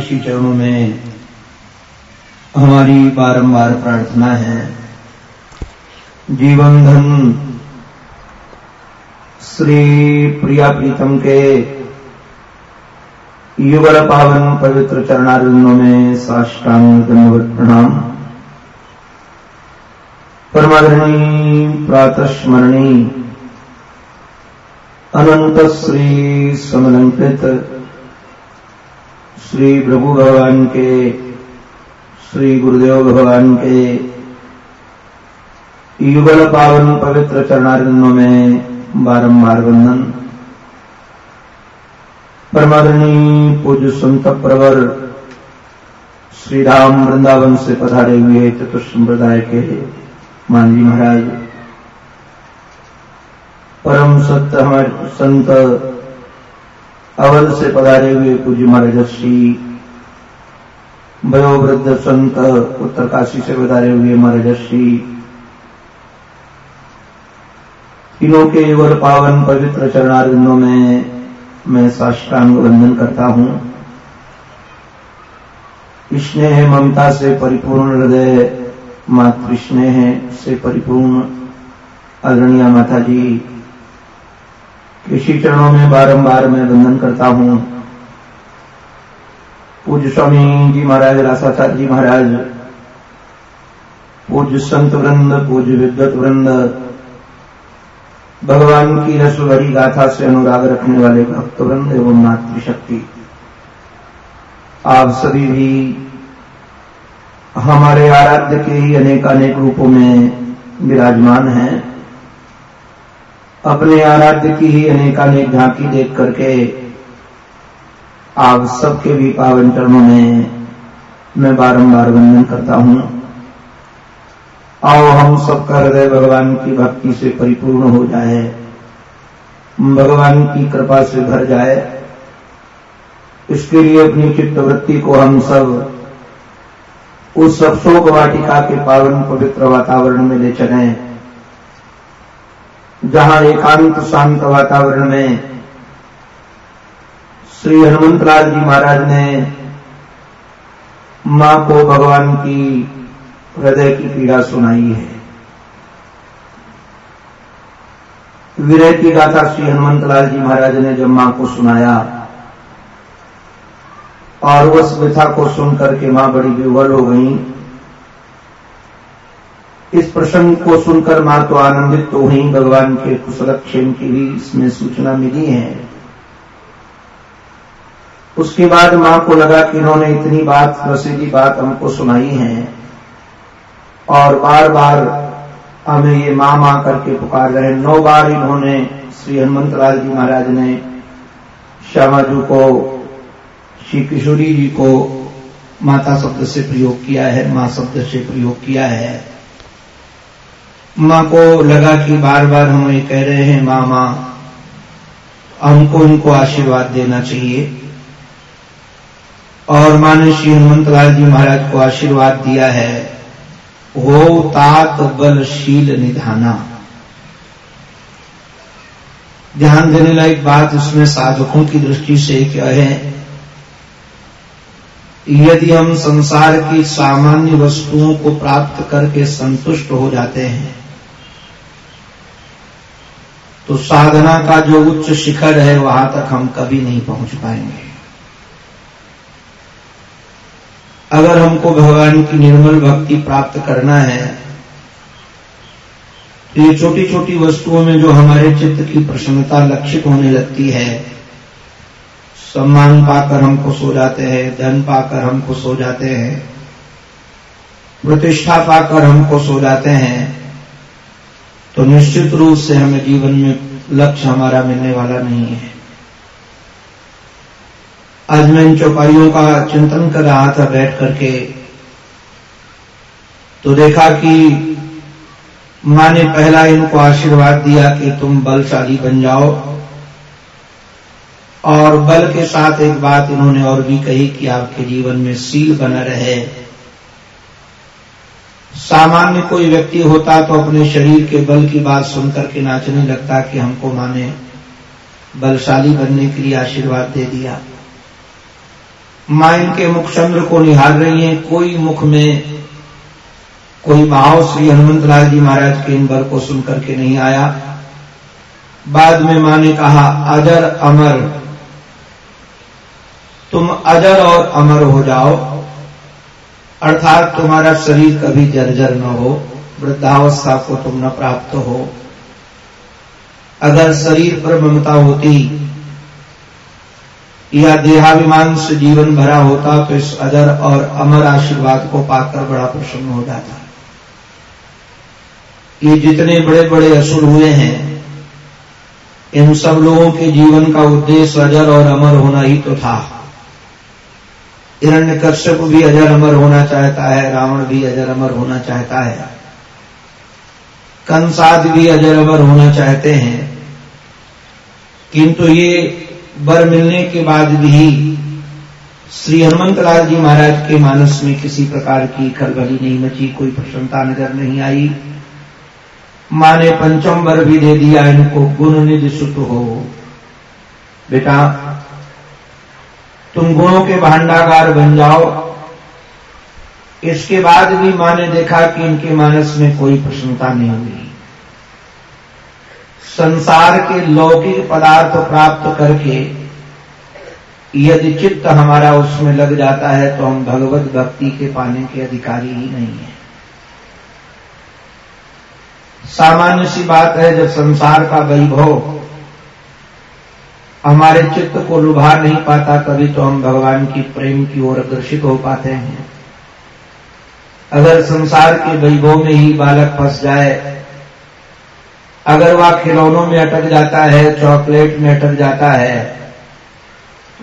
श्री चरणों में हमारी बारंबार प्रार्थना है। जीवन धन श्री प्रिया प्रीतम के युगल पावन पवित्र चरणारिंदों में साष्टांग प्रणाम। परमाधरणी प्रातः स्मरणी अनंत श्री समलंकृत श्री प्रभु भगवान के श्री गुरुदेव भगवान के। युगल पावन पवित्र चरणारिंदों में बारंबार वंदन परमादरणी पूज्य संत प्रवर श्री राम वृंदावन से पधारे हुए चतुर संप्रदाय के मान जी महाराज। परम सत्य हमारे संत अवध से पधारे हुए पूज्य महाराज श्री वयोवृद्ध संत उत्तरकाशी से पधारे हुए महाराज श्री तीनों के युगल पावन पवित्र चरणारिंदों में मैं साष्टांग वंदन करता हूँ। स्नेह ममता से परिपूर्ण हृदय मातृ स्नेह से परिपूर्ण आदरणीय माता जी कृषि चरणों में बारंबार मैं वंदन करता हूँ। पूज्य स्वामी जी महाराज रासाचार्य जी महाराज, पूज्य संत वृंद, पूज्य विद्वत वृंद, भगवान की रस भरी गाथा से अनुराग रखने वाले भक्त वृंद एवं मातृशक्ति, आप सभी भी हमारे आराध्य के ही अनेक अनेक रूपों में विराजमान हैं। अपने आराध्य की ही अनेकानेक झांकी देख करके आप सबके भी पावन चरणों में मैं बारंबार वंदन करता हूँ। आओ हम सबका हृदय भगवान की भक्ति से परिपूर्ण हो जाए, भगवान की कृपा से भर जाए। इसके लिए अपनी चित्तवृत्ति को हम सब उस सब शोक वाटिका के पावन पवित्र वातावरण में ले चले। जहाँ एकांत शांत वातावरण में श्री हनुमंतलाल जी महाराज ने माँ को भगवान की हृदय की पीड़ा सुनाई है। विरह की गाथा श्री हनुमंतलाल जी महाराज ने जब माँ को सुनाया और उस व्यथा को सुनकर के माँ बड़ी विवल हो गई इस प्रसंग को सुनकर माँ तो आनंदित तो हुई। भगवान के कुशल क्षेम की भी इसमें सूचना मिली है। उसके बाद माँ को लगा कि इन्होंने इतनी बात रसीदी बात हमको सुनाई है। और बार बार हमें ये माँ माँ करके पुकार रहे नौ बार इन्होंने श्री हनुमंत लाल जी महाराज ने श्यामा श्यामाजू को, श्री किशोरी जी को माता शब्द से प्रयोग किया है, माँ शब्द से प्रयोग किया है। माँ को लगा कि बार बार हम ये कह रहे हैं माँ माँ हमको इनको आशीर्वाद देना चाहिए। और माँ ने श्री हनुमंत लाल जी महाराज को आशीर्वाद दिया है, हो तात बलशील निधाना। ध्यान देने लायक बात उसमें साधकों की दृष्टि से क्या है? यदि हम संसार की सामान्य वस्तुओं को प्राप्त करके संतुष्ट हो जाते हैं तो साधना का जो उच्च शिखर है, वहाँ तक हम कभी नहीं पहुँच पाएँगे। अगर हमको भगवान की निर्मल भक्ति प्राप्त करना है तो ये छोटी छोटी वस्तुओं में जो हमारे चित्त की प्रसन्नता लक्षित होने लगती है, सम्मान पाकर हम खुश हो जाते हैं, धन पाकर हम खुश हो जाते हैं, प्रतिष्ठा पाकर हम खुश हो जाते हैं तो निश्चित रूप से हमें जीवन में लक्ष्य हमारा मिलने वाला नहीं है। आज मैं इन चौपाइयों का चिंतन कर रहा था बैठ करके तो देखा कि माँ ने पहला इनको आशीर्वाद दिया कि तुम बलशाली बन जाओ, और बल के साथ एक बात इन्होंने और भी कही कि आपके जीवन में सील बना रहे। सामान्य कोई व्यक्ति होता तो अपने शरीर के बल की बात सुनकर के नाचने लगता कि हमको माने बलशाली बनने के लिए आशीर्वाद दे दिया। माँ इनके मुख चंद्र को निहार रही हैं। कोई मुख में, कोई भाव श्री हनुमत लाल जी महाराज के इन बल को सुनकर के नहीं आया। बाद में माँ ने कहा, अजर अमर, तुम अजर और अमर हो जाओ। अर्थात तुम्हारा शरीर कभी जर्जर न हो, वृद्धावस्था को तुम न प्राप्त हो। अगर शरीर पर ममता होती या देहाभिमान से जीवन भरा होता तो इस अजर और अमर आशीर्वाद को पाकर बड़ा प्रसन्न हो जाता। ये जितने बड़े बड़े असुर हुए हैं, इन सब लोगों के जीवन का उद्देश्य अजर और अमर होना ही तो था। हिरण्य कश्यप भी अजर अमर होना चाहता है, रावण भी अजर अमर होना चाहता है, कंसाद भी अजर अमर होना चाहते हैं। किंतु ये बर मिलने के बाद भी श्री हनुमंत लाल जी महाराज के मानस में किसी प्रकार की खलबली नहीं मची, कोई प्रसन्नता नज़र नहीं आई। माँ ने पंचम बर भी दे दिया इनको, गुण निधि सुत हो। बेटा तुम गुणों के भांडागार बन जाओ। इसके बाद भी माँ ने देखा कि इनके मानस में कोई प्रसन्नता नहीं हुई। संसार के लौकिक पदार्थ प्राप्त करके यदि चित्त हमारा उसमें लग जाता है तो हम भगवत भक्ति के पाने के अधिकारी ही नहीं है। सामान्य सी बात है, जब संसार का वैभव हमारे चित्त को लुभा नहीं पाता तभी तो हम भगवान की प्रेम की ओर आकर्षित हो पाते हैं। अगर संसार के वैभव में ही बालक फंस जाए, अगर वह खिलौनों में अटक जाता है, चॉकलेट में अटक जाता है,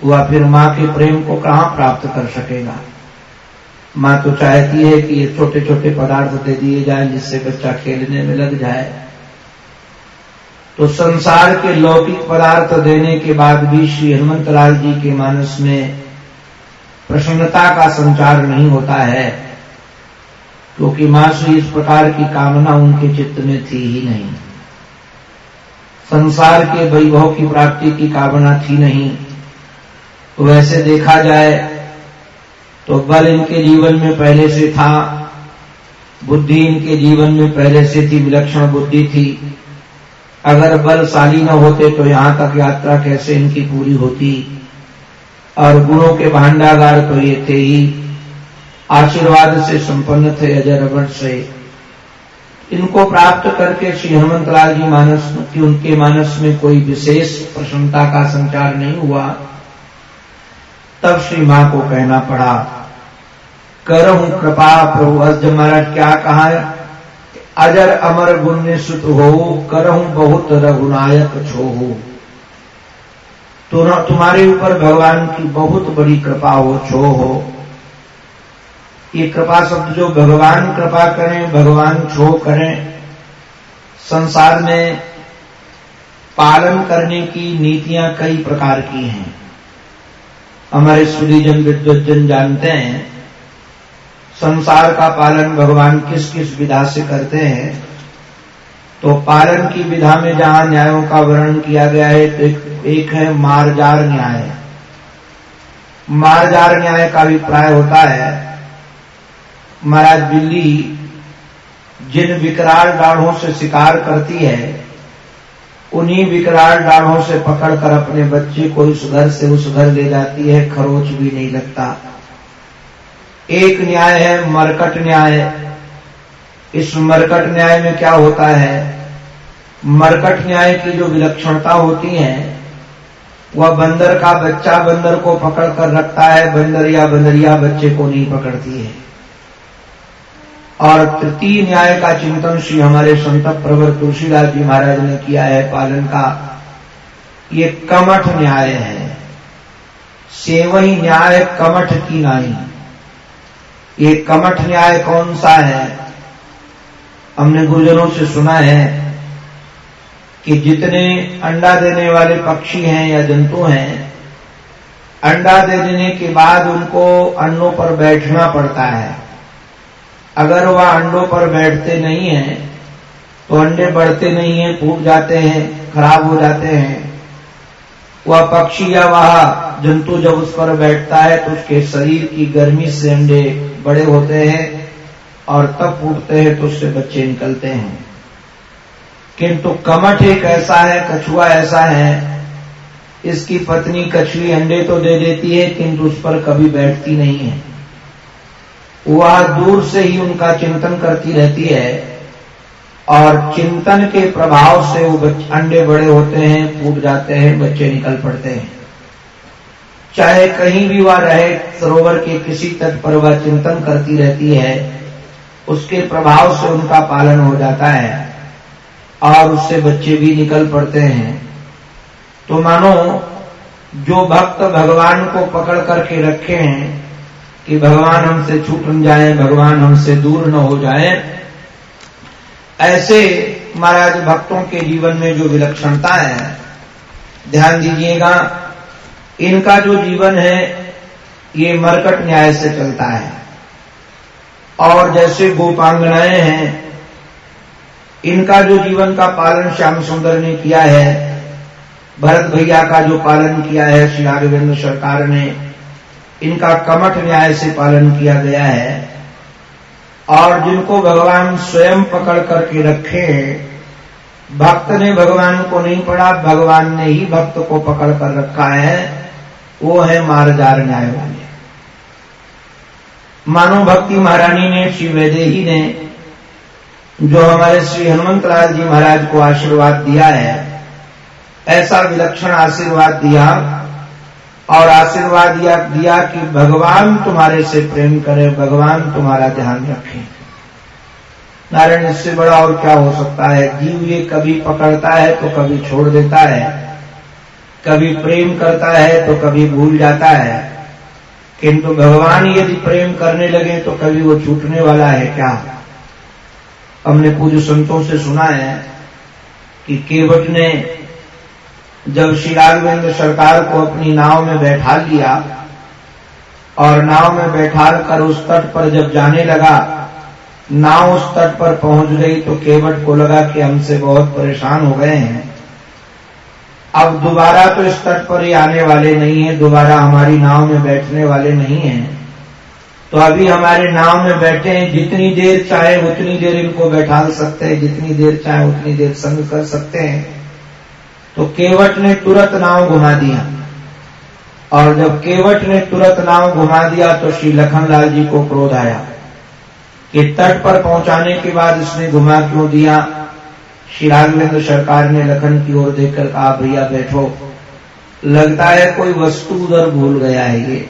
वह फिर माँ के प्रेम को कहाँ प्राप्त कर सकेगा? माँ तो चाहती है कि ये छोटे छोटे पदार्थ दे दिए जाए जिससे बच्चा खेलने में लग जाए। तो संसार के लौकिक पदार्थ देने के बाद भी श्री हनुमत लाल जी के मानस में प्रसन्नता का संचार नहीं होता है, क्योंकि तो माँ से इस प्रकार की कामना उनके चित्त में थी ही नहीं। संसार के वैभव की प्राप्ति की कामना थी नहीं। तो वैसे देखा जाए तो बल इनके जीवन में पहले से था, बुद्धि इनके जीवन में पहले से थी, विलक्षण बुद्धि थी। अगर बलशाली न होते तो यहाँ तक यात्रा कैसे इनकी पूरी होती? और गुणों के भांडागार तो ये थे ही। आशीर्वाद से संपन्न थे अजय रबड़ से। इनको प्राप्त करके श्री हनुमत लाल जी मानस की उनके मानस में कोई विशेष प्रसन्नता का संचार नहीं हुआ, तब श्री माँ को कहना पड़ा करहूं कृपा प्रभु अज महाराज, क्या कहा है? अजर अमर गुण सुत हो करहूं बहुत रघुनायक छो हो तो तुम्हारे ऊपर भगवान की बहुत बड़ी कृपा हो छो हो ये कृपा शब्द जो भगवान कृपा करें, भगवान छो करें, संसार में पालन करने की नीतियाँ कई प्रकार की हैं। हमारे सुधीजन विद्वजन जानते हैं संसार का पालन भगवान किस किस विधा से करते हैं? तो पालन की विधा में जहाँ न्यायों का वर्णन किया गया है तो एक, है मारजार न्याय। मारजार न्याय का अभिप्राय होता है महाराज बिल्ली जिन विकराल डाढ़ों से शिकार करती है उन्हीं विकराल डाढ़ों से पकड़कर अपने बच्चे को इस घर से उस घर ले जाती है खरोच भी नहीं लगता। एक न्याय है, मरकट न्याय इस मरकट न्याय में क्या होता है? मरकट न्याय की जो विलक्षणता होती है, वह बंदर का बच्चा बंदर को पकड़ कर रखता है बंदर या बंदरिया बच्चे को नहीं पकड़ती है। और तृतीय न्याय का चिंतन श्री हमारे संत प्रवर तुलसीदास जी महाराज ने किया है पालन का। ये कमठ न्याय है। सेवही न्याय कमठ की नाई ये कमठ न्याय कौन सा है? हमने गुरुजनों से सुना है कि जितने अंडा देने वाले पक्षी हैं या जंतु हैं, अंडा दे देने के बाद उनको अंडों पर बैठना पड़ता है। अगर वह अंडों पर बैठते नहीं हैं तो अंडे बढ़ते नहीं हैं, फूट जाते हैं, खराब हो जाते हैं। वह पक्षी या वह जंतु जब उस पर बैठता है तो उसके शरीर की गर्मी से अंडे बड़े होते हैं और तब फूटते हैं तो उससे बच्चे निकलते हैं। किंतु कमठ एक ऐसा है, कछुआ ऐसा है, इसकी पत्नी कछुई अंडे तो दे देती है, किंतु उस पर कभी बैठती नहीं है। वह दूर से ही उनका चिंतन करती रहती है और चिंतन के प्रभाव से वो अंडे बड़े होते हैं, फूट जाते हैं, बच्चे निकल पड़ते हैं। चाहे कहीं भी वह रहे, सरोवर के किसी तट पर वह चिंतन करती रहती है। उसके प्रभाव से उनका पालन हो जाता है और उससे बच्चे भी निकल पड़ते हैं। तो मानो, जो भक्त भगवान को पकड़ करके रखे हैं कि भगवान हमसे छूट न जाए, भगवान हमसे दूर न हो जाए, ऐसे महाराज भक्तों के जीवन में जो विलक्षणता है, ध्यान दीजिएगा इनका जो जीवन है, ये मरकट न्याय से चलता है। और जैसे गोपांगनाएँ हैं, इनका जो जीवन का पालन श्याम सुंदर ने किया है, भरत भैया का जो पालन किया है, श्री राघवेंद्र सरकार ने, इनका कमठ न्याय से पालन किया गया है। और जिनको भगवान स्वयं पकड़ करके रखे भक्त ने भगवान को नहीं पढ़ा, भगवान ने ही भक्त को पकड़ कर रखा है। वो है मारजार न्याय वाले मानो भक्ति महारानी ने श्री वैदेही ने जो हमारे श्री हनुमंत लाल जी महाराज को आशीर्वाद दिया है ऐसा विलक्षण आशीर्वाद दिया और आशीर्वाद दिया, दिया कि भगवान तुम्हारे से प्रेम करे भगवान तुम्हारा ध्यान रखे। नारायण इससे बड़ा और क्या हो सकता है? जीव ये कभी पकड़ता है तो कभी छोड़ देता है। कभी प्रेम करता है तो कभी भूल जाता है। किंतु भगवान यदि प्रेम करने लगे तो कभी वो छूटने वाला है क्या? हमने पूज्य संतों से सुना है कि केवट ने जब श्री राघवेंद्र सरकार को अपनी नाव में बैठा लिया और नाव में बैठा कर उस तट पर जब जाने लगा, नाव उस तट पर पहुँच गई तो केवट को लगा कि हमसे बहुत परेशान हो गए हैं। अब दोबारा तो इस तट पर ही आने वाले नहीं है, दोबारा हमारी नाव में बैठने वाले नहीं है। तो अभी हमारे नाव में बैठे हैं, जितनी देर चाहे उतनी देर इनको बैठा सकते हैं, जितनी देर चाहे उतनी देर संग कर सकते हैं। तो केवट ने तुरंत नाव घुमा दिया। और जब केवट ने तुरंत नाव घुमा दिया तो श्री लखनलाल जी को क्रोध आया कि तट पर पहुँचाने के बाद इसने घुमा क्यों दिया? श्री राघवेंद्र सरकार ने लखन की ओर देखकर कहा, भैया बैठो। लगता है कोई वस्तु उधर भूल गया है ये।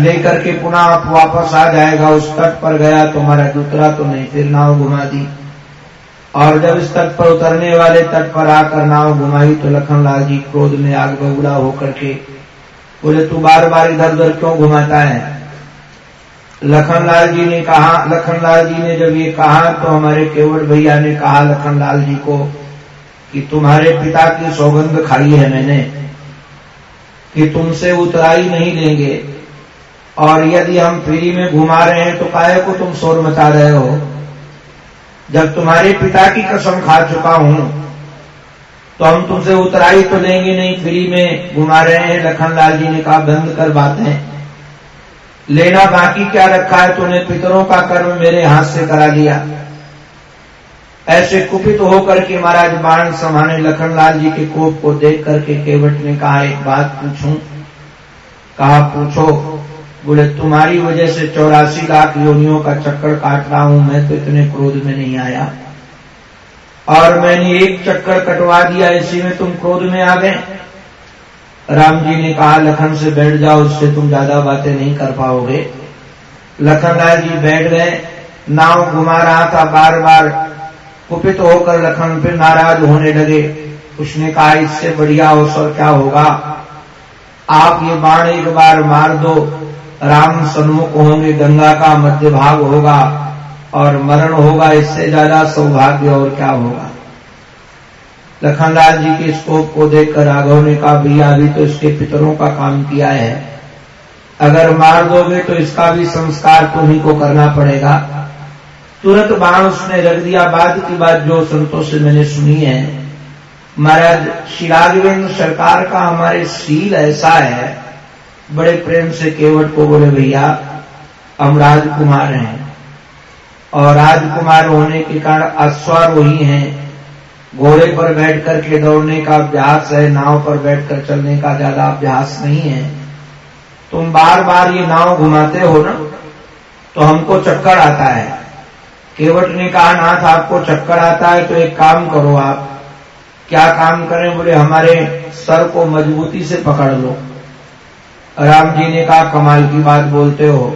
लेकर के पुनः आप वापस आ जाएगा, उस तट पर गया तो हमारा दूसरा तो नहीं, फिर नाव घुमा दी। और जब इस तट पर उतरने वाले तट पर आकर नाव घुमाई तो लखनलाल जी क्रोध में आग बगुड़ा होकर के बोले, तू बार बार इधर उधर क्यों घुमाता है? लखनलाल जी ने कहा लखनलाल जी ने जब ये कहा तो हमारे केवट भैया ने कहा लखनलाल जी को कि तुम्हारे पिता की सौगंध खाई है मैंने, कि तुमसे उतराई नहीं लेंगे। और यदि हम फ्री में घुमा रहे हैं तो काय को तुम शोर मचा रहे हो? जब तुम्हारे पिता की कसम खा चुका हूँ तो हम तुमसे उतराई तो लेंगे नहीं, फ्री में घुमा रहे हैं लखनलाल जी ने कहा, बंद कर बातें। लेना बाकी क्या रखा है तूने? पितरों का कर्म मेरे हाथ से करा लिया। ऐसे कुपित होकर के महाराज बाण समाने लखनलाल जी के कोप को देख करके केवट ने कहा, एक बात पूछूँ? कहा, पूछो। बोले, तुम्हारी वजह से चौरासी लाख योनियों का चक्कर काट रहा हूँ, मैं तो इतने क्रोध में नहीं आया। और मैंने एक चक्कर कटवा दिया, इसी में तुम क्रोध में आ गए। राम जी ने कहा, लखन से बैठ जाओ, उससे तुम ज़्यादा बातें नहीं कर पाओगे. लखनलाल जी बैठ गए, नाव घुमा रहा था बार बार कुपित होकर लखन फिर नाराज़ होने लगे। उसने कहा, इससे बढ़िया अवसर क्या होगा? आप ये बाण एक बार मार दो। राम सन्मुख होंगे, गंगा का मध्य भाग होगा और मरण होगा, इससे ज़्यादा सौभाग्य और क्या होगा? लखनलाल जी के स्कोप को देखकर राघव ने कहा, भैया, अभी तो इसके पितरों का काम किया है। अगर मार दोगे तो इसका भी संस्कार तुम्ही को करना पड़ेगा। तुरंत बाण उसने रख दिया। बाद की बात जो संतों से मैंने सुनी है, महाराज शिरागवेंद्र सरकार का हमारे सील ऐसा है, बड़े प्रेम से केवट को बोले, भैया, हम राजकुमार हैं और राजकुमार होने के कारण अश्वारोही हैं। घोड़े पर बैठ करके दौड़ने का अभ्यास है, नाव पर बैठकर चलने का ज़्यादा अभ्यास नहीं है। तुम बार बार ये नाव घुमाते हो ना तो हमको चक्कर आता है। केवट ने कहा, नाथ, आपको चक्कर आता है तो एक काम करो आप। क्या काम करें बोले, हमारे सर को मजबूती से पकड़ लो। राम जी ने कहा, कमाल की बात बोलते हो।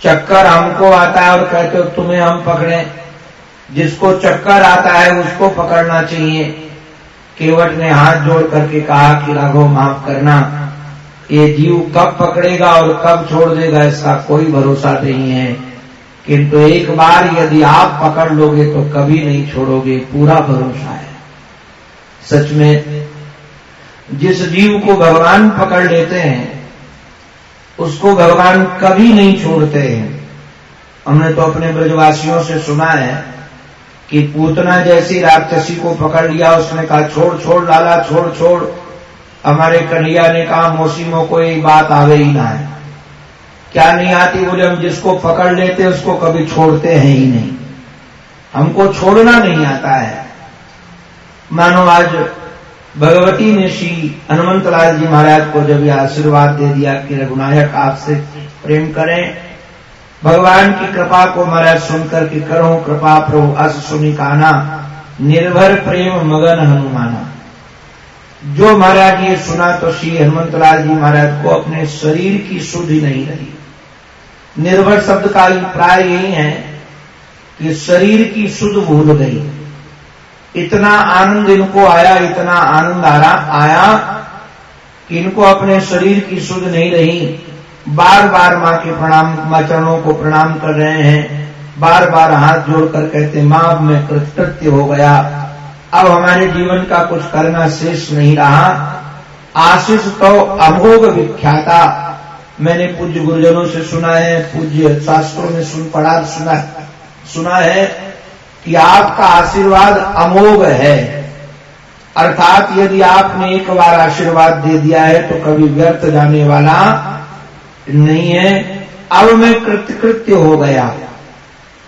चक्कर हमको आता है और कहते हो, तुम्हें हम पकड़े। जिसको चक्कर आता है, उसको पकड़ना चाहिए। केवट ने हाथ जोड़ करके कहा कि, राघव, माफ़ करना। ये जीव कब पकड़ेगा और कब छोड़ देगा, इसका कोई भरोसा नहीं है। किंतु एक बार यदि आप पकड़ लोगे तो कभी नहीं छोड़ोगे। पूरा भरोसा है। सच में, जिस जीव को भगवान पकड़ लेते हैं, उसको भगवान कभी नहीं छोड़ते हैं। हमने तो अपने ब्रजवासियों से सुना है कि पूतना जैसी राक्षसी को पकड़ लिया, उसने कहा, छोड़ छोड़, लाला, छोड़ छोड़। हमारे कन्हैया ने कहा, मौसीमों को ये बात आवे ही ना है। क्या नहीं आती बोले, हम जिसको पकड़ लेते, उसको कभी छोड़ते हैं ही नहीं। हमको छोड़ना नहीं आता है। मानो आज भगवती ने श्री हनुमंत लाल जी महाराज को जब यह आशीर्वाद दे दिया कि रघुनायक आपसे प्रेम करें भगवान की कृपा को महाराज सुनकर के करो कृपा प्रभु, अस सुनी काना, निर्भर प्रेम मगन हनुमाना। जो महाराज ये सुना तो श्री हनुमत लाल जी महाराज को अपने शरीर की शुद्धि नहीं रही निर्भर शब्द का अभिप्राय यही है कि शरीर की शुद्ध भूल गई। इतना आनंद इनको आया, इतना आनंद आ रहा आया कि इनको अपने शरीर की शुद्ध नहीं रही। बार बार माँ के प्रणाम, माँ चरणों को प्रणाम कर रहे हैं। बार बार हाथ जोड़कर कहते, माँ, अब मैं कृतकृत्य हो गया। अब हमारे जीवन का कुछ करना शेष नहीं रहा। आशीष तो अभोग विख्याता। मैंने पूज्य गुरुजनों से सुना है, पूज्य शास्त्रों में सुन, पढ़ा, सुना सुना है कि आपका आशीर्वाद अमोघ है। अर्थात यदि आपने एक बार आशीर्वाद दे दिया है तो कभी व्यर्थ जाने वाला नहीं है। अब मैं कृतकृत्य हो गया।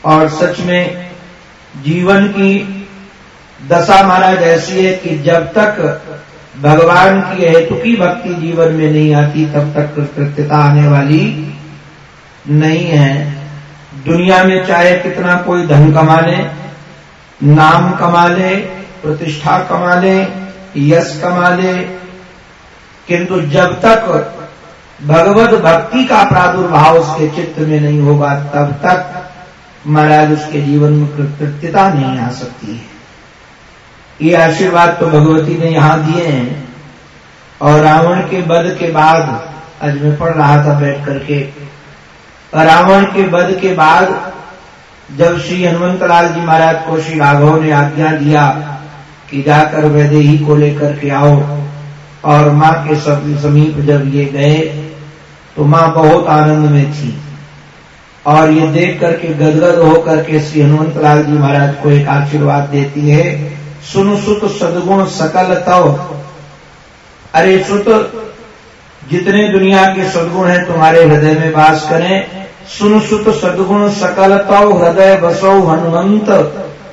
और सच में जीवन की दशा महाराज ऐसी है कि जब तक भगवान की हेतु की भक्ति जीवन में नहीं आती, तब तक कृतकृत्यता आने वाली नहीं है। दुनिया में चाहे कितना कोई धन कमा ले, नाम कमा ले, प्रतिष्ठा कमा ले, यश कमा ले, किंतु जब तक भगवत भक्ति का प्रादुर्भाव उसके चित्त में नहीं होगा, तब तक महाराज उसके जीवन में कृतकृत्यता नहीं आ सकती है। ये आशीर्वाद तो भगवती ने यहाँ दिए हैं। और रावण के वध के बाद, आज मैं पढ़ रहा था बैठ करके, रावण के वध के बाद जब श्री हनुमंत लाल जी महाराज को श्री राघव ने आज्ञा दिया कि जाकर वैदेही को लेकर के आओ और माँ के समीप जब ये गए तो माँ बहुत आनंद में थी। और ये देख करके गदगद होकर के श्री हनुमंत लाल जी महाराज को एक आशीर्वाद देती है, सुन सुत सदगुण सकल तव। अरे सुत, जितने दुनिया के सदगुण हैं, तुम्हारे हृदय में वास करें। सुन सुत सदगुण सकल तव, हृदय बसो हनुमंत।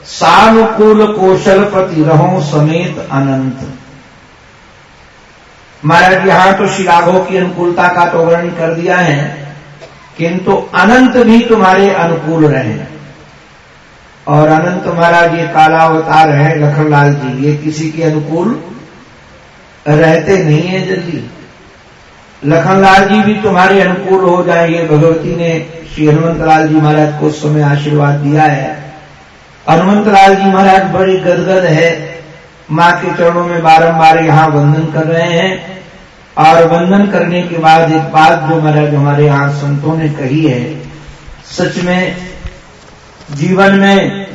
सानुकूल कौशल प्रति रहो समेत अनंत। महाराज यहाँ तो शिलाघों की अनुकूलता का तो वर्णन कर दिया है, किंतु अनंत भी तुम्हारे अनुकूल रहे। और अनंत महाराज ये काला अवतार है, लखनलाल जी, ये किसी के अनुकूल रहते नहीं है जल्दी। लखनलाल जी भी तुम्हारे अनुकूल हो जाए ये भगवती ने श्री हनुमंत लाल जी महाराज को उस समय आशीर्वाद दिया है। हनुमंत लाल जी महाराज बड़ी गदगद है माँ के चरणों में बारंबार यहाँ वंदन कर रहे हैं। और वंदन करने के बाद एक बात जो महाराज हमारे यहाँ संतों ने कही है, सच में जीवन में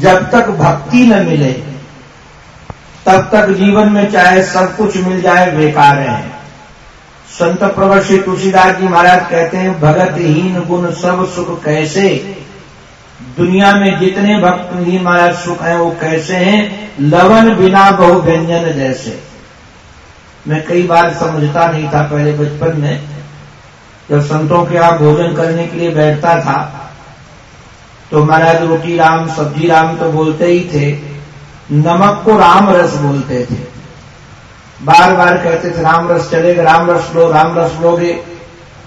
जब तक भक्ति न मिले, तब तक जीवन में चाहे सब कुछ मिल जाए, बेकार है। संत प्रवर श्री तुलसीदास जी महाराज कहते हैं, भगत हीन गुण सब सुख कैसे? दुनिया में जितने भक्त ही महाराज सुख हैं, वो कैसे हैं? लवन बिना बहु व्यंजन जैसे। मैं कई बार समझता नहीं था पहले बचपन में, जब संतों के यहाँ भोजन करने के लिए बैठता था तो महाराज रोटी राम, सब्ज़ी राम तो बोलते ही थे, नमक को राम रस बोलते थे। बार बार कहते थे, राम रस चलेगा, राम रस लो, राम रस लोगे।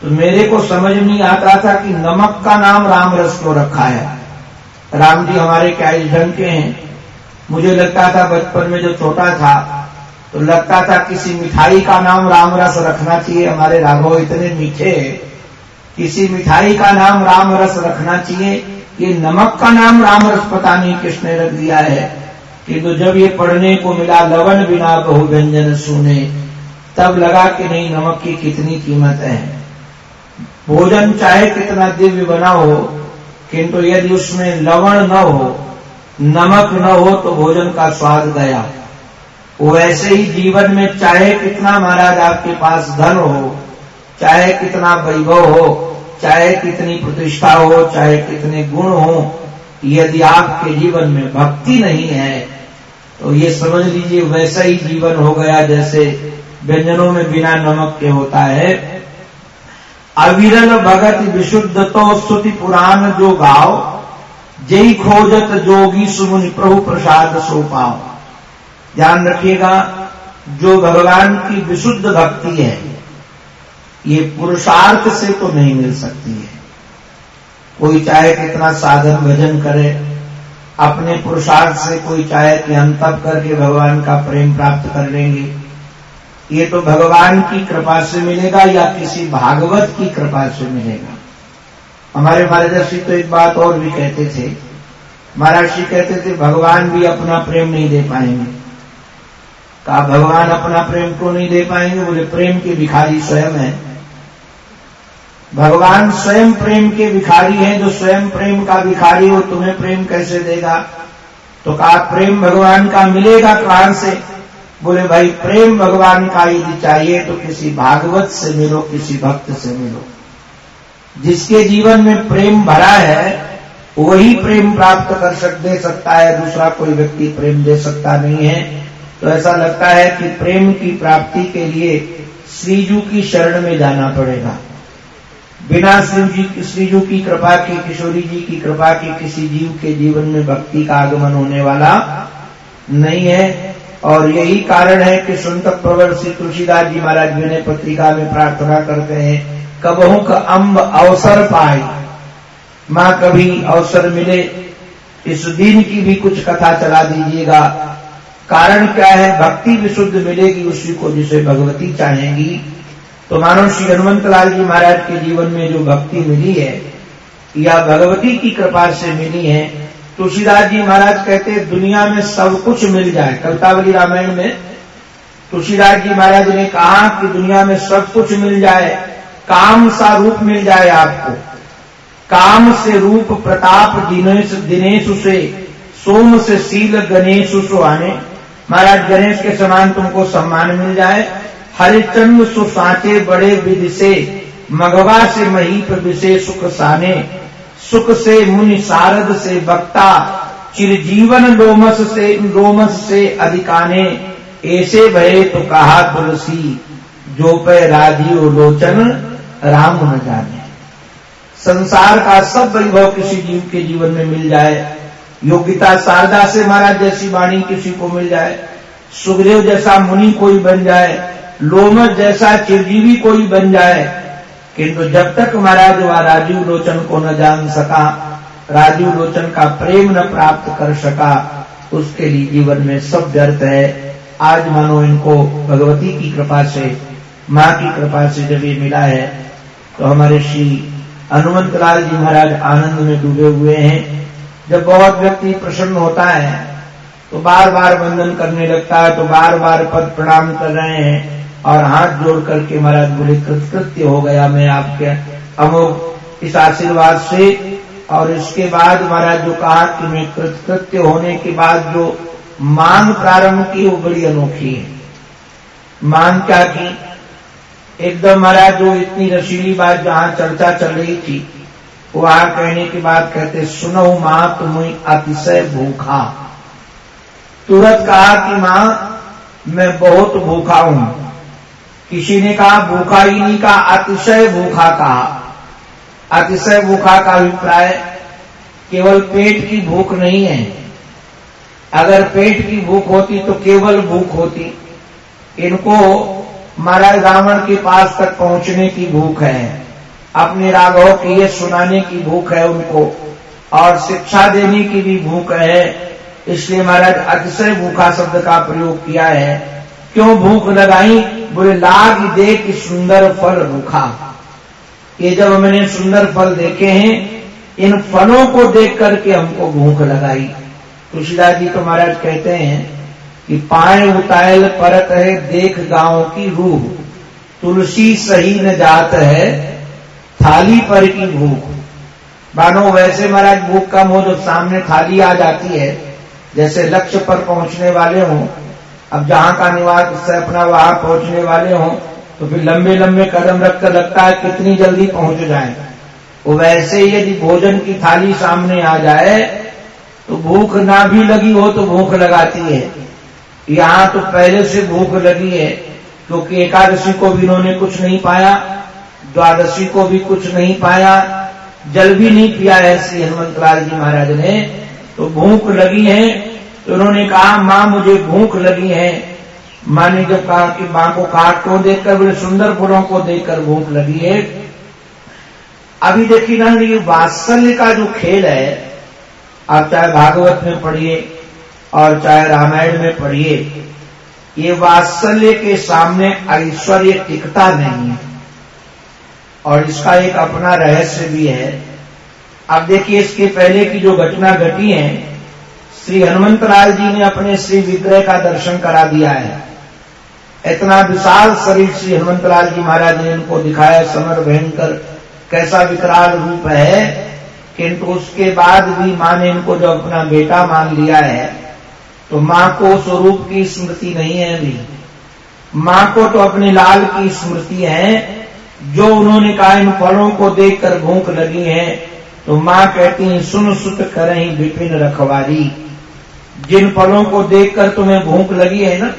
तो मेरे को समझ नहीं आता था कि नमक का नाम राम रस क्यों रखा है। राम जी हमारे क्या इस ढंग के हैं? मुझे लगता था बचपन में जो छोटा था तो लगता था किसी मिठाई का नाम राम रस रखना चाहिए। हमारे राघव इतने मीठे किसी मिठाई का नाम राम रस रखना चाहिए। ये नमक का नाम राम रस, पता नहीं किसने रख दिया है। किंतु तो जब ये पढ़ने को मिला, लवन बिना बहु व्यंजन सुने, तब लगा कि नहीं, नमक की कितनी कीमत है। भोजन चाहे कितना दिव्य बना हो किंतु यदि उसमें लवण न हो, नमक न हो तो भोजन का स्वाद गया वैसे ही जीवन में चाहे कितना महाराज आपके पास धन हो, चाहे कितना वैभव हो, चाहे कितनी प्रतिष्ठा हो, चाहे कितने गुण हो, यदि आपके जीवन में भक्ति नहीं है तो ये समझ लीजिए वैसा ही जीवन हो गया जैसे व्यंजनों में बिना नमक के होता है। अविरल भगत विशुद्ध तो स्तुति पुराण जो गाओ जय खोजत जोगी सुमुनि प्रभु प्रसाद सो पाओ। ध्यान रखिएगा, जो भगवान की विशुद्ध भक्ति है, ये पुरुषार्थ से तो नहीं मिल सकती है। कोई चाहे कितना साधन भजन करे, अपने पुरुषार्थ से कोई चाहे कि हम करके भगवान का प्रेम प्राप्त कर लेंगे। ये तो भगवान की कृपा से मिलेगा या किसी भागवत की कृपा से मिलेगा? हमारे महाराज तो एक बात और भी कहते थे। महाराज जी कहते थे, भगवान भी अपना प्रेम नहीं दे पाएँगे। कहा, भगवान अपना प्रेम क्यों नहीं दे पाएँगे? बोले, प्रेम के भिखारी स्वयं है। भगवान स्वयं प्रेम के भिखारी हैं, जो स्वयं प्रेम का भिखारी हो, तुम्हें प्रेम कैसे देगा? तो कहा, प्रेम भगवान का मिलेगा कहाँ से? बोले, भाई, प्रेम भगवान का यदि चाहिए तो किसी भागवत से मिलो, किसी भक्त से मिलो। जिसके जीवन में प्रेम भरा है, वही प्रेम प्राप्त कर सक, दे सकता है, दूसरा कोई व्यक्ति प्रेम दे सकता नहीं है। तो ऐसा लगता है कि प्रेम की प्राप्ति के लिए श्रीजू की शरण में जाना पड़ेगा। बिना शिव जी श्रीजू की कृपा की, किशोरी जी की कृपा की किसी जीव के जीवन में भक्ति का आगमन होने वाला नहीं है। और यही कारण है कि सुनत प्रवर श्री तुलसीदास जी महाराज विनय पत्रिका में प्रार्थना करते हैं, कबहू का अम्ब अवसर पाए। माँ कभी अवसर मिले, इस दिन की भी कुछ कथा चला दीजिएगा। कारण क्या है? भक्ति विशुद्ध मिलेगी उसी को जिसे भगवती चाहेंगी। तो मानो श्री हनुमंत लाल जी महाराज के जीवन में जो भक्ति मिली है, या भगवती की कृपा से मिली है तुलसीदास जी महाराज कहते, दुनिया में सब कुछ मिल जाए। कवितावली रामायण में तुलसीदास जी महाराज ने कहा कि दुनिया में सब कुछ मिल जाए, काम सा रूप मिल जाए आपको। काम से रूप प्रताप दिनेश दिनेश से सोम से सील गणेश सुहाने महाराज गणेश के समान तुमको सम्मान मिल जाए। हरिचंद सुसाचे बड़े विधि से, मगवा से महीप विषे सुख साने। सुख से मुनि सारद से बक्ता चिरजीवन लोमस से लोमस से अधिकाने। ऐसे भये तो कहा तुलसी, जो पे राजीव लोचन राम न जाने। संसार का सब वैभव किसी जीव के जीवन में मिल जाए। योग्यता शारदा से महाराज जैसी वाणी किसी को मिल जाए। सुखदेव जैसा मुनि कोई बन जाए। लोमस जैसा चिरजीवी कोई बन जाए। किंतु जब तक महाराज वह राजीव लोचन को न जान सका राजीव लोचन का प्रेम न प्राप्त कर सका, उसके लिए जीवन में सब व्यर्थ है। आज मानो इनको भगवती की कृपा से, माँ की कृपा से जब ये मिला है तो हमारे श्री हनुमंत लाल जी महाराज आनंद में डूबे हुए हैं। जब बहुत व्यक्ति प्रसन्न होता है तो बार बार वंदन करने लगता है तो बार बार पद प्रणाम कर रहे हैं। और हाथ जोड़ करके महाराज बोले कृतकृत्य हो गया मैं आपके अमोघ इस आशीर्वाद से और इसके बाद महाराज जो कहा कि मैं कृतकृत्य होने के बाद जो मांग प्रारंभ की, वो बड़ी अनोखी है। मांग क्या की? एकदम महाराज जो इतनी रसीली बात जहाँ चर्चा चल रही थी, वहाँ कहने की बात कहते सुनो माँ, तुम्हें अतिशय भूखा। तुरंत कहा कि माँ, मैं बहुत भूखा हूँ। किसी ने कहा, भूखा नहीं कहा, अतिशय भूखा कहा। अतिशय भूखा का अभिप्राय केवल पेट की भूख नहीं है। अगर पेट की भूख होती तो केवल भूख होती। इनको महाराज रावण के पास तक पहुँचने की भूख है। अपने राघव की ये सुनाने की भूख है उनको। और शिक्षा देने की भी भूख है। इसलिए महाराज अतिशय भूखा शब्द का प्रयोग किया है। क्यों भूख लगाई? बोले, लाग दे कि सुंदर फल रूखा। ये जब हमने सुंदर फल देखे हैं, इन फलों को देख करके हमको भूख लगाई। तुलसीदास जी तो महाराज कहते हैं कि पाए उतायल परत है, देख गाँव की रूह। तुलसी सही न जात है, थाली पर की भूख। मानो वैसे महाराज भूख कम हो जब सामने थाली आ जाती है। जैसे लक्ष्य पर पहुँचने वाले हों अब जहाँ का निवास से अपना वहाँ पहुँचने वाले हों तो फिर लंबे लंबे कदम रखकर लगता है कितनी जल्दी पहुँच जाए। वो वैसे ही यदि भोजन की थाली सामने आ जाए तो भूख ना भी लगी हो तो भूख लगाती है। यहाँ तो पहले से भूख लगी है, क्योंकि तो एकादशी को भी इन्होंने कुछ नहीं पाया, द्वादशी को भी कुछ नहीं पाया, जल भी नहीं पिया है श्री हनुमंतलाल जी महाराज ने। तो भूख लगी है तो उन्होंने कहा, माँ, मुझे भूख लगी है। माँ ने जब कहा कि, माँ को काट को देखकर बड़े सुंदर फूलों को देखकर भूख लगी है। अभी देखिए ना ये वात्सल्य का जो खेल है, आप चाहे भागवत में पढ़िए और चाहे रामायण में पढ़िए, ये वात्सल्य के सामने ऐश्वर्य टिकता नहीं है। और इसका एक अपना रहस्य भी है। अब देखिए, इसके पहले की जो घटना घटी है श्री हनुमंतलाल जी ने अपने श्री विग्रह का दर्शन करा दिया है। इतना विशाल शरीर श्री हनुमंतलाल जी महाराज ने इनको दिखाया, समर भयंकर कैसा विकराल रूप है किंतु उसके बाद भी माँ ने इनको जब अपना बेटा मान लिया है तो माँ को स्वरूप की स्मृति नहीं है अभी। माँ को तो अपने लाल की स्मृति है, जो उन्होंने कहा इन फलों को देखकर भूख लगी है तो माँ कहती है, सुन सुत करें विपिन रखवारी। जिन फलों को देखकर तुम्हें भूख लगी है ना,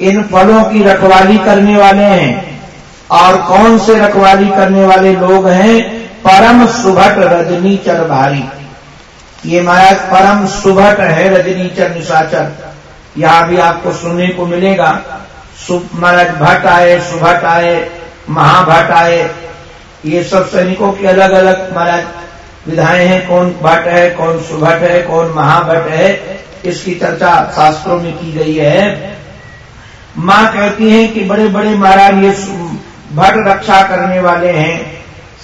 इन फलों की रखवाली करने वाले हैं। और कौन से रखवाली करने वाले लोग हैं? परम सुभट रजनीचर भारी। ये महाराज परम सुभट है रजनीचर निशाचर यहाँ भी आपको सुनने को मिलेगा। महाराज भट्ट आए, सुभट आए महाभट्ट आए। ये सब सैनिकों की अलग अलग महाराज विधाएँ हैं। कौन भट्ट है, कौन सुभट है, कौन महाभट्ट है। इसकी चर्चा शास्त्रों में की गई है। माँ कहती है कि बड़े बड़े महाराज ये भट रक्षा करने वाले हैं।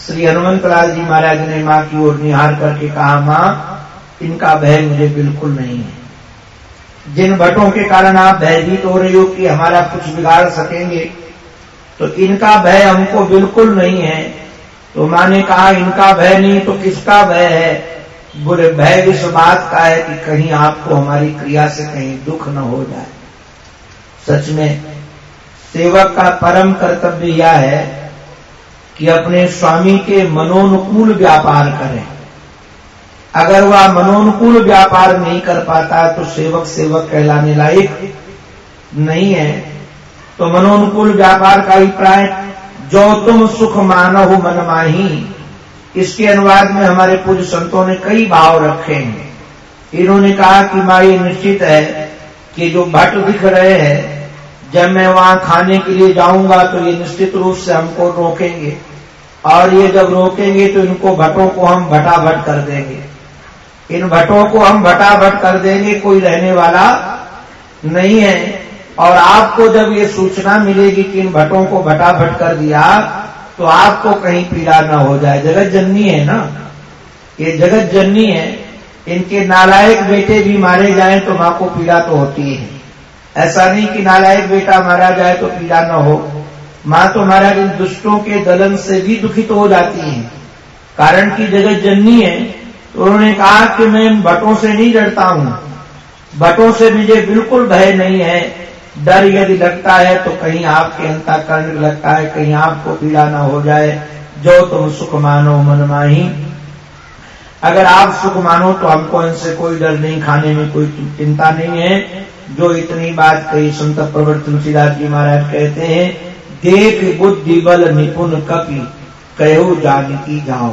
श्री हनुमंत लाल जी महाराज ने माँ की ओर निहार करके कहा, माँ, इनका भय मुझे बिल्कुल नहीं है। जिन भट्टों के कारण आप भयभीत हो रही हो कि हमारा कुछ बिगाड़ सकेंगे तो इनका भय हमको बिल्कुल नहीं है। तो माँ ने कहा, इनका भय नहीं तो किसका भय है? बुरे भय इस बात का है कि कहीं आपको हमारी क्रिया से कहीं दुख न हो जाए। सच में, सेवक का परम कर्तव्य यह है कि अपने स्वामी के मनोनुकूल व्यापार करें। अगर वह मनोनुकूल व्यापार नहीं कर पाता तो सेवक सेवक कहलाने लायक नहीं है। तो मनोनुकूल व्यापार का अभिप्राय, जो तुम सुख मानो मन माही इसके अनुवाद में हमारे पूज्य संतों ने कई भाव रखे हैं। इन्होंने कहा कि माँ, ये निश्चित है कि जो भट्ट दिख रहे हैं, जब मैं वहाँ खाने के लिए जाऊँगा तो ये निश्चित रूप से हमको रोकेंगे। और ये जब रोकेंगे तो इनको भट्टों को हम भटाभट कर देंगे। इन भट्टों को हम भटाभट कर देंगे, कोई रहने वाला नहीं है। और आपको जब ये सूचना मिलेगी कि इन भट्टों को भटाभट कर दिया तो आपको कहीं पीड़ा ना हो जाए। जगत जननी है ना? ये जगत जननी है। इनके नालायक बेटे भी मारे जाएँ तो माँ को पीड़ा तो होती है। ऐसा नहीं कि नालायक बेटा मारा जाए तो पीड़ा न हो। माँ तो महाराज इन दुष्टों के दलन से भी दुखित तो हो जाती है। कारण की जगत जननी है तो उन्होंने कहा कि मैं इन भट्टों से नहीं डरता हूँ। भट्टों से मुझे बिल्कुल भय नहीं है। डर यदि लगता है तो कहीं आपके अंताकरण लगता है, कहीं आपको पीड़ा ना हो जाए। जो तुम सुख मानो, मन माही। अगर आप सुख मानो तो हमको इनसे कोई डर नहीं, खाने में कोई चिंता नहीं है। जो इतनी बात कही संत प्रवर तुलसीदास जी महाराज कहते हैं, देख बुद्धि बल निपुण कपि, कहो जानकी जाओ।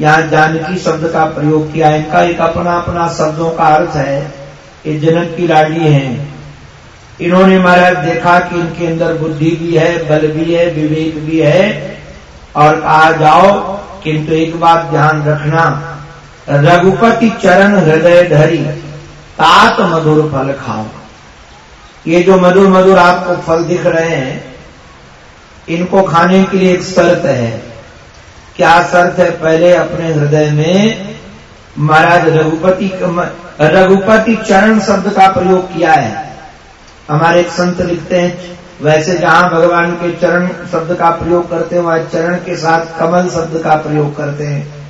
यहाँ जानकी शब्द का प्रयोग किया, इनका एक अपना अपना शब्दों का अर्थ है, ये जनक की लाडी है। इन्होंने महाराज देखा कि इनके अंदर बुद्धि भी है, बल भी है, विवेक भी है। और आ जाओ, किंतु एक बात ध्यान रखना, रघुपति चरण हृदय धरी, तात मधुर फल खाओ। ये जो मधुर मधुर आपको फल दिख रहे हैं, इनको खाने के लिए एक शर्त है। क्या शर्त है? पहले अपने हृदय में महाराज रघुपति रघुपति चरण शब्द का प्रयोग किया है। हमारे एक संत लिखते हैं, वैसे जहाँ भगवान के चरण शब्द का प्रयोग करते हैं, वहाँ चरण के साथ कमल शब्द का प्रयोग करते हैं।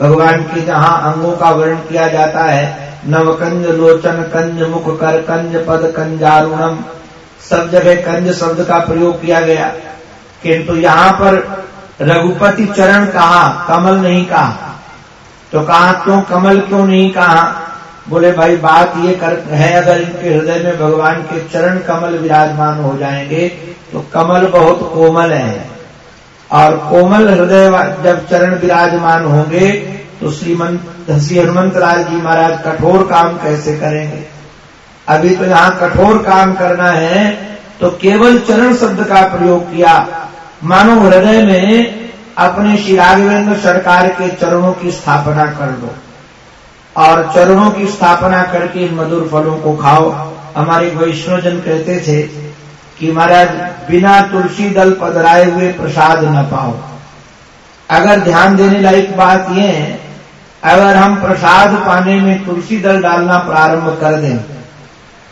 भगवान के जहाँ अंगों का वर्ण किया जाता है, नवकंज, लोचन, कंज, मुख कर, कंज, पद, कंजारुणम, सब जगह कंज शब्द का प्रयोग किया गया। किंतु यहाँ पर रघुपति चरण कहा, कमल नहीं कहा। तो कहा, क्यों कमल क्यों नहीं कहा? बोले, भाई, बात ये कर है, अगर इनके हृदय में भगवान के चरण कमल विराजमान हो जाएँगे तो कमल बहुत कोमल है। और कोमल हृदय जब चरण विराजमान होंगे तो श्रीमंत श्री हनुमंत लाल जी महाराज कठोर काम कैसे करेंगे? अभी तो यहाँ कठोर काम करना है तो केवल चरण शब्द का प्रयोग किया। मानो हृदय में अपने श्री राघवेंद्र सरकार के चरणों की स्थापना कर दो। और चरणों की स्थापना करके इन मधुर फलों को खाओ। हमारे वैष्णोजन कहते थे कि महाराज, बिना तुलसी दल पधराए हुए प्रसाद न पाओ। अगर ध्यान देने लायक बात यह है, अगर हम प्रसाद पाने में तुलसी दल डालना प्रारंभ कर दें,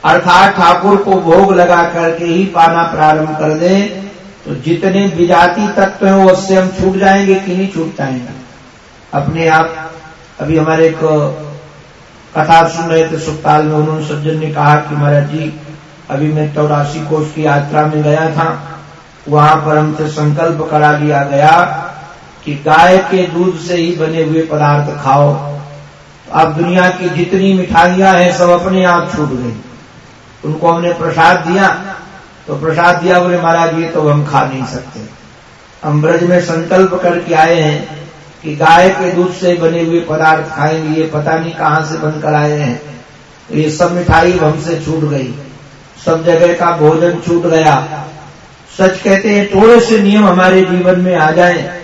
अर्थात ठाकुर को भोग लगा करके ही पाना प्रारंभ कर दें तो जितने विजाति तत्व हैं, उससे हम छूट जाएँगे कि नहीं छूट जाएँगे अपने आप, अभी हमारे एक कथा सुन रहे थे सुखताल में उन्होंने सज्जन ने कहा कि महाराज जी, अभी मैं चौरासी कोष की यात्रा में गया था। वहाँ पर हमसे संकल्प करा लिया गया कि गाय के दूध से ही बने हुए पदार्थ खाओ। अब दुनिया की जितनी मिठाइयाँ हैं, सब अपने आप छूट गई। उनको हमने प्रसाद दिया तो प्रसाद दिया बोले, महाराज, ये तो हम खा नहीं सकते। हम ब्रज में संकल्प करके आए हैं कि गाय के दूध से बने हुए पदार्थ खाएँगे, ये पता नहीं कहाँ से बनकर आए हैं। ये सब मिठाई हमसे छूट गई। सब जगह का भोजन छूट गया। सच कहते हैं, थोड़े से नियम हमारे जीवन में आ जाए।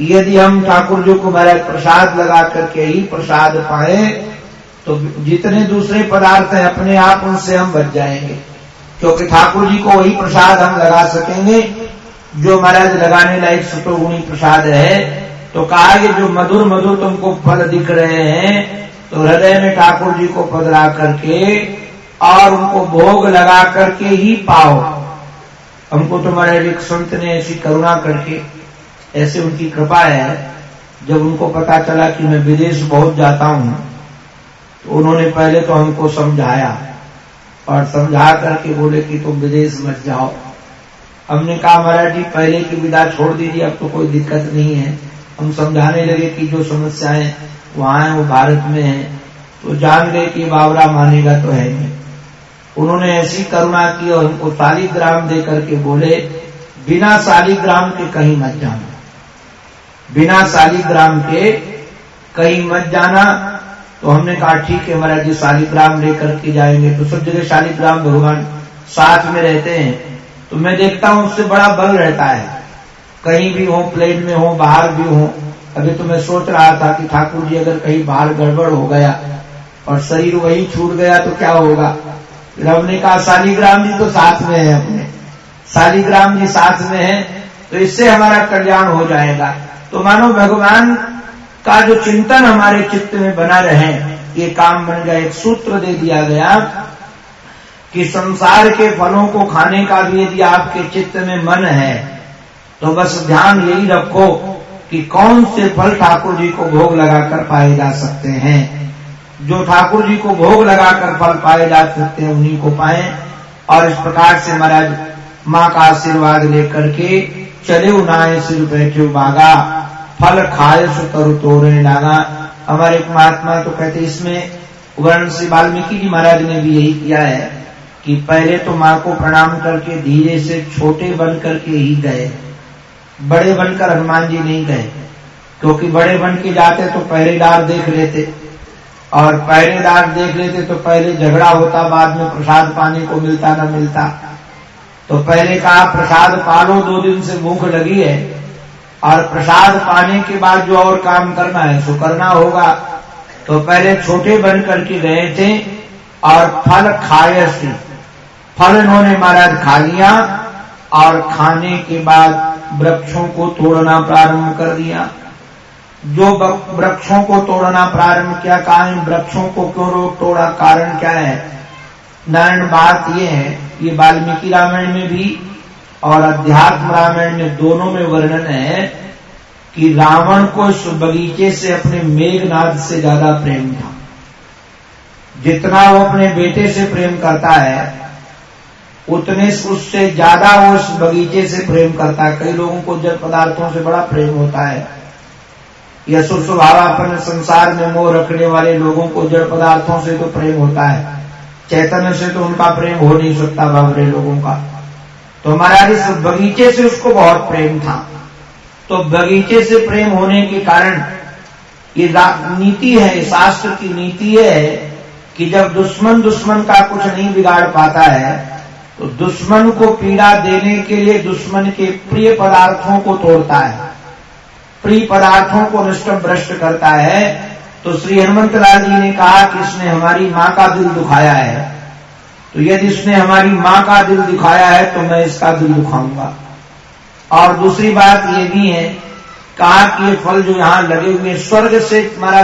यदि हम ठाकुर जी को महाराज प्रसाद लगा करके ही प्रसाद पाए तो जितने दूसरे पदार्थ हैं, अपने आप उनसे हम बच जाएँगे। क्योंकि ठाकुर जी को वही प्रसाद हम लगा सकेंगे, जो महाराज लगाने लायक सुतोगुणी प्रसाद है। तो कहा कि जो मधुर मधुर तुमको फल दिख रहे हैं तो हृदय में ठाकुर जी को पधरा करके और उनको भोग लगा करके ही पाओ। हमको तुम्हारे एक संत ने ऐसी करुणा करके, ऐसे उनकी कृपा है। जब उनको पता चला कि मैं विदेश बहुत जाता हूँ तो उन्होंने पहले तो हमको समझाया और समझा करके बोले कि तुम विदेश मत जाओ। हमने कहा, महाराज जी, पहले की विदा छोड़ दीजिए, अब तो कोई दिक्कत नहीं है। हम समझाने लगे कि जो समस्याएँ वहाँ है, वो भारत में है तो जान गए कि बावरा मानेगा तो है नहीं। उन्होंने ऐसी करुणा की और हमको शालिग्राम दे करके बोले, बिना शालिग्राम के कहीं मत जाना। बिना शालिग्राम के कहीं मत जाना। तो हमने कहा, ठीक है महाराज जी शालिग्राम लेकर के जाएँगे। तो सब जगह शालिग्राम भगवान साथ में रहते हैं। तो मैं देखता हूँ, उससे बड़ा बल रहता है। कहीं भी हो प्लेन में हो, बाहर भी हो, अभी तो मैं सोच रहा था कि ठाकुर जी अगर कहीं बाहर गड़बड़ हो गया और शरीर वही छूट गया तो क्या होगा? रब ने कहा शालिग्राम जी तो साथ में है अपने। शालिग्राम जी साथ में है तो इससे हमारा कल्याण हो जाएगा। तो मानो भगवान का जो चिंतन हमारे चित्त में बना रहे, ये काम बन गया। एक सूत्र दे दिया गया कि संसार के फलों को खाने का भी यदि आपके चित्त में मन है तो बस ध्यान यही रखो कि कौन से फल ठाकुर जी को भोग लगाकर पाए जा सकते हैं। जो ठाकुर जी को भोग लगाकर फल पाए जा सकते हैं, उन्हीं को पाए। और इस प्रकार से महाराज, माँ का आशीर्वाद लेकर के चले उनाए सिर बैठे बागा। फल खाए, सुतर तोड़ने लगा हमारे एक महात्मा तो कहते इसमें वर्ण से वाल्मीकि जी महाराज ने भी यही किया है कि पहले तो माँ को प्रणाम करके धीरे से छोटे बन करके ही गए। बड़े बनकर हनुमान जी नहीं गए। क्योंकि तो बड़े बन के जाते तो पहरेदार देख लेते। और पहरेदार देख लेते तो पहले झगड़ा होता, बाद में प्रसाद पाने को मिलता न मिलता। तो पहले कहा, प्रसाद पालो दो दिन से भूख लगी है। और प्रसाद पाने के बाद जो और काम करना है, सो करना होगा। तो पहले छोटे बन करके गए थे और फल खाए से फल इन्होंने महाराज खा लिया और खाने के बाद वृक्षों को तोड़ना प्रारंभ कर दिया। जो वृक्षों को तोड़ना प्रारंभ किया कहा वृक्षों को क्यों रोक तोड़ा? कारण क्या है? नारायण बात यह है, ये वाल्मीकि रामायण में भी और अध्यात्म रामायण में दोनों में वर्णन है कि रावण को इस बगीचे से अपने मेघनाद से ज़्यादा प्रेम था। जितना वो अपने बेटे से प्रेम करता है उतने उससे ज़्यादा वो उस बगीचे से प्रेम करता है। कई लोगों को जल पदार्थों से बड़ा प्रेम होता है। या सुस्वभावापन संसार में मोह रखने वाले लोगों को जड़ पदार्थों से तो प्रेम होता है। चैतन्य से तो उनका प्रेम हो नहीं सकता बाबरे लोगों का। तो महाराज इस बगीचे से उसको बहुत प्रेम था। तो बगीचे से प्रेम होने के कारण ये नीति है शास्त्र की नीति है कि जब दुश्मन दुश्मन का कुछ नहीं बिगाड़ पाता है तो दुश्मन को पीड़ा देने के लिए दुश्मन के प्रिय पदार्थों को तोड़ता है। प्रिय पदार्थों को नष्ट भ्रष्ट करता है। तो श्री हनुमत लाल जी ने कहा कि इसने हमारी माँ का दिल दुखाया है। तो यदि इसने हमारी माँ का दिल दुखाया है तो मैं इसका दिल दुखाऊँगा। और दूसरी बात ये भी है, कहा कि ये फल जो यहाँ लगे हुए स्वर्ग से तुम्हारा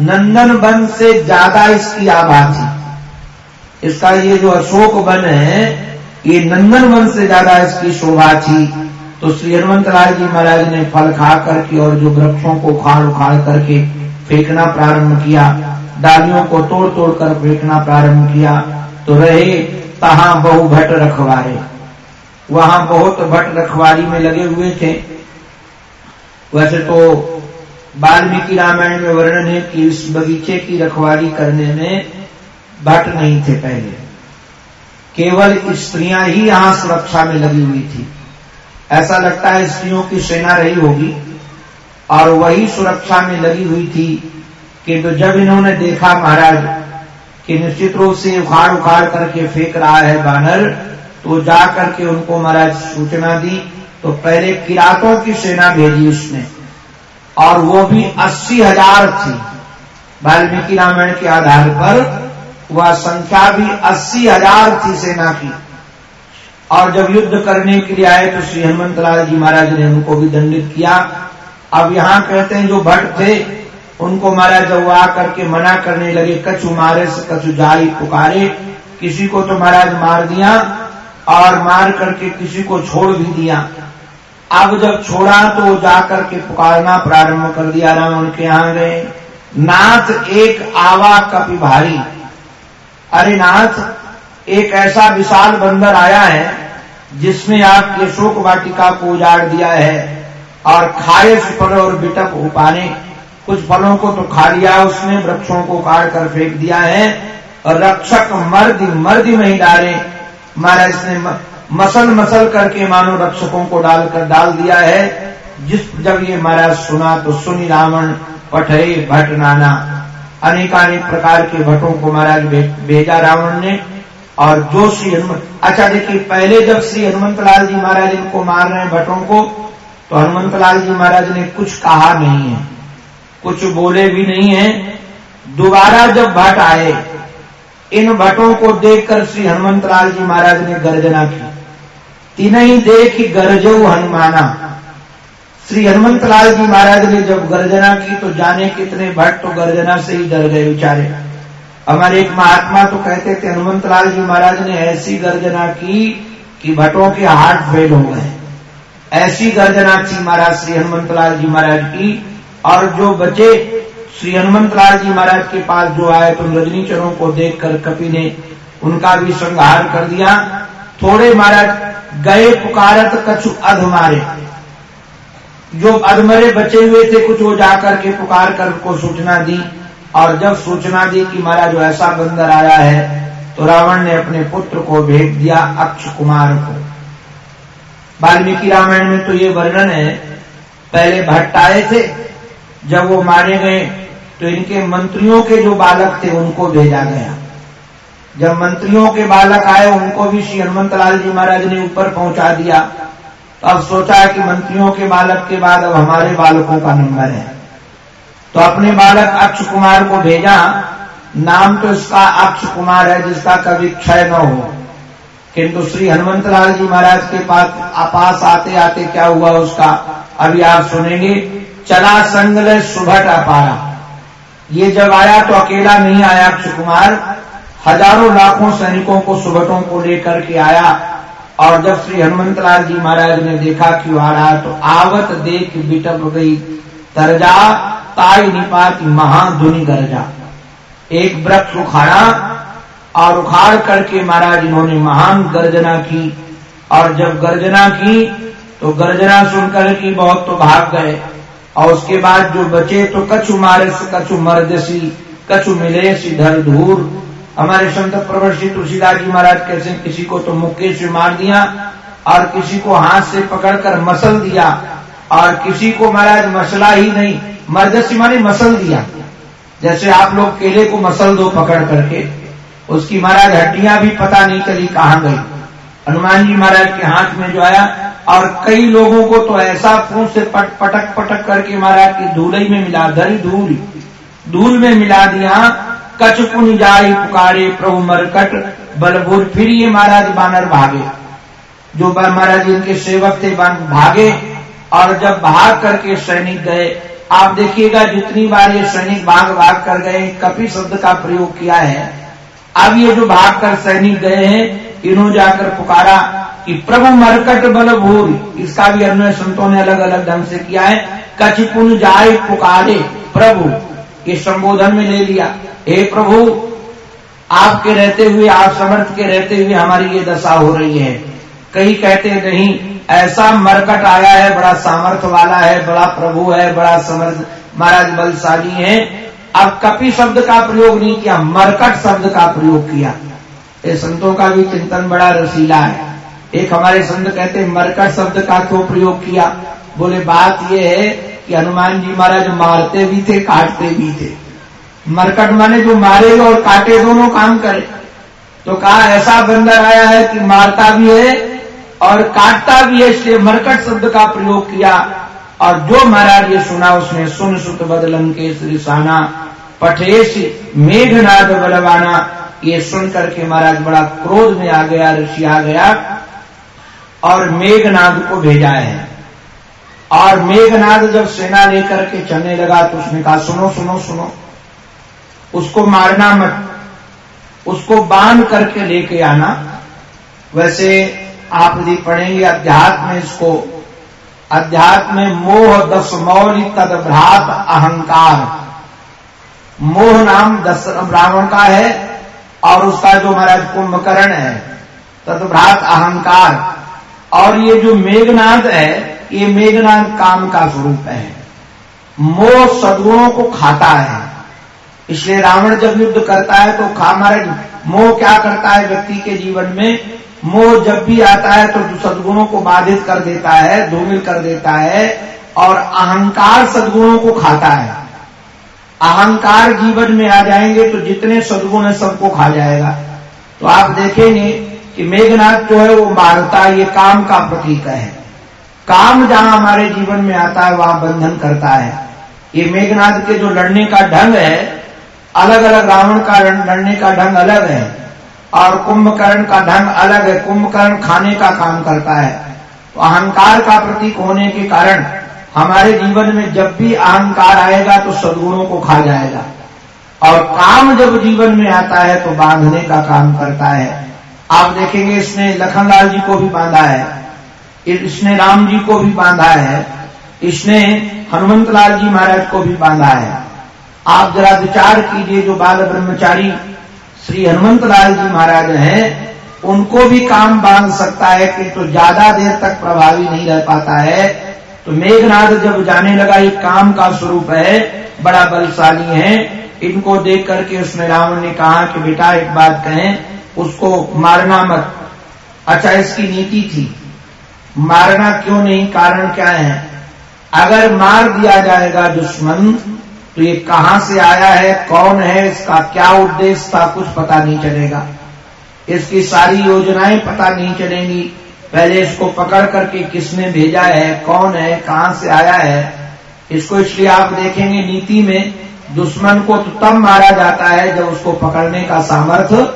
नंदन वन से ज़्यादा इसकी आभा थी इसका ये जो अशोक वन है, ये नंदन वन से ज़्यादा इसकी शोभा थी। तो श्री हनुमत लाल जी महाराज ने फल खा करके और जो वृक्षों को उखाड़ उखाड़ करके फेंकना प्रारंभ किया, डालियों को तोड़ तोड़ कर फेंकना प्रारंभ किया तो रहे तहा बहु भट्ट रखवारे। वहाँ बहुत भट्ट रखवारी में लगे हुए थे। वैसे तो वाल्मीकि रामायण में वर्णन है कि इस बगीचे की रखवाली करने में भट्ट नहीं थे पहले। केवल स्त्रियाँ ही यहाँ सुरक्षा में लगी हुई थी। ऐसा लगता है स्त्रियों की सेना रही होगी। और वही सुरक्षा में लगी हुई थी किंतु तो जब इन्होंने देखा महाराज कि निश्चित रूप से उखाड़ उखाड़ करके फेंक रहा है बानर तो जा करके उनको महाराज सूचना दी तो पहले किरातों की सेना भेजी उसने। और वो भी अस्सी हज़ार थी। वाल्मीकि रामायण के आधार पर वह संख्या भी अस्सी हज़ार थी सेना की। और जब युद्ध करने के लिए आए तो श्री हनुमत लाल जी महाराज ने उनको भी दंडित किया। अब यहाँ कहते हैं जो भट्ट थे, उनको महाराज जब आकर मना करने लगे, कछु मारे से कछु जाई पुकारे। किसी को तो महाराज मार दिया और मार करके किसी को छोड़ भी दिया। अब जब छोड़ा तो जाकर के पुकारना प्रारंभ कर दिया, रावण के यहाँ गए नाथ एक आवा कपि भारी। अरे नाथ एक ऐसा विशाल बंदर आया है, जिसने आपके शोक वाटिका को उजाड़ दिया है और खाए फल और बिटक उपाने। कुछ फलों को तो खा लिया, उसने वृक्षों को काट कर फेंक दिया है और रक्षक मर्द मर्द नहीं डाले। महाराज, इसने मसल मसल करके मानो रक्षकों को डालकर डाल दिया है। जिस जब ये महाराज सुना तो सुनी रावण, पठे भट नाना अनेकानेक प्रकार के भट्टों को महाराज भेजा रावण ने। और जो श्री हनुमत अच्छा देखिए, पहले जब श्री हनुमत लाल जी महाराज इनको मार रहे हैं भट्टों को तो हनुमत लाल जी महाराज ने कुछ कहा नहीं है। कुछ बोले भी नहीं है। दोबारा जब भट्ट आए, इन भट्टों को देखकर श्री हनुमत लाल जी महाराज ने गर्जना की। तीन ही देख गरजो हनुमाना। श्री हनुमत लाल जी महाराज ने जब गर्जना की तो जाने कितने भट्ट तो गर्जना से ही डर गए बेचारे। हमारे एक महात्मा तो कहते थे, हनुमत लाल जी महाराज ने ऐसी गर्जना की कि भट्टों के हाथ फेल हो गए। ऐसी गर्जना थी महाराज श्री हनुमत लाल जी महाराज की। और जो बचे, श्री हनुमत लाल जी महाराज के पास जो आए तो रजनीचरों को देखकर कपि ने उनका भी संहार कर दिया। थोड़े महाराज गए पुकारत कछु अध मारे। जो अधमरे बचे हुए थे, कुछ वो जाकर के पुकार कर को सूचना दी। और जब सूचना दी कि महाराज ऐसा बंदर आया है तो रावण ने अपने पुत्र को भेज दिया अक्ष कुमार को। वाल्मीकि रामायण में तो ये वर्णन है, पहले भट्ट आए थे, जब वो मारे गए तो इनके मंत्रियों के जो बालक थे, उनको भेजा गया। जब मंत्रियों के बालक आए, उनको भी श्री हनुमत लाल जी महाराज ने ऊपर पहुँचा दिया। अब सोचा कि मंत्रियों के बालक के बाद अब हमारे बालकों का नंबर है। तो अपने बालक अक्ष कुमार को भेजा। नाम तो इसका अक्ष कुमार है, जिसका कभी क्षय न हो। किंतु श्री हनुमत लाल जी महाराज के पास पास आते आते क्या हुआ उसका? अभी आप सुनेंगे, चला संगल सुभट अपारा। ये जब आया तो अकेला नहीं आया अक्ष कुमार। हज़ारों लाखों सैनिकों को, सुभटों को लेकर के आया। और जब श्री हनुमत लाल जी महाराज ने देखा कि रहा तो आवत देख बिटप गई। तरजा ताई निपात महाधुनि गरजा एक वृक्ष उखाड़ा और उखाड़ करके महाराज इन्होंने महान गर्जना की। और जब गर्जना की तो गर्जना सुनकर की बहुत तो भाग गए। और उसके बाद जो बचे तो कछु मारे कछु मर्दसी कछु मिले सी धर धूर। हमारे संत प्रवर श्री तुलसीदास जी महाराज कैसे किसी को तो मुक्के से मार दिया और किसी को हाथ से पकड़कर मसल दिया और किसी को महाराज मसला ही नहीं मर्दसी माने मसल दिया। जैसे आप लोग केले को मसल दो पकड़ करके उसकी महाराज हड्डियाँ भी पता नहीं चली कहाँ गई। हनुमान जी महाराज के हाथ में जो आया और कई लोगों को तो ऐसा फूस से पट, पटक पटक करके महाराज की धूल में मिला धरी धूल धूल में मिला दिया कच पुन जाई पुकारे प्रभु मरकट, बलबूर फिर ये महाराज बानर भागे। जो महाराज इनके सेवक थे भागे, और जब भाग करके सैनिक गए, आप देखिएगा जितनी बार ये सैनिक भाग भाग कर गए, कपि शब्द का प्रयोग किया है। अब ये जो भाग कर सैनिक गए हैं इन्होंने जाकर पुकारा कि प्रभु मरकट बल भूल इसका भी अन्य संतों ने अलग अलग ढंग से किया है। कचिपुन जाए पुकारे प्रभु। ये संबोधन में ले लिया। हे प्रभु, आपके रहते हुए, आप समर्थ के रहते हुए हमारी ये दशा हो रही है। कई कहते नहीं, ऐसा मरकट आया है, बड़ा सामर्थ वाला है, बड़ा प्रभु है, बड़ा समर्थ, महाराज बलशाली है। अब कपि शब्द का प्रयोग नहीं किया, मरकट शब्द का प्रयोग किया। ये संतों का भी चिंतन बड़ा रसीला है। एक हमारे संत कहते, मरकट शब्द का क्यों प्रयोग किया। बोले, बात यह है कि हनुमान जी महाराज मारते भी थे, काटते भी थे। मरकट माने जो मारे और काटे दोनों काम करे। तो कहा, ऐसा बंदर आया है कि मारता भी है और काटता भी है, इसलिए मरकट शब्द का प्रयोग किया। और जो महाराज ये सुना, उसने सुन सुत बदलन के श्रीसाना पठेश मेघनाद बलवाना। ये सुन करके महाराज बड़ा क्रोध में आ गया, ऋषि आ गया और मेघनाद को भेजा है। और मेघनाद जब सेना लेकर के चलने लगा तो उसने कहा, सुनो सुनो सुनो। उसको मारना मत। उसको बाँध करके लेके आना। वैसे आप यदि पढ़ेंगे अध्यात्म इसको, अध्यात्म मोह दस मौली तद भ्रात अहंकार। मोह नाम दस ब्राह्मण का है और उसका जो महाराज कुंभकर्ण है तदभ्रात अहंकार। और ये जो मेघनाथ है ये मेघनाथ काम का स्वरूप है। मोह सदगुणों को खाता है। इसलिए रावण जब युद्ध करता है तो महाराज मोह क्या करता है व्यक्ति के जीवन में? मोह जब भी आता है तो सदगुणों को बाधित कर देता है, धूमिल कर देता है और अहंकार सदगुणों को खाता है। अहंकार जीवन में आ जाएँगे तो जितने सदगुण है सबको खा जाएगा। तो आप देखेंगे कि मेघनाथ जो है वो मारता, ये काम का प्रतीक है। काम जहाँ हमारे जीवन में आता है, वहाँ बंधन करता है। ये मेघनाथ के जो लड़ने का ढंग है अलग अलग रावण का लड़ने का ढंग अलग है, और कुंभकर्ण का ढंग अलग है। कुंभकर्ण खाने का काम करता है। तो अहंकार का प्रतीक होने के कारण हमारे जीवन में जब भी अहंकार आएगा तो सदगुणों को खा जाएगा। और काम जब जीवन में आता है तो बांधने का काम करता है। आप देखेंगे, इसने लखनलाल जी को भी बांधा है। इसने राम जी को भी बांधा है, इसने हनुमंत लाल जी महाराज को भी बांधा है। आप जरा विचार कीजिए, जो बाल ब्रह्मचारी श्री हनुमंत लाल जी महाराज हैं, उनको भी काम बाँध सकता है कि तो ज़्यादा देर तक प्रभावी नहीं रह पाता है। तो मेघनाथ जब जाने लगा, ये काम का स्वरूप है, बड़ा बलशाली है। इनको देख करके उसने रावण ने कहा कि बेटा, एक बात कहें, उसको मारना मत। अच्छा इसकी नीति थी। मारना क्यों नहीं? कारण क्या है? अगर मार दिया जाएगा दुश्मन तो ये कहाँ से आया है? कौन है? इसका क्या उद्देश्य था? कुछ पता नहीं चलेगा। इसकी सारी योजनाएँ पता नहीं चलेंगी। पहले इसको पकड़ करके किसने भेजा है? कौन है? कहाँ से आया है? इसको इसलिए आप देखेंगे नीति में, दुश्मन को तो तब मारा जाता है जब उसको पकड़ने का सामर्थ्य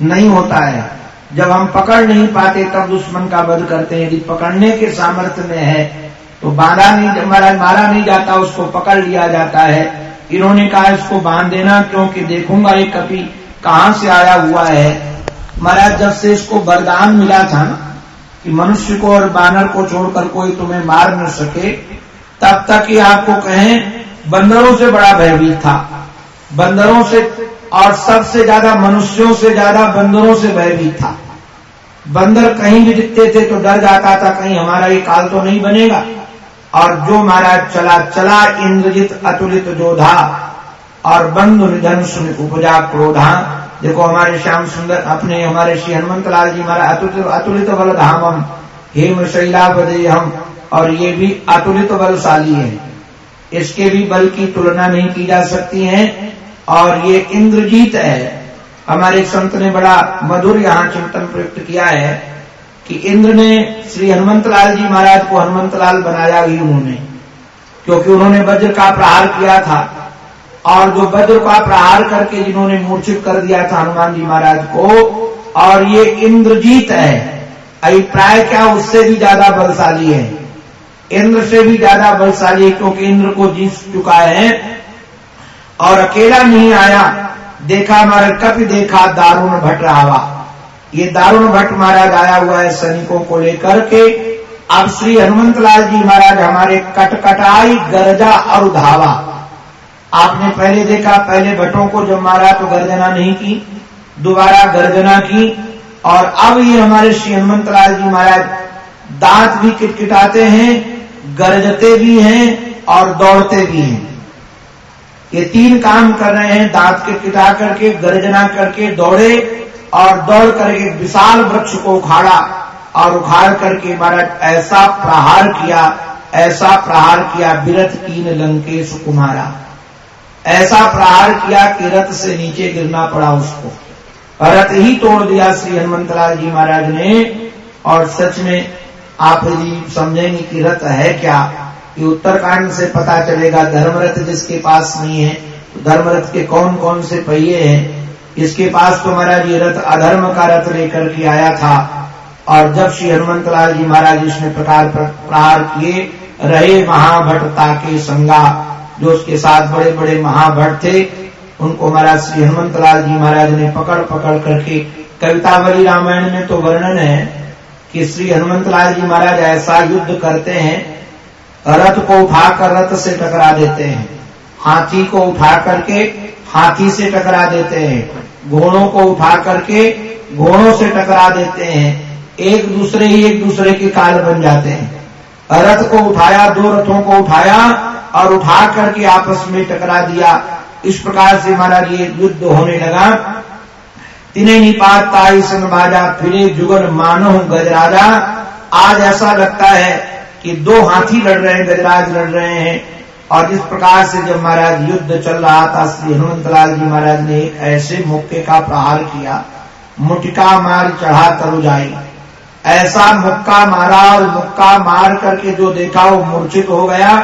नहीं होता है। जब हम पकड़ नहीं पाते, तब दुश्मन का वध करते हैं। यदि पकड़ने के सामर्थ्य में है तो बांधा नहीं, मारा मारा नहीं जाता, उसको पकड़ लिया जाता है। इन्होंने कहा, इसको बाँध देना, क्योंकि देखूँगा ये कभी कहाँ से आया हुआ है। महाराज, जब से इसको वरदान मिला था ना, कि मनुष्य को और बानर को छोड़कर कोई तुम्हें मार न सके, तब तक ही आपको कहें, बंदरों से बड़ा भयभीत था। बंदरों से और सबसे ज़्यादा मनुष्यों से ज़्यादा बंदरों से भयभीत था। बंदर कहीं भी दिखते थे तो डर जाता था, कहीं हमारा ये काल तो नहीं बनेगा। और जो महाराज चला चला इंद्रजित अतुलित जोधा, और बंधु निधन सुन उपजा क्रोधा। देखो हमारे श्याम सुंदर, अपने, हमारे श्री हनुमंत लाल जी, हमारा अतुलित अतुलित बल धामम हेम शैला बदे हम, और ये भी अतुलित बलशाली है। इसके भी बल की तुलना नहीं की जा सकती है। और ये इंद्रजीत है। हमारे संत ने बड़ा मधुर यहाँ चिंतन प्रयुक्त किया है कि इंद्र ने श्री हनुमंत लाल जी महाराज को हनुमंत लाल बनाया ही उन्होंने, क्योंकि उन्होंने वज्र का प्रहार किया था। और जो वज्र का प्रहार करके जिन्होंने मूर्छित कर दिया था हनुमान जी महाराज को, और ये इंद्रजीत है। अभिप्राय क्या उससे भी ज़्यादा बलशाली है? इंद्र से भी ज़्यादा बलशाली क्योंकि इंद्र को जीत चुका है। और अकेला नहीं आया, देखा हमारे कप देखा दारुण भट्ट रहा ये दारुण भट्ट महाराज आया हुआ है सैनिकों को लेकर के। अब श्री हनुमंत लाल जी महाराज हमारे कटकटाई, गरजा और धावा आपने पहले देखा, पहले भट्टों को जब मारा तो गर्जना नहीं की, दोबारा गर्जना की, और अब ये हमारे श्री हनुमंत लाल जी महाराज दांत भी किटकिटाते हैं, गरजते भी हैं और दौड़ते भी हैं। ये तीन काम कर रहे हैं, दांत के किटा करके, गर्जना करके, दौड़े और दौड़ करके विशाल वृक्ष को उखाड़ा और उखाड़ करके महाराज ऐसा प्रहार किया, ऐसा प्रहार किया विरथ कीन लंकेश कुमारा। ऐसा प्रहार किया कि रथ से नीचे गिरना पड़ा उसको। रथ ही तोड़ दिया श्री हनुमंतलाल जी महाराज ने और सच में आप यदि समझेंगे कि रथ है क्या? कि उत्तरकांड से पता चलेगा धर्मरथ जिसके पास नहीं है तो धर्मरथ के कौन कौन से पहिए हैं? इसके पास तो महाराज ये रथ अधर्म का रथ लेकर के आया था। और जब श्री हनुमंत लाल जी महाराज इसने प्रकार प्रहार किए, रहे महाभट्टता के संगा, जो उसके साथ बड़े बड़े महाभट्ट थे, उनको महाराज श्री हनुमंत लाल जी महाराज ने पकड़ पकड़ करके कवितावली रामायण में तो वर्णन है कि श्री हनुमंत लाल जी महाराज ऐसा युद्ध करते हैं रथ को उठाकर रथ से टकरा देते हैं। हाथी को उठा करके हाथी से टकरा देते हैं। घोड़ों को उठा करके घोड़ों से टकरा देते हैं। एक दूसरे ही एक दूसरे के काल बन जाते हैं। रथ को उठाया, दो रथों को उठाया और उठा करके आपस में टकरा दिया। इस प्रकार से महाराज ये युद्ध होने लगा। तिने निपात ताई संग बाजा, फिरे जुगन मानो गजराजा। आज ऐसा लगता है कि दो हाथी लड़ रहे हैं गजराज लड़ रहे हैं। और इस प्रकार से जब महाराज युद्ध चल रहा था, श्री हनुमंतलाल जी महाराज ने ऐसे मुक्के का प्रहार किया। मुटिका मार चढ़ा तरु जाई ऐसा मुक्का मारा और मुक्का मार करके जो देखा वो मूर्छित हो गया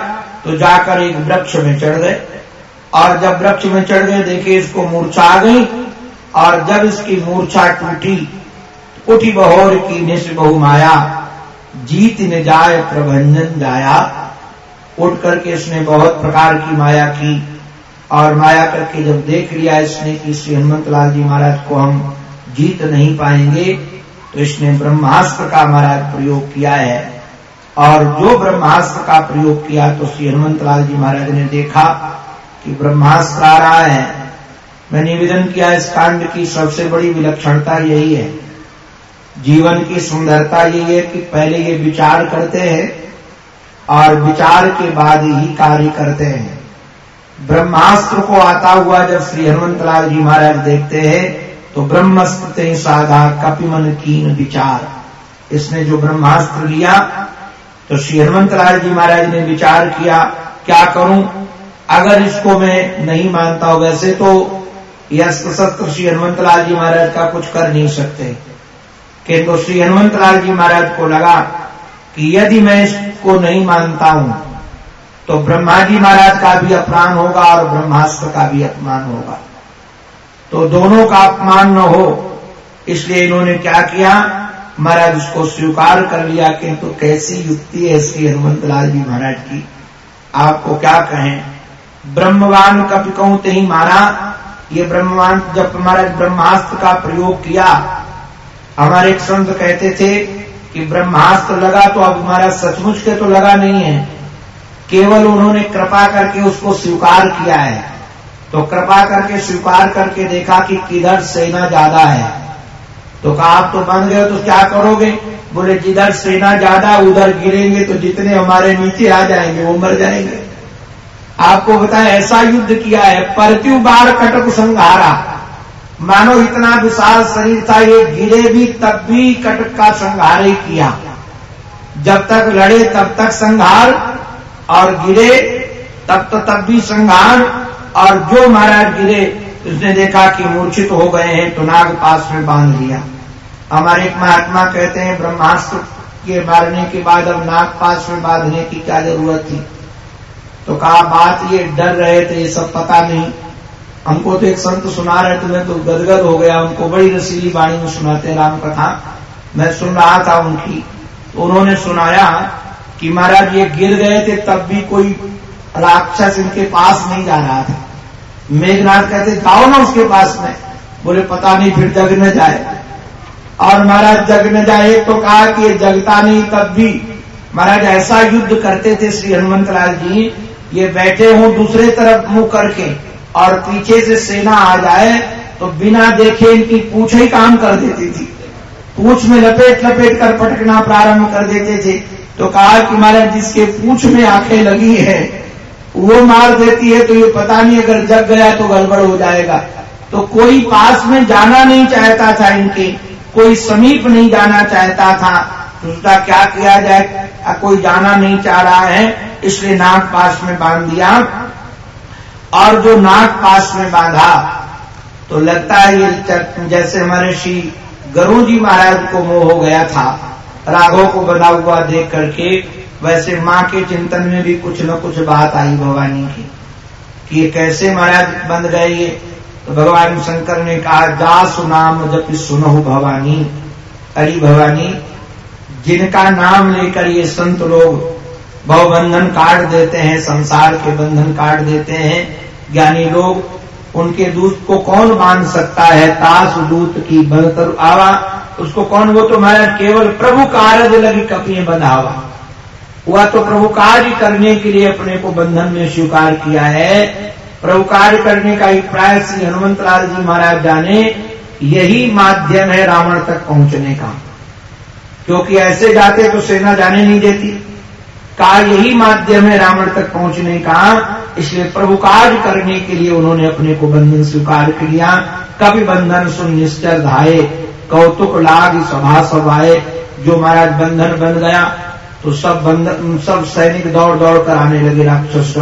तो जाकर एक वृक्ष में चढ़ गए। और जब वृक्ष में चढ़ गए, देखे इसको मूर्छा आ गई। और जब इसकी मूर्छा टूटी, उठी बहोर की निश बहु माया। जीत न जाय प्रभंजन जाया। उठ करके इसने बहुत प्रकार की माया की और माया करके जब देख लिया इसने कि श्री हनुमत लाल जी महाराज को हम जीत नहीं पाएँगे तो इसने ब्रह्मास्त्र का महाराज प्रयोग किया है। और जो ब्रह्मास्त्र का प्रयोग किया तो श्री हनुमत लाल जी महाराज ने देखा कि ब्रह्मास्त्र आ रहा है। मैं निवेदन किया इस कांड की सबसे बड़ी विलक्षणता यही है। जीवन की सुंदरता ये है कि पहले ये विचार करते हैं और विचार के बाद ही कार्य करते हैं। ब्रह्मास्त्र को आता हुआ जब श्री हनुमत लाल जी महाराज देखते हैं तो ब्रह्मस्त्र साधा कपिमन कीन विचार। इसने जो ब्रह्मास्त्र लिया तो श्री हनुमत लाल जी महाराज ने विचार किया, क्या करूँ? अगर इसको मैं नहीं मानता हूँ वैसे तो यस्त्र शस्त्र श्री हनुमत लाल जी महाराज का कुछ कर नहीं सकते। किंतु श्री हनुमत लाल जी महाराज को लगा कि यदि मैं इसको नहीं मानता हूँ तो ब्रह्मा जी महाराज का भी अपमान होगा और ब्रह्मास्त्र का भी अपमान होगा। तो दोनों का अपमान न हो, इसलिए इन्होंने क्या किया? महाराज उसको स्वीकार कर लिया, किंतु तो कैसी युक्ति है श्री हनुमत लाल जी महाराज की? आपको क्या कहें? ब्रह्मवान कपिकौत ही मारा, ये ब्रह्मवान जब महाराज ब्रह्मास्त्र का प्रयोग किया हमारे एक संत कहते थे कि ब्रह्मास्त्र लगा तो अब हमारा सचमुच के तो लगा नहीं है। केवल उन्होंने कृपा करके उसको स्वीकार किया है। तो कृपा करके स्वीकार करके देखा कि किधर सेना ज़्यादा है। तो कहा, आप तो बन गए तो क्या करोगे? बोले, जिधर सेना ज़्यादा, उधर गिरेंगे तो जितने हमारे नीचे आ जाएँगे, वो मर जाएँगे। आपको बताया ऐसा युद्ध किया है परत्यु बार कटक संघारा मानो इतना विशाल शरीर था, ये गिरे भी तब भी कटक का संहार ही किया। जब तक लड़े तब तक संहार, और गिरे तब तो तब भी संहार, और जो महाराज गिरे, उसने देखा कि मूर्छित हो गए हैं तो नाग पास में बाँध लिया। हमारे एक महात्मा कहते हैं, ब्रह्मास्त्र के मारने के बाद अब नाग पास में बांधने की क्या ज़रूरत थी? तो कहा, बात ये डर रहे थे, ये सब पता नहीं। हमको तो एक संत सुना रहे थे मैं तो गदगद हो गया, उनको बड़ी रसीली वाणी में सुनाते राम कथा मैं सुन रहा था उनकी। तो उन्होंने सुनाया कि महाराज ये गिर गए थे, तब भी कोई राक्षस इनके पास नहीं जा रहा था। मेघनाथ कहते, जाओ ना उसके पास में। बोले, पता नहीं, फिर जग न जाए। और महाराज जग न जाए तो कहा कि ये जगता नहीं, तब भी महाराज ऐसा युद्ध करते थे श्री हनुमंत लाल जी, ये बैठे हों दूसरे तरफ़ मुँह करके। और पीछे से सेना आ जाए तो बिना देखे इनकी पूछ ही काम कर देती थी। पूछ में लपेट लपेट कर पटकना प्रारंभ कर देते थे। तो कहा कि महाराज, जिसके पूछ में आँखें लगी है, वो मार देती है तो ये पता नहीं अगर जग गया तो गड़बड़ हो जाएगा। तो कोई पास में जाना नहीं चाहता था इनके, कोई समीप नहीं जाना चाहता था। उसका क्या किया जाए? कोई जाना नहीं चाह रहा है, इसलिए नाग पास में बाँध दिया। और जो नाग पास में बांधा तो लगता है ये जैसे हमारे श्री गरु जी महाराज को मोह हो गया था। राघो को बना हुआ देख करके वैसे माँ के चिंतन में भी कुछ न कुछ बात आई भवानी की, कि ये कैसे महाराज बंद गए ये? तो भगवान शंकर ने कहा जा सुनाम जब सुनो भवानी। अरे भवानी, जिनका नाम लेकर ये संत लोग बहुबंधन काट देते हैं, संसार के बंधन काट देते हैं ज्ञानी लोग उनके दूत को कौन मान सकता है? तास दूत की बलतर आवा, उसको कौन? वो तो महाराज केवल प्रभु कार्य लगी कपिए बंधावा। वह तो प्रभु कार्य करने के लिए अपने को बंधन में स्वीकार किया है। प्रभु कार्य करने का एक प्राय श्री हनुमंत लाल जी महाराज जाने, यही माध्यम है रावण तक पहुँचने का। क्योंकि ऐसे जाते तो सेना जाने नहीं देती। का यही माध्यम है रावण तक पहुँचने का। इसलिए प्रभु कार्य करने के लिए उन्होंने अपने को बंधन स्वीकार कर लिया कभी बंधन सुन निश्चर धाये कौतुक लाग सभा सभाए जो महाराज बंधन बन गया तो सब बंधन, सब सैनिक दौड़ दौड़ कर आने लगे राक्षस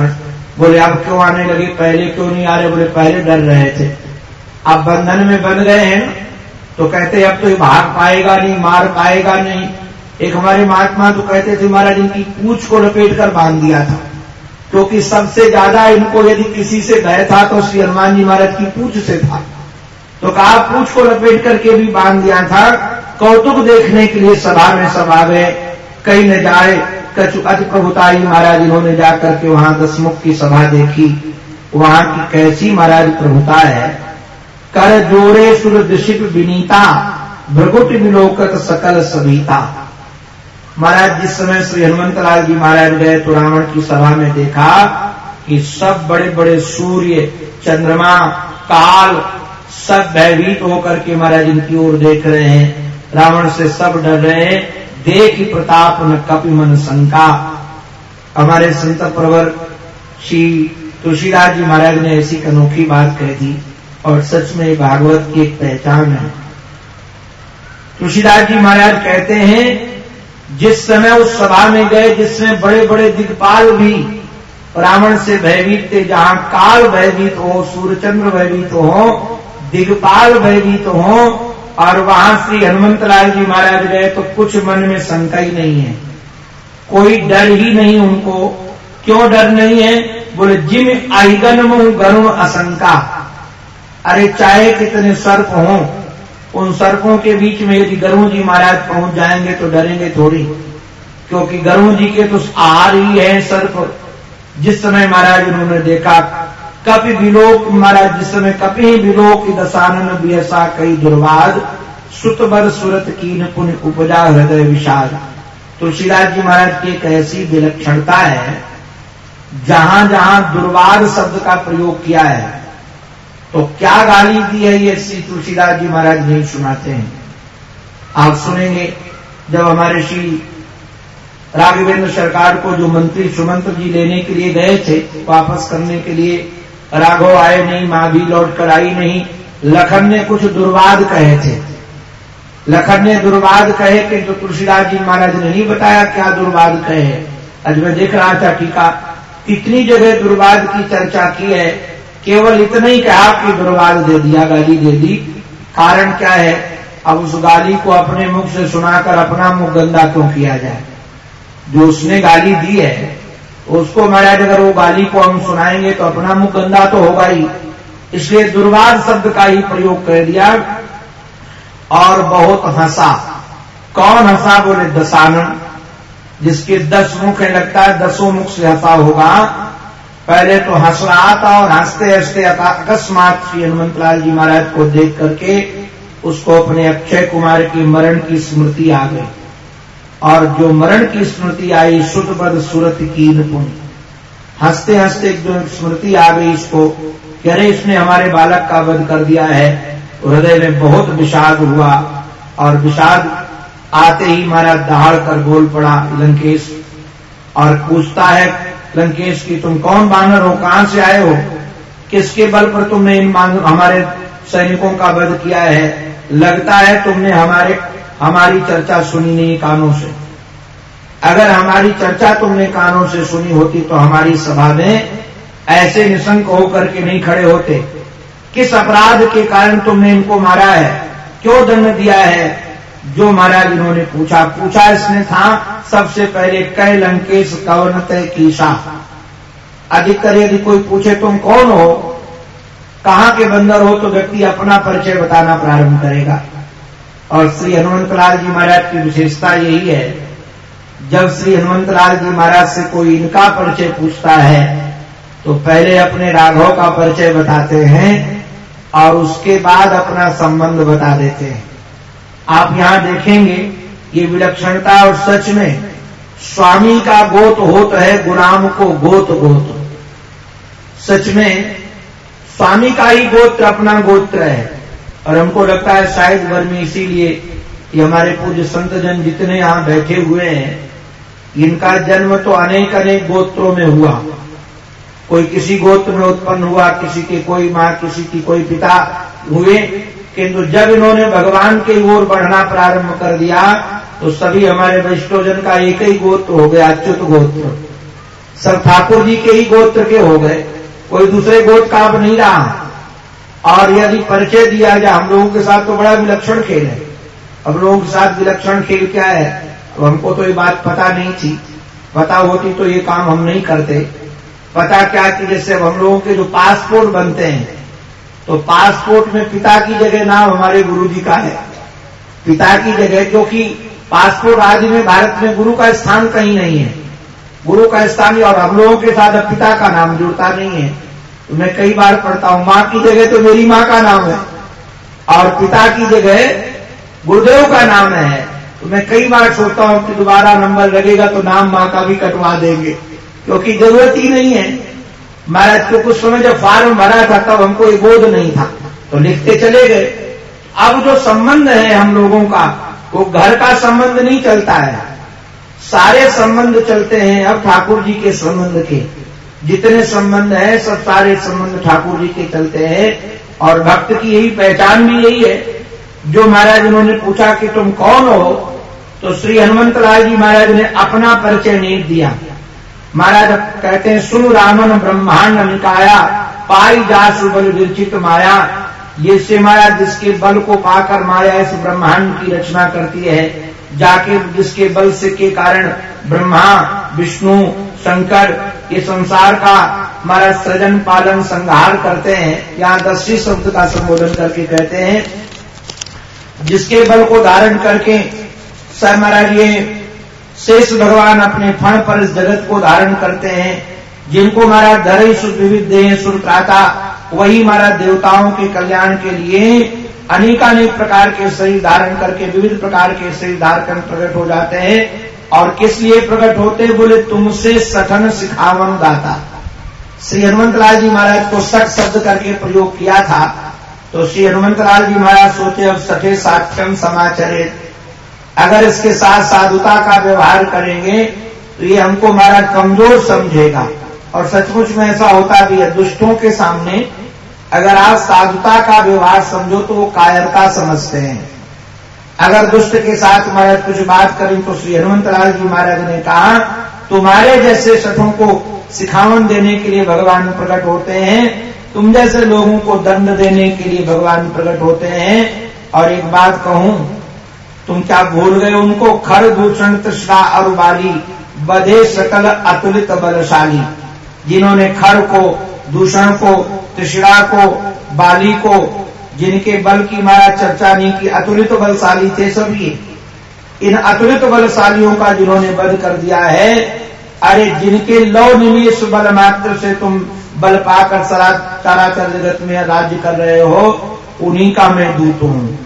बोले, अब क्यों आने लगे? पहले क्यों नहीं आ रहे? बोले, पहले डर रहे थे। अब बंधन में बन गए हैं तो कहते अब तो ये भाग पाएगा नहीं, मार पाएगा नहीं। एक हमारे महात्मा तो कहते थे, महाराज, इनकी पूछ को लपेट कर बाँध दिया था। क्योंकि तो सबसे ज़्यादा इनको यदि किसी से भय था तो श्री हनुमान जी महाराज की पूछ से था। तो कहा, पूछ को लपेट करके भी बाँध दिया था। कौतुक देखने के लिए सभा में सभा गए कहीं न जाए, कछु अति प्रभुताई महाराज इन्होंने जाकर के वहाँ दसमुख की सभा देखी। वहाँ की कैसी महाराज प्रभुता है? कर जोड़े सुर दिशिप विनीता, भ्रगुट विलोकत सकल सभीता महाराज, जिस समय श्री हनुमंत लाल जी महाराज गए तो रावण की सभा में देखा कि सब बड़े बड़े सूर्य, चंद्रमा, काल सब भयभीत होकर के महाराज इनकी ओर देख रहे हैं। रावण से सब डर रहे हैं। देख प्रताप न कपि मन शंका। हमारे संत प्रवर श्री तुलसीदास जी महाराज ने ऐसी अनोखी बात कह दी, और सच में भागवत की एक पहचान है। तुलसीदास जी महाराज कहते हैं जिस समय उस सभा में गए, जिसमें बड़े बड़े दिग्पाल भी ब्राह्मण से भयभीत थे, जहाँ काल भयभीत हो, सूर्यचंद्र भयभीत हो, दिग्पाल भयभीत हो, और वहाँ श्री हनुमत लाल जी महाराज गए तो कुछ मन में शंका ही नहीं है। कोई डर ही नहीं उनको। क्यों डर नहीं है? बोले, जिम आईगन गरुण असंका। अरे चाहे कितने सर्प हों उन सर्पों के बीच में यदि गरुण जी महाराज पहुँच जाएँगे तो डरेंगे थोड़ी, क्योंकि गरुण जी के तो आहार ही है सर्प। जिस समय महाराज उन्होंने देखा, कपि विलोक, महाराज जिस समय कपि विलोक दशानन बियसा कई दुर्वाद सुतबर सुरत कीन पुण्य उपजा हृदय विषाद तुलसीदास जी महाराज की एक ऐसी विलक्षणता है जहाँ जहाँ दुर्वाद शब्द का प्रयोग किया है तो क्या गाली दी है ये श्री तुलसीदास जी महाराज नहीं सुनाते हैं। आप सुनेंगे जब हमारे श्री राघवेंद्र सरकार को जो मंत्री सुमंत्र जी लेने के लिए गए थे, वापस करने के लिए राघव आए नहीं, माँ भी लौट कर आई नहीं, लखन ने कुछ दुर्वाद कहे थे। लखन ने दुर्वाद कहे कि जो तुलसीदास जी महाराज ने नहीं बताया क्या दुर्वाद कहे। आज मैं देख रहा था टीका कितनी जगह दुर्वाद की चर्चा की है। केवल इतना ही कहा कि दुर्वाद दे दिया गाली दे दी। कारण क्या है? अब उस गाली को अपने मुख से सुनाकर अपना मुख गंदा क्यों किया जाए? जो उसने गाली दी है, उसको महाराज, अगर वो गाली को हम सुनाएँगे तो अपना मुख गंदा तो होगा ही। इसलिए दुर्वाद शब्द का ही प्रयोग कर दिया और बहुत हंसा। कौन हंसा बोले? दसानन जिसके दस मुख है, लगता है दसों मुख से हंसा होगा। पहले तो हंस रहा था और हँसते हँसते अकस्मात श्री हनुमत लाल जी महाराज को देख करके उसको अपने अक्षय कुमार की मरण की स्मृति आ गई। और जो मरण की स्मृति आई बद सुरत की पुण्य हँसते हँसते जो स्मृति आ गई इसको अरे इसने हमारे बालक का वध कर दिया है, हृदय में बहुत विषाद हुआ। और विषाद आते ही महाराज दहाड़ कर बोल पड़ा लंकेश और पूछता है लंकेश की, तुम कौन बानर हो? कहाँ से आए हो? किसके बल पर तुमने इन हमारे सैनिकों का वध किया है? लगता है तुमने हमारे, हमारी चर्चा सुनी नहीं कानों से। अगर हमारी चर्चा तुमने कानों से सुनी होती तो हमारी सभा में ऐसे निशंक होकर के नहीं खड़े होते। किस अपराध के कारण तुमने इनको मारा है? क्यों दंड दिया है? जो महाराज इन्होंने पूछा पूछा इसने, था, सबसे पहले कै लंकेश कवन तय कीशा अधिकतर यदि कोई पूछे तुम कौन हो, कहाँ के बंदर हो तो व्यक्ति अपना परिचय बताना प्रारंभ करेगा। और श्री हनुमंत लाल जी महाराज की विशेषता यही है, जब श्री हनुमंत लाल जी महाराज से कोई इनका परिचय पूछता है तो पहले अपने राघव का परिचय बताते हैं, और उसके बाद अपना संबंध बता देते हैं। आप यहाँ देखेंगे ये विलक्षणता और सच में स्वामी का गोत होत है गुलाम को गोत गोत। सच में स्वामी का ही गोत्र अपना गोत्र है। और हमको लगता है शायद भर में इसीलिए ये हमारे पूज्य संत जन जितने यहाँ बैठे हुए हैं, इनका जन्म तो अनेक अनेक गोत्रों में हुआ। कोई किसी गोत्र में उत्पन्न हुआ, किसी के कोई माँ, किसी की कोई पिता हुए किंतु जब इन्होंने भगवान के ओर बढ़ना प्रारंभ कर दिया तो सभी हमारे वैष्णोजन का एक ही गोत्र हो गया अच्युत गोत्र। सब ठाकुर जी के ही गोत्र के हो गए। कोई दूसरे गोत्र का अब नहीं रहा। और यदि परिचय दिया जाए, हम लोगों के साथ तो बड़ा विलक्षण खेल है। हम लोगों के साथ विलक्षण खेल क्या है? तो हमको तो ये बात पता नहीं थी। पता होती तो ये काम हम नहीं करते। पता क्या कि जैसे हम लोगों के जो पासपोर्ट बनते हैं तो पासपोर्ट में पिता की जगह नाम हमारे गुरु जी का है। पिता की जगह, क्योंकि पासपोर्ट आदि में भारत में गुरु का स्थान कहीं नहीं है। गुरु का स्थान और हम लोगों के साथ पिता का नाम जुड़ता नहीं है। तो मैं कई बार पढ़ता हूँ, माँ की जगह तो मेरी माँ का नाम है और पिता की जगह गुरुदेव का नाम है। तो मैं कई बार सोचता हूँ कि दोबारा नंबर लगेगा तो नाम माँ का भी कटवा देंगे, क्योंकि ज़रूरत ही नहीं है। महाराज को कुछ समय जब फार्म भरा था, तब हमको ये बोध नहीं था। तो लिखते चले गए। अब जो संबंध है हम लोगों का, वो घर का संबंध नहीं चलता है। सारे संबंध चलते हैं अब ठाकुर जी के संबंध के। जितने संबंध है, सब सारे संबंध ठाकुर जी के चलते हैं। और भक्त की यही पहचान भी यही है। जो महाराज उन्होंने पूछा कि तुम कौन हो तो श्री हनुमंत लाल जी महाराज ने अपना परिचय नहीं दिया। महाराज कहते हैं, सुन रामन ब्रह्मांड निकाया, पाई जा सुबल विरचित माया। ये से महाराज जिसके बल को पाकर माया इस ब्रह्मांड की रचना करती है, जाके जिसके बल से के कारण ब्रह्मा, विष्णु, शंकर, ये संसार का हमारा सृजन, पालन, संहार करते हैं। यहाँ दसवीं शब्द का संबोधन करके कहते हैं, जिसके बल को धारण करके सर महाराज ये शेष भगवान अपने फण पर इस जगत को धारण करते हैं। जिनको हमारा धरे सुर विविध देह सुर प्राता वही हमारा देवताओं के कल्याण के लिए अनेकानेक प्रकार के शरीर धारण करके, विविध प्रकार के शरीर धारण प्रकट हो जाते हैं। और किस लिए प्रकट होते बोले, तुमसे सठन सिखावन दाता। श्री हनुमंत लाल जी महाराज को सठ शब्द करके प्रयोग किया था। तो श्री हनुमंत लाल जी महाराज सोचे, अब सठे साक्षम समाचरित। अगर इसके साथ साधुता का व्यवहार करेंगे तो ये हमको हमारा कमज़ोर समझेगा। और सचमुच में ऐसा होता भी है, दुष्टों के सामने अगर आप साधुता का व्यवहार समझो तो वो कायरता समझते हैं। अगर दुष्ट के साथ महाराज कुछ बात करें तो श्री हनुमंत लाल जी महाराज ने कहा, तुम्हारे जैसे सठों को सिखावन देने के लिए भगवान प्रकट होते हैं, तुम जैसे लोगों को दंड देने के लिए भगवान प्रकट होते हैं। और एक बात कहूँ तुम क्या भूल गए उनको? खर दूषण तृष्णा और बाली, बधे सकल अतुलित बलशाली। जिन्होंने खर को, दूषण को, तृष्णा को, बाली को, जिनके बल की मारा चर्चा नहीं की, अतुलित बलशाली थे सभी। इन अतुलित बलशालियों का जिन्होंने वध कर दिया है, अरे जिनके लौ निवेश बल मात्र से तुम बल पाकर सरा चराचर जगत में राज्य कर रहे हो, उन्हीं का मैं दूत हूँ।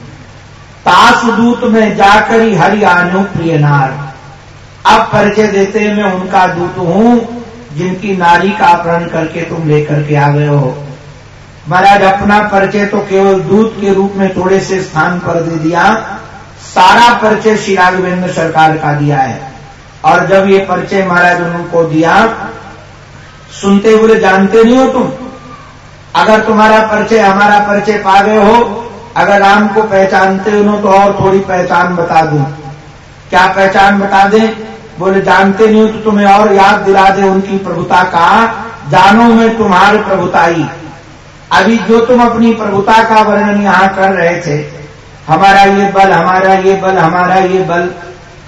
तासदूत में जाकर ही हरि आनो प्रिय नार। अब परिचय देते मैं उनका दूत हूँ, जिनकी नारी का अपहरण करके तुम लेकर के आ गए हो। महाराज, अपना परिचय तो केवल दूत के रूप में थोड़े से स्थान पर दे दिया। सारा परिचय श्री राघवेंद्र सरकार का दिया है। और जब ये परिचय महाराज उनको दिया, सुनते हुए जानते नहीं हो तुम? अगर तुम्हारा परिचय हमारा परिचय पा गए हो अगर राम को पहचानते हो तो और थोड़ी पहचान बता दू। क्या पहचान बता दे? बोले, जानते नहीं हो तो तुम्हें और याद दिला दे उनकी प्रभुता का। जानो मैं तुम्हारे प्रभुताई। अभी जो तुम अपनी प्रभुता का वर्णन यहाँ कर रहे थे, हमारा ये बल, हमारा ये बल, हमारा ये बल,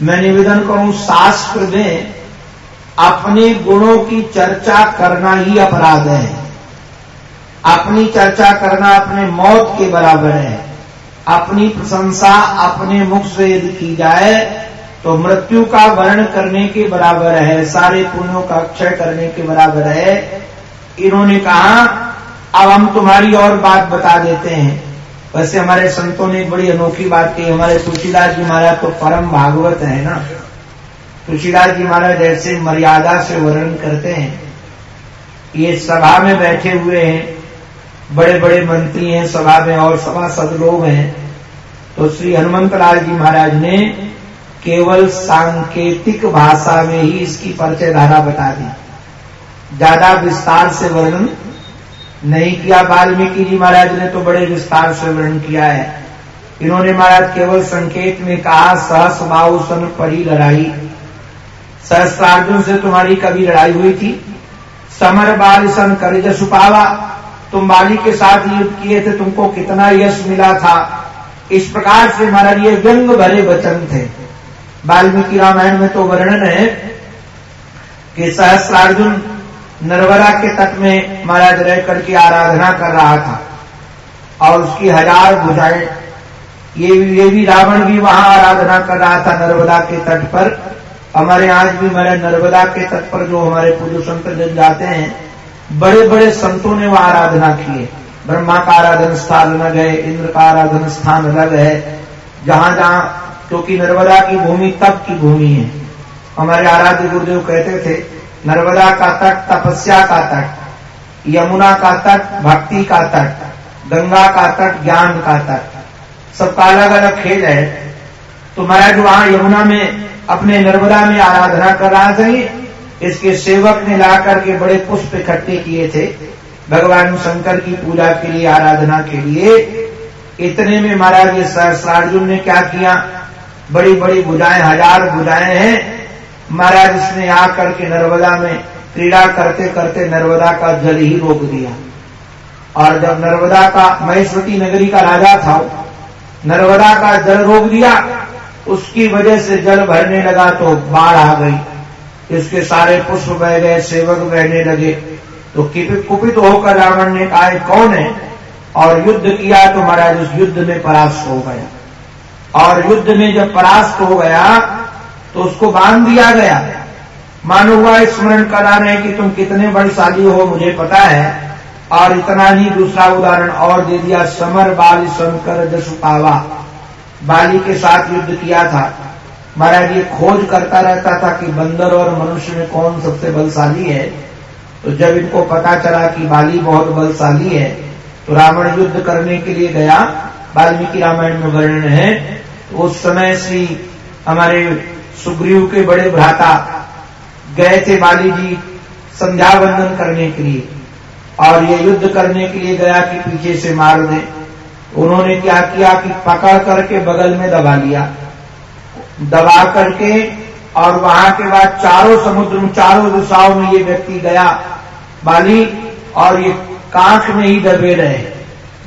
मैं निवेदन करूँ, शास्त्र में अपने गुणों की चर्चा करना ही अपराध है। अपनी चर्चा करना अपने मौत के बराबर है। अपनी प्रशंसा अपने मुख से यदि की जाए तो मृत्यु का वर्ण करने के बराबर है, सारे पुण्यों का क्षय करने के बराबर है। इन्होंने कहा, अब हम तुम्हारी और बात बता देते हैं। वैसे हमारे संतों ने बड़ी अनोखी बात की। हमारे तुलसीदास जी महाराज तो परम भागवत है ना। तुलसीदास जी महाराज ऐसे मर्यादा से वर्णन करते हैं। ये सभा में बैठे हुए हैं। बड़े बड़े मंत्री हैं सभा में और सभासद लोग हैं। तो श्री हनुमंत लाल जी महाराज ने केवल सांकेतिक भाषा में ही इसकी परिचय धारा बता दी। ज़्यादा विस्तार से वर्णन नहीं किया। वाल्मीकि जी महाराज ने तो बड़े विस्तार से वर्णन किया है। इन्होंने महाराज केवल संकेत में कहा सहस बाहु सन परी लड़ाई। सहस्त्रार्जुन से तुम्हारी कभी लड़ाई हुई थी? समर बाल सन कर जसुपावा तुम बाली के साथ युद्ध किए थे, तुमको कितना यश मिला था। इस प्रकार से महाराज ये व्यंग भरे वचन थे। वाल्मीकि रामायण में तो वर्णन है कि सहस्रार्जुन नर्मदा के तट में महाराज रह करके आराधना कर रहा था और उसकी हज़ार भुजाएँ, ये भी ये भी रावण भी वहाँ आराधना कर रहा था नर्मदा के तट पर। हमारे आज भी हमारे नर्मदा के तट पर जो हमारे पूर्व संत जन जाते हैं बड़े बड़े संतों ने वहाँ आराधना की है। ब्रह्मा का आराधन स्थान अलग है इंद्र का आराधन स्थान अलग है। जहाँ जहाँ, क्योंकि तो नर्मदा की भूमि तप की भूमि है। हमारे आराध्य गुरुदेव कहते थे, नर्मदा का तट तपस्या का तट, यमुना का तट भक्ति का तट, गंगा का तट ज्ञान का तट। सबका अलग अलग खेल है। तो महाराज वहाँ यमुना में अपने नर्मदा में आराधना कर रहा था इसके सेवक ने ला करके बड़े पुष्प इकट्ठे किए थे। भगवान शंकर की पूजा के लिए आराधना के लिए। इतने में महाराज ये सहस्रार्जुन ने क्या किया? बड़ी बड़ी बुझाएँ हज़ार बुझाएँ हैं। महाराज इसने आकर के नर्मदा में क्रीड़ा करते करते नर्मदा का जल ही रोक दिया। और जब नर्मदा का, महेश्वती नगरी का राजा था, नर्मदा का जल रोक दिया, उसकी वजह से जल भरने लगा तो बाढ़ आ गई। इसके सारे पुष्प बह गए, सेवक बहने लगे। तो कुपित होकर रावण ने कहा कौन है? और युद्ध किया तो महाराज उस युद्ध में परास्त हो गया। और युद्ध में जब परास्त हो गया तो उसको बाँध दिया गया। मानो हुआ स्मरण करा रहे कि तुम कितने बलशाली हो, मुझे पता है। और इतना ही दूसरा उदाहरण और दे दिया, समर बाल शंकर जसुपावा बाली के साथ युद्ध किया था। महाराज ये खोज करता रहता था कि बंदर और मनुष्य में कौन सबसे बलशाली है। तो जब इनको पता चला कि बाली बहुत बलशाली है तो रावण युद्ध करने के लिए गया। वाल्मीकि रामायण में वर्णन है तो उस समय श्री हमारे सुग्रीव के बड़े भ्राता गए थे बाली जी संध्या वंदन करने के लिए। और ये युद्ध करने के लिए गया कि पीछे से मार दे। उन्होंने क्या किया कि पकड़ करके बगल में दबा लिया। दबा करके और वहाँ के बाद चारों समुद्र में, चारों दिशाओं में ये व्यक्ति गया। बाली, और ये कांख में ही दबे रहे।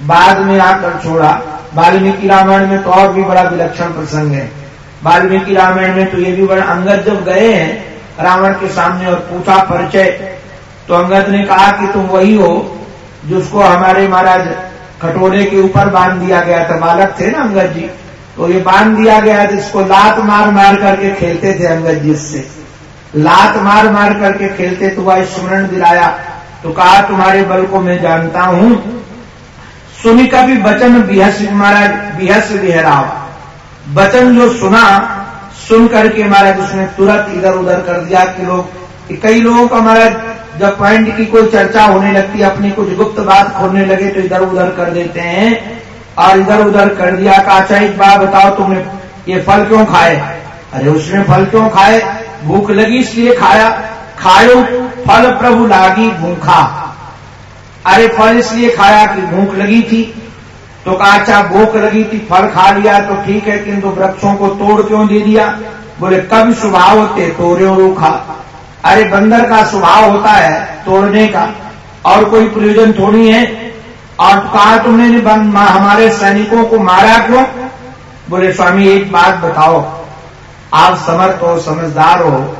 बाद में आकर छोड़ा। वाल्मीकि रामायण में तो और भी बड़ा विलक्षण प्रसंग है। वाल्मीकि रामायण में तो ये भी बड़ा अंगद जब गए हैं, रावण के सामने और पूछा परिचय तो अंगद ने कहा कि तुम वही हो, जिसको हमारे महाराज खटोरे के ऊपर बाँध दिया गया था। बालक थे ना अंगद जी? तो ये बाँध दिया गया जिसको लात मार मार करके खेलते थे अंगद जी से लात मार मार करके खेलते तो वह स्मरण दिलाया तो कहा, तुम्हारे बल को मैं जानता हूँ। सुनी का भी वचन बिहस महाराज, बिहस बिहराव। वचन जो सुना, सुन करके महाराज उसने तुरंत इधर उधर कर दिया कि लोग कई लोगों का महाराज जब पॉइंट की कोई चर्चा होने लगती है अपनी कुछ गुप्त बात खोलने लगे तो इधर उधर कर देते हैं। और इधर उधर कर दिया का अच्छा एक बात बताओ तुमने, ये फल क्यों खाए? अरे उसने फल क्यों खाए? भूख लगी इसलिए खाया। खायो, फल प्रभु लागी भूखा। अरे फल इसलिए खाया कि भूख लगी थी। तो कहा अच्छा भूख लगी थी, फल खा लिया तो ठीक है, किंतु वृक्षों को तोड़ क्यों दे दिया? बोले, कब स्वभाव होते, तोड़े रूखा अरे बंदर का स्वभाव होता है तोड़ने का, और कोई प्रयोजन थोड़ी है? और कहा तुमने हमारे सैनिकों को मारा क्यों? बोले, स्वामी, एक बात बताओ। आप समर्थ हो, समझदार हो।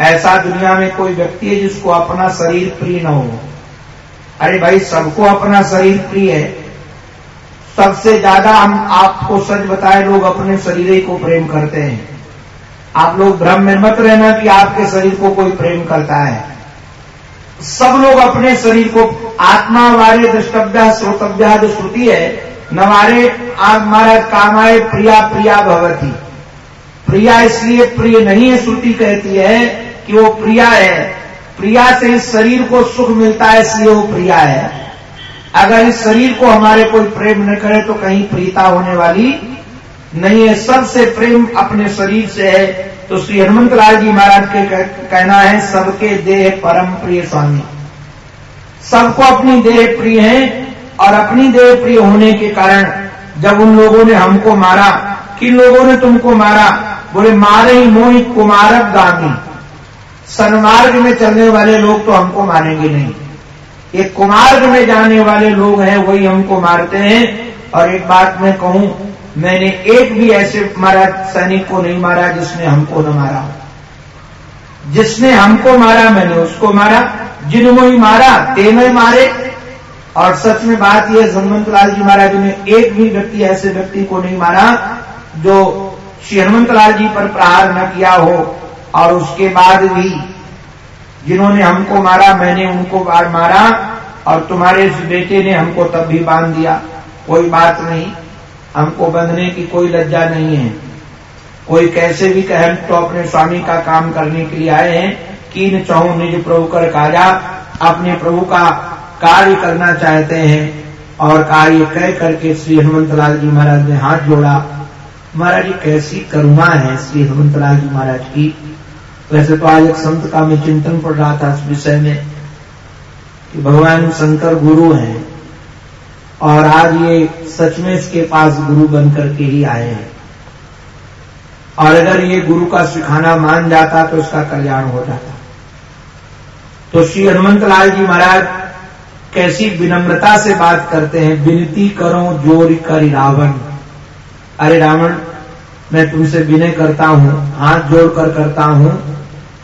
ऐसा दुनिया में कोई व्यक्ति है जिसको अपना शरीर प्रिय न हो। अरे भाई, सबको अपना शरीर प्रिय है। सबसे ज़्यादा हम आपको सच बताए लोग अपने शरीर को प्रेम करते हैं। आप लोग भ्रम में मत रहना कि आपके शरीर को कोई प्रेम करता है। सब लोग अपने शरीर को आत्मा वारे द्रष्टव्य, श्रोतव्य जो श्रुति है नवारे हमारा कामाए, प्रिया प्रिया भवती। प्रिया इसलिए प्रिय नहीं है, श्रुति कहती है कि वो प्रिया है। प्रिया से इस शरीर को सुख मिलता है, इसलिए वो प्रिया है। अगर इस शरीर को हमारे कोई प्रेम न करे तो कहीं प्रीता होने वाली नहीं है। सबसे प्रेम अपने शरीर से है। तो श्री हनुमंत लाल जी महाराज के कहना है, सबके देह परम प्रिय स्वामी। सबको अपनी देह प्रिय है और अपनी देह प्रिय होने के कारण जब उन लोगों ने हमको मारा, किन लोगों ने तुमको मारा? बोले, मारे ही मोहि कुमारक गांधी। सन्मार्ग में चलने वाले लोग तो हमको मारेंगे नहीं। ये कुमार्ग में जाने वाले लोग हैं, वही हमको मारते हैं। और एक बात मैं कहूँ मैंने एक भी ऐसे मारा, सैनिक को नहीं मारा जिसने हमको न मारा। जिसने हमको मारा, मैंने उसको मारा। जिन्होंने ही मारा, तेने मारे। और सच में बात यह हनुमंत लाल जी महाराज ने एक भी व्यक्ति, ऐसे व्यक्ति को नहीं मारा जो श्री हनुमंत लाल जी पर प्रहार न किया हो। और उसके बाद भी जिन्होंने हमको मारा, मैंने उनको मारा। और तुम्हारे बेटे ने हमको तब भी बाँध दिया। कोई बात नहीं। हमको बंधने की कोई लज्जा नहीं है। कोई कैसे भी कह तो अपने स्वामी का काम करने के लिए आए हैं। कीन चाहू निज प्रभु कर कार्या अपने प्रभु का कार्य करना चाहते हैं। और कार्य कह करके श्री हनुमंत लाल जी महाराज ने हाथ जोड़ा। महाराज जी, कैसी करुणा है श्री हनुमंतलाल जी महाराज की। वैसे तो आज एक संत का मैं चिंतन पढ़ रहा था इस विषय में कि भगवान शंकर गुरु हैं। और आज ये सच में इसके पास गुरु बनकर के ही आए हैं। और अगर ये गुरु का सिखाना मान जाता तो उसका कल्याण हो जाता। तो श्री हनुमंत लाल जी महाराज कैसी विनम्रता से बात करते हैं, विनती करो, ज़ोर कर रावण। अरे रावण, मैं तुमसे विनय करता हूँ, हाथ जोड़कर करता हूँ,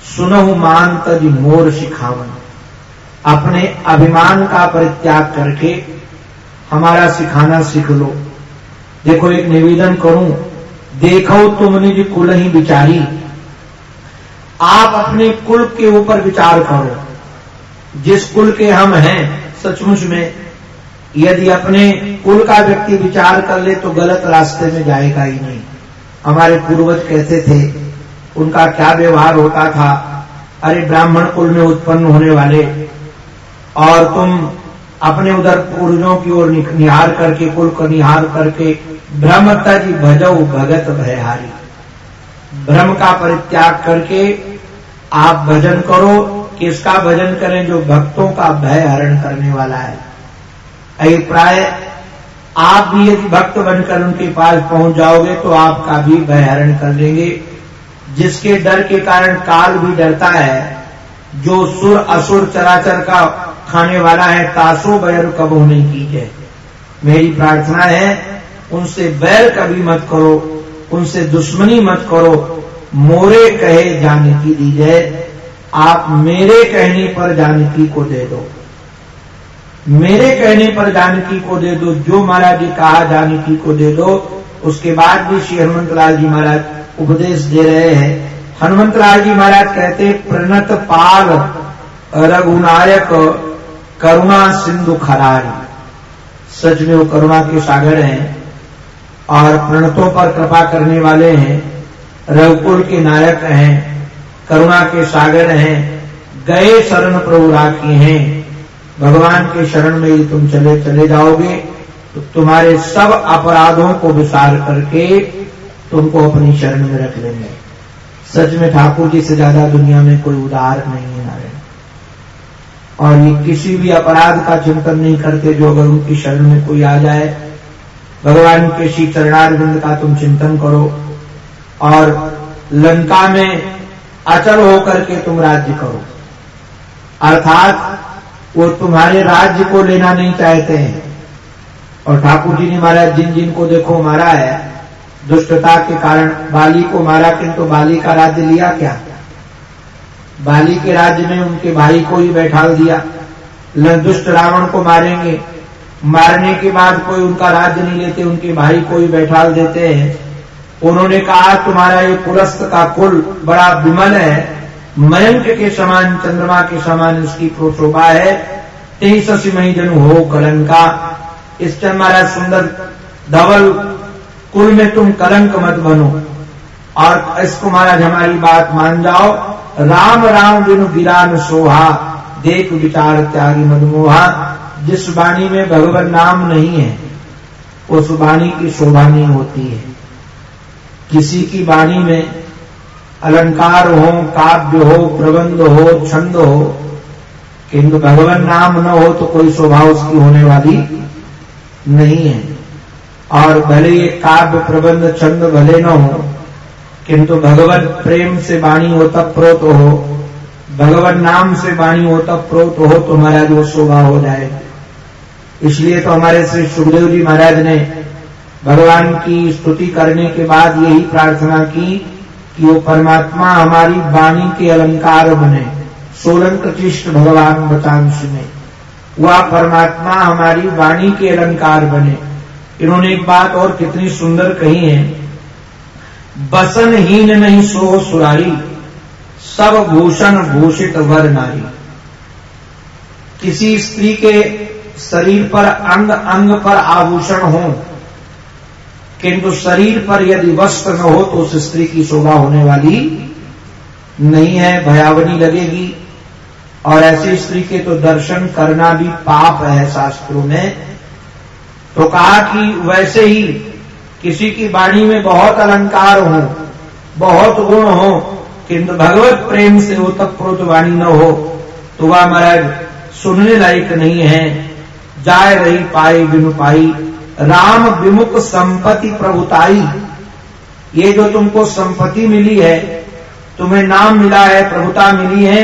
सुनहु मान तज मोर शिखावन अपने अभिमान का परित्याग करके हमारा सिखाना सीख लो। देखो, एक निवेदन करूँ, देखो तुमने निज कुल ही विचारी, आप अपने कुल के ऊपर विचार करो। जिस कुल के हम हैं, सचमुच में, यदि अपने कुल का व्यक्ति विचार कर ले तो गलत रास्ते में जाएगा ही नहीं। हमारे पूर्वज कैसे थे? उनका क्या व्यवहार होता था? अरे ब्राह्मण कुल में उत्पन्न होने वाले। और तुम अपने उधर पूर्वजों की ओर निहार करके, कुल को निहार करके, ब्रह्मता जी भजो भगत भयहारी। ब्रह्म का परित्याग करके आप भजन करो, किसका भजन करें जो भक्तों का भय हरण करने वाला है। अभिप्राय आप भी यदि भक्त बनकर उनके पास पहुँच जाओगे तो आपका भी भय हरण कर लेंगे। जिसके डर के कारण काल भी डरता है, जो सुर असुर चराचर का खाने वाला है, तासो बैर कब की है। मेरी प्रार्थना है, उनसे बैर कभी मत करो, उनसे दुश्मनी मत करो, मोरे कहे जाने जानकी दीजिए आप मेरे कहने पर जानकी को दे दो। मेरे कहने पर जानकी को दे दो, जो महाराज जी कहा जानकी को दे दो। उसके बाद भी श्री हनुमंत लाल जी महाराज उपदेश दे रहे हैं। हनुमंत लाल जी महाराज कहते प्रणत पाल, रघुनायक करुणा सिंधु खरारी सच में वो करुणा के सागर हैं और प्रणतों पर कृपा करने वाले हैं। रघुकुल के नायक हैं, करुणा के सागर हैं, गए शरण प्रभु राखी हैं। भगवान के शरण में ही तुम चले चले जाओगे तो तुम्हारे सब अपराधों को विसार करके तुमको अपनी शरण में रख लेंगे। सच में ठाकुर जी से ज़्यादा दुनिया में कोई उदार नहीं है नारायण। और ये किसी भी अपराध का चिंतन नहीं करते जो अगर उनकी शरण में कोई आ जाए। भगवान के श्री चरणारविंद का तुम चिंतन करो और लंका में अचल होकर के तुम राज्य करो। अर्थात वो तुम्हारे राज्य को लेना नहीं चाहते हैं। और ठाकुर जी ने महाराज जिन जिन को देखो मारा है, दुष्टता के कारण बाली को मारा, किंतु बाली का राज्य लिया क्या? बाली के राज्य में उनके भाई को ही बैठाल दिया। दुष्ट रावण को मारेंगे। मारने के बाद कोई उनका राज्य नहीं लेते, उनके भाई को ही बैठाल देते हैं। उन्होंने कहा, तुम्हारा ये पुरस्त का कुल बड़ा विमल है। मयंक के समान, चंद्रमा के समान इसकी प्रोशोभा है। तेईस मही जन हो कलंका। इस महाराज सुंदर धवल कुल में तुम कलंक मत बनो। और इसको महाराज हमारी बात मान जाओ। राम राम बिनु गिरान सोहा, देख विचार त्यागी मनमोहा। जिस वाणी में भगवान नाम नहीं है, उस वाणी की शोभा नहीं होती है। किसी की वाणी में अलंकार हो, काव्य हो, प्रबंध हो, छंद हो, किंतु भगवान नाम न हो तो कोई शोभा उसकी होने वाली नहीं है। और भले ये काव्य, प्रबंध, छंद भले न हो किंतु भगवत प्रेम से वाणी हो तब प्रोत हो, भगवत नाम से वाणी हो तब प्रोत हो तो महाराज वो शोभा हो जाए। इसलिए तो हमारे श्री सुखदेव जी महाराज ने भगवान की स्तुति करने के बाद यही प्रार्थना की कि वो परमात्मा हमारी वाणी के अलंकार बने। सोलंक प्रतिष्ठ भगवान बतांश में वह परमात्मा हमारी वाणी के अलंकार बने। इन्होंने एक बात और कितनी सुंदर कही है। बसन हीन नहीं सो सुरारी सब भूषण भूषित वर नारी। किसी स्त्री के शरीर पर अंग अंग पर आभूषण हो, किंतु शरीर पर यदि वस्त्र न हो तो उस स्त्री की शोभा होने वाली नहीं है, भयावनी लगेगी। और ऐसी स्त्री के तो दर्शन करना भी पाप है शास्त्रों में। तो कहा कि वैसे ही किसी की वाणी में बहुत अलंकार हो, बहुत गुण हो, किंतु भगवत प्रेम से वो ओतप्रोत वाणी न हो तो वह महाराज सुनने लायक नहीं है, जाय रही पाई बिनु पाई, राम विमुख संपत्ति प्रभुताई। ये जो तुमको संपत्ति मिली है, तुम्हें नाम मिला है, प्रभुता मिली है,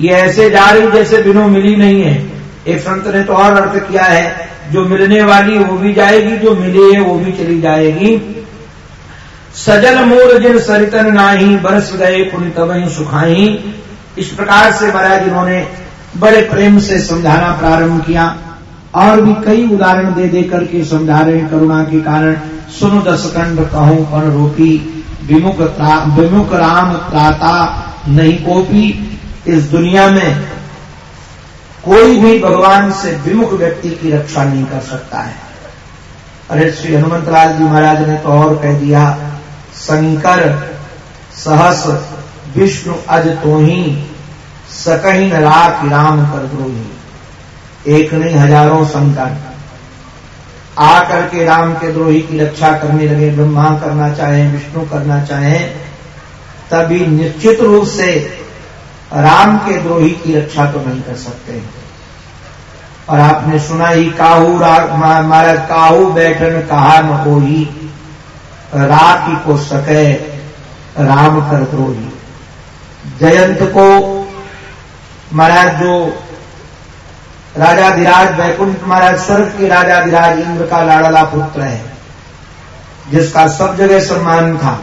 ये ऐसे जा रही जैसे बिनु मिली नहीं है। एक संत ने तो और अर्थ किया है जो मिलने वाली वो भी जाएगी, जो मिली है वो भी चली जाएगी। सजल मूल जिन सरितन नाही, बरस गए तब सुखाई। इस प्रकार से महाराज इन्होंने बड़े प्रेम से समझाना प्रारंभ किया। और भी कई उदाहरण दे दे करके समझा रहे करुणा के कारण। सुनो दसकंड कहूँ पर रूपी, विमुख विमुख राम त्राता नहीं कोपी। इस दुनिया में कोई भी भगवान से विमुख व्यक्ति की रक्षा नहीं कर सकता है। अरे, श्री हनुमंतलाल जी महाराज ने तो और कह दिया, शंकर सहस विष्णु, अज तो ही, सकही राख राम कर द्रोही। एक नहीं, हज़ारों शंकर आकर के राम के द्रोही की रक्षा करने लगे, ब्रह्मा करना चाहे, विष्णु करना चाहे, तभी निश्चित रूप से राम के द्रोही की रक्षा तो नहीं कर सकते। और आपने सुना ही, काहू महाराज काहू बैठन कहा न हो ही राखी को सके, राम कर द्रोही। जयंत को, महाराज जो राजाधिराज वैकुंठ महाराज, स्वर्ग के राजाधिराज इंद्र का लाड़ला पुत्र है, जिसका सब जगह सम्मान था।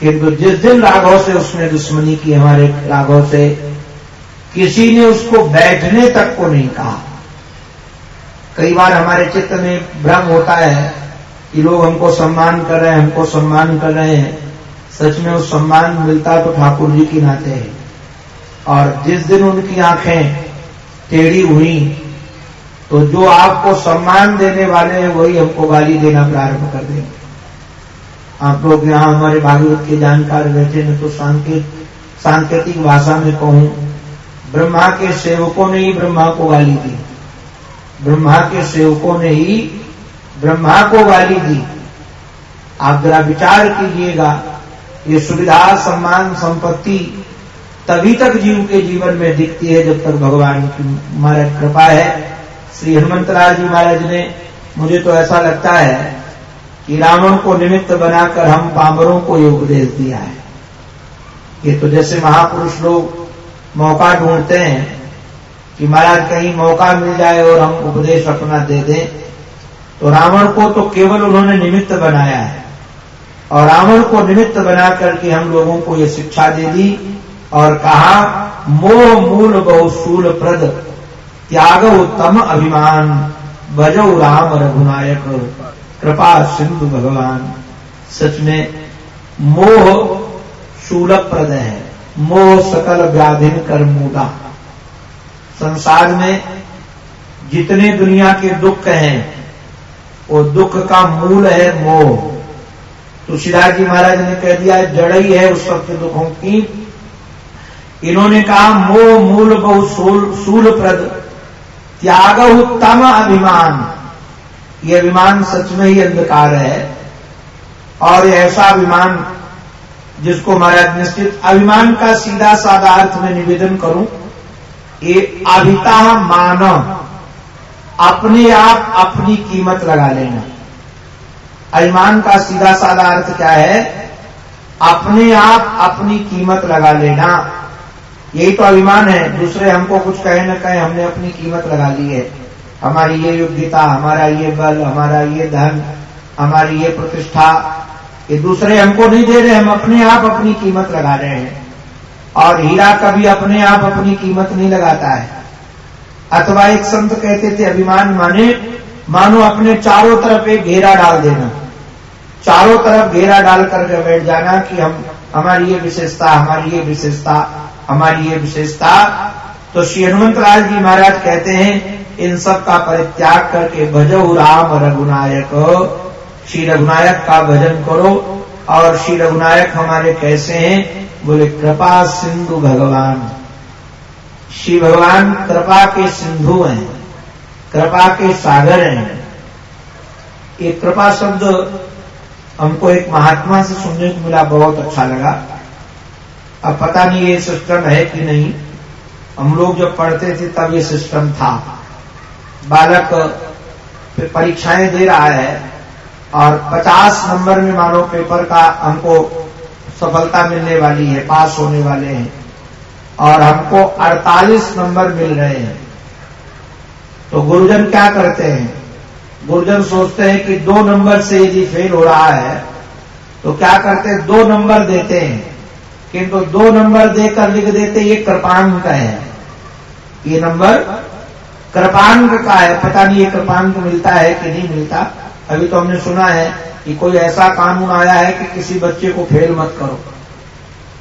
किंतु जिस दिन राघव से उसने दुश्मनी की, हमारे राघव से, किसी ने उसको बैठने तक को नहीं कहा। कई बार हमारे चित्त में भ्रम होता है कि लोग हमको सम्मान कर रहे हैं, हमको सम्मान कर रहे हैं। सच में वो सम्मान मिलता तो ठाकुर जी की नाते है। और जिस दिन उनकी आँखें टेढ़ी हुई तो जो आपको सम्मान देने वाले हैं, वही हमको गाली देना प्रारंभ कर देंगे। आप लोग यहाँ हमारे भागवत के जानकार बैठे न तो सांकेत, सांकेतिक भाषा में कहूँ, ब्रह्मा के सेवकों ने ही ब्रह्मा को गाली दी। ब्रह्मा के सेवकों ने ही ब्रह्मा को गाली दी। आप जरा विचार कीजिएगा, ये सुविधा, सम्मान, संपत्ति तभी तक जीव के जीवन में दिखती है जब तक भगवान की महाराज कृपा है। श्री हनुमंतलाल जी महाराज ने, मुझे तो ऐसा लगता है कि रावण को निमित्त बनाकर हम पामरों को ये उपदेश दिया है। ये तो जैसे महापुरुष लोग मौका ढूंढते हैं कि महाराज कहीं मौका मिल जाए और हम उपदेश अपना दे दें तो रावण को तो केवल उन्होंने निमित्त बनाया है। और रावण को निमित्त बना करके हम लोगों को ये शिक्षा दे दी और कहा, मोह मूल बहुशूल प्रद, त्याग उत्तम अभिमान, बजो राम रघुनायक। कृपा सिंधु भगवान सच में मोह शूल प्रद है, मोह सकल व्याधिन कर मुदा संसार में जितने दुनिया के दुख हैं, वो दुख का मूल है मोह। तुलसीदास जी महाराज ने कह दिया जड़ ही है उस वक्त दुखों की। इन्होंने कहा, मोह मूल बहु सूल प्रद त्याग उत्तम अभिमान। ये अभिमान सच में ही अंधकार है। और ऐसा अभिमान जिसको महाराज निश्चित अभिमान का सीधा साधा अर्थ में निवेदन करूँ, ये अभिता मानव अपने आप अपनी कीमत लगा लेना। अभिमान का सीधा साधा अर्थ क्या है? अपने आप अपनी कीमत लगा लेना। यही तो अभिमान है। दूसरे हमको कुछ कहे न कहे, हमने अपनी कीमत लगा ली है। हमारी ये योग्यता, हमारा ये बल, हमारा ये धन, हमारी ये प्रतिष्ठा, ये दूसरे हमको नहीं दे रहे, हम अपने आप अपनी कीमत लगा रहे हैं। और हीरा कभी अपने आप अपनी कीमत नहीं लगाता है। अथवा एक संत कहते थे, अभिमान माने, मानो अपने चारों तरफ़ एक घेरा डाल देना। चारों तरफ़ घेरा डाल करके बैठ जाना कि हम, हमारी ये विशेषता, हमारी ये विशेषता, हमारी ये विशेषता। तो श्री हनुमंत जी महाराज कहते हैं इन सब का परित्याग करके भजो राम रघुनायक। श्री रघुनायक का भजन करो और श्री रघुनायक हमारे कैसे हैं? बोले, कृपा सिंधु भगवान। श्री भगवान कृपा के सिंधु हैं, कृपा के सागर हैं। ये कृपा शब्द हमको एक महात्मा से सुनने को मिला, बहुत अच्छा लगा। अब पता नहीं ये सिस्टम है कि नहीं। हम लोग जब पढ़ते थे तब ये सिस्टम था। बालक परीक्षाएँ दे रहा है और 50 नंबर में मानो पेपर का हमको सफलता मिलने वाली है, पास होने वाले हैं और हमको 48 नंबर मिल रहे हैं। तो गुरुजन क्या करते हैं? गुरुजन सोचते हैं कि दो नंबर से यदि फेल हो रहा है तो क्या करते हैं? दो नंबर देते हैं। किंतु दो नंबर देकर लिख देते, ये कृपांक है ये नंबर कृपांक का है, पता नहीं ये कृपांक मिलता है कि नहीं मिलता। अभी तो हमने सुना है कि कोई ऐसा कानून आया है कि किसी बच्चे को फेल मत करो।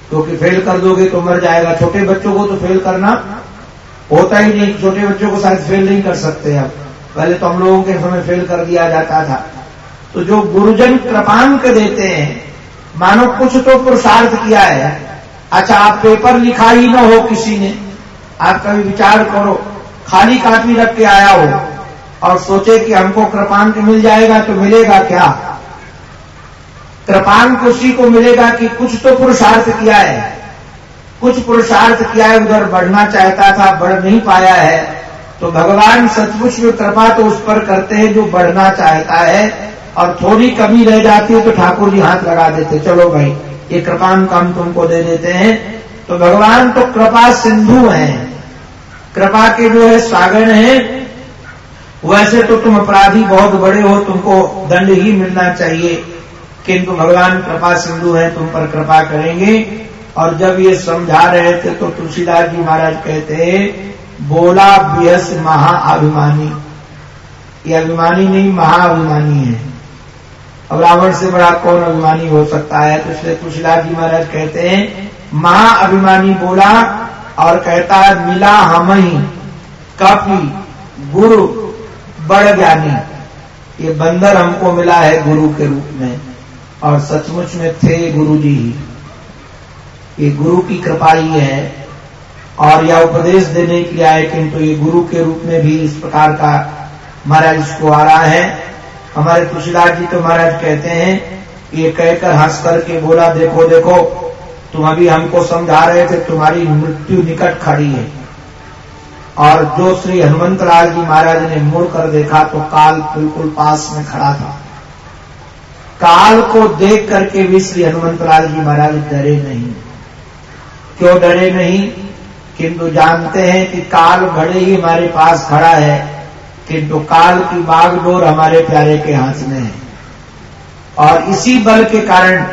क्योंकि तो फेल कर दोगे तो मर जाएगा। छोटे बच्चों को तो फेल करना होता ही नहीं। छोटे बच्चों को शायद फेल नहीं कर सकते अब पहले तो हम लोगों के समय फेल कर दिया जाता था। तो जो गुरुजन कृपांक देते हैं, मानो कुछ तो पुरुषार्थ किया है। अच्छा आप पेपर लिखा ही ना हो किसी ने। आप कभी विचार करो खाली कापी रख के आया हो और सोचे कि हमको कृपांक मिल जाएगा तो मिलेगा क्या? कृपांक उसी को मिलेगा कि कुछ तो पुरुषार्थ किया है। कुछ पुरुषार्थ किया है, उधर बढ़ना चाहता था, बढ़ नहीं पाया है। तो भगवान सचमुच में कृपा तो उस पर करते हैं जो बढ़ना चाहता है और थोड़ी कमी रह जाती है तो ठाकुर जी हाथ लगा देते, चलो भाई, ये कृपान काम तुमको दे देते हैं। तो भगवान तो कृपा सिंधु हैं। कृपा के जो है सागर है, वैसे तो तुम अपराधी बहुत बड़े हो, तुमको दंड ही मिलना चाहिए किंतु भगवान कृपा सिंधु है, तुम पर कृपा करेंगे। और जब ये समझा रहे थे तो तुलसीदास जी महाराज कहते बोला बेहस महाअभिमानी। ये अभिमानी नहीं, महाअभिमानी है। अब रावण से बड़ा कौन अभिमानी हो सकता है? तो इसलिए तुलसीदास जी महाराज कहते हैं, महाअभिमानी बोला और कहता है, मिला हम ही। काफ़ी गुरु बड़ ज्ञानी ये बंदर हमको मिला है गुरु के रूप में। और सचमुच में थे गुरु जी ही। ये गुरु की कृपा ही है। और यह उपदेश देने के लिए आए, किंतु ये गुरु के रूप में भी इस प्रकार का महाराज इसको आ रहा है। हमारे तुलसीदास जी तो महाराज कहते हैं, ये कहकर हंस करके बोला, देखो देखो तुम अभी हमको समझा रहे थे, तुम्हारी मृत्यु निकट खड़ी है। और जो श्री हनुमंत लाल जी महाराज ने मुड़ कर देखा तो काल बिल्कुल पास में खड़ा था। काल को देख करके भी श्री हनुमंत लाल जी महाराज डरे नहीं। क्यों डरे नहीं? किंतु जानते हैं कि काल भले ही हमारे पास खड़ा है, किंतु काल की बागडोर हमारे प्यारे के हाथ में है। और इसी बल के कारण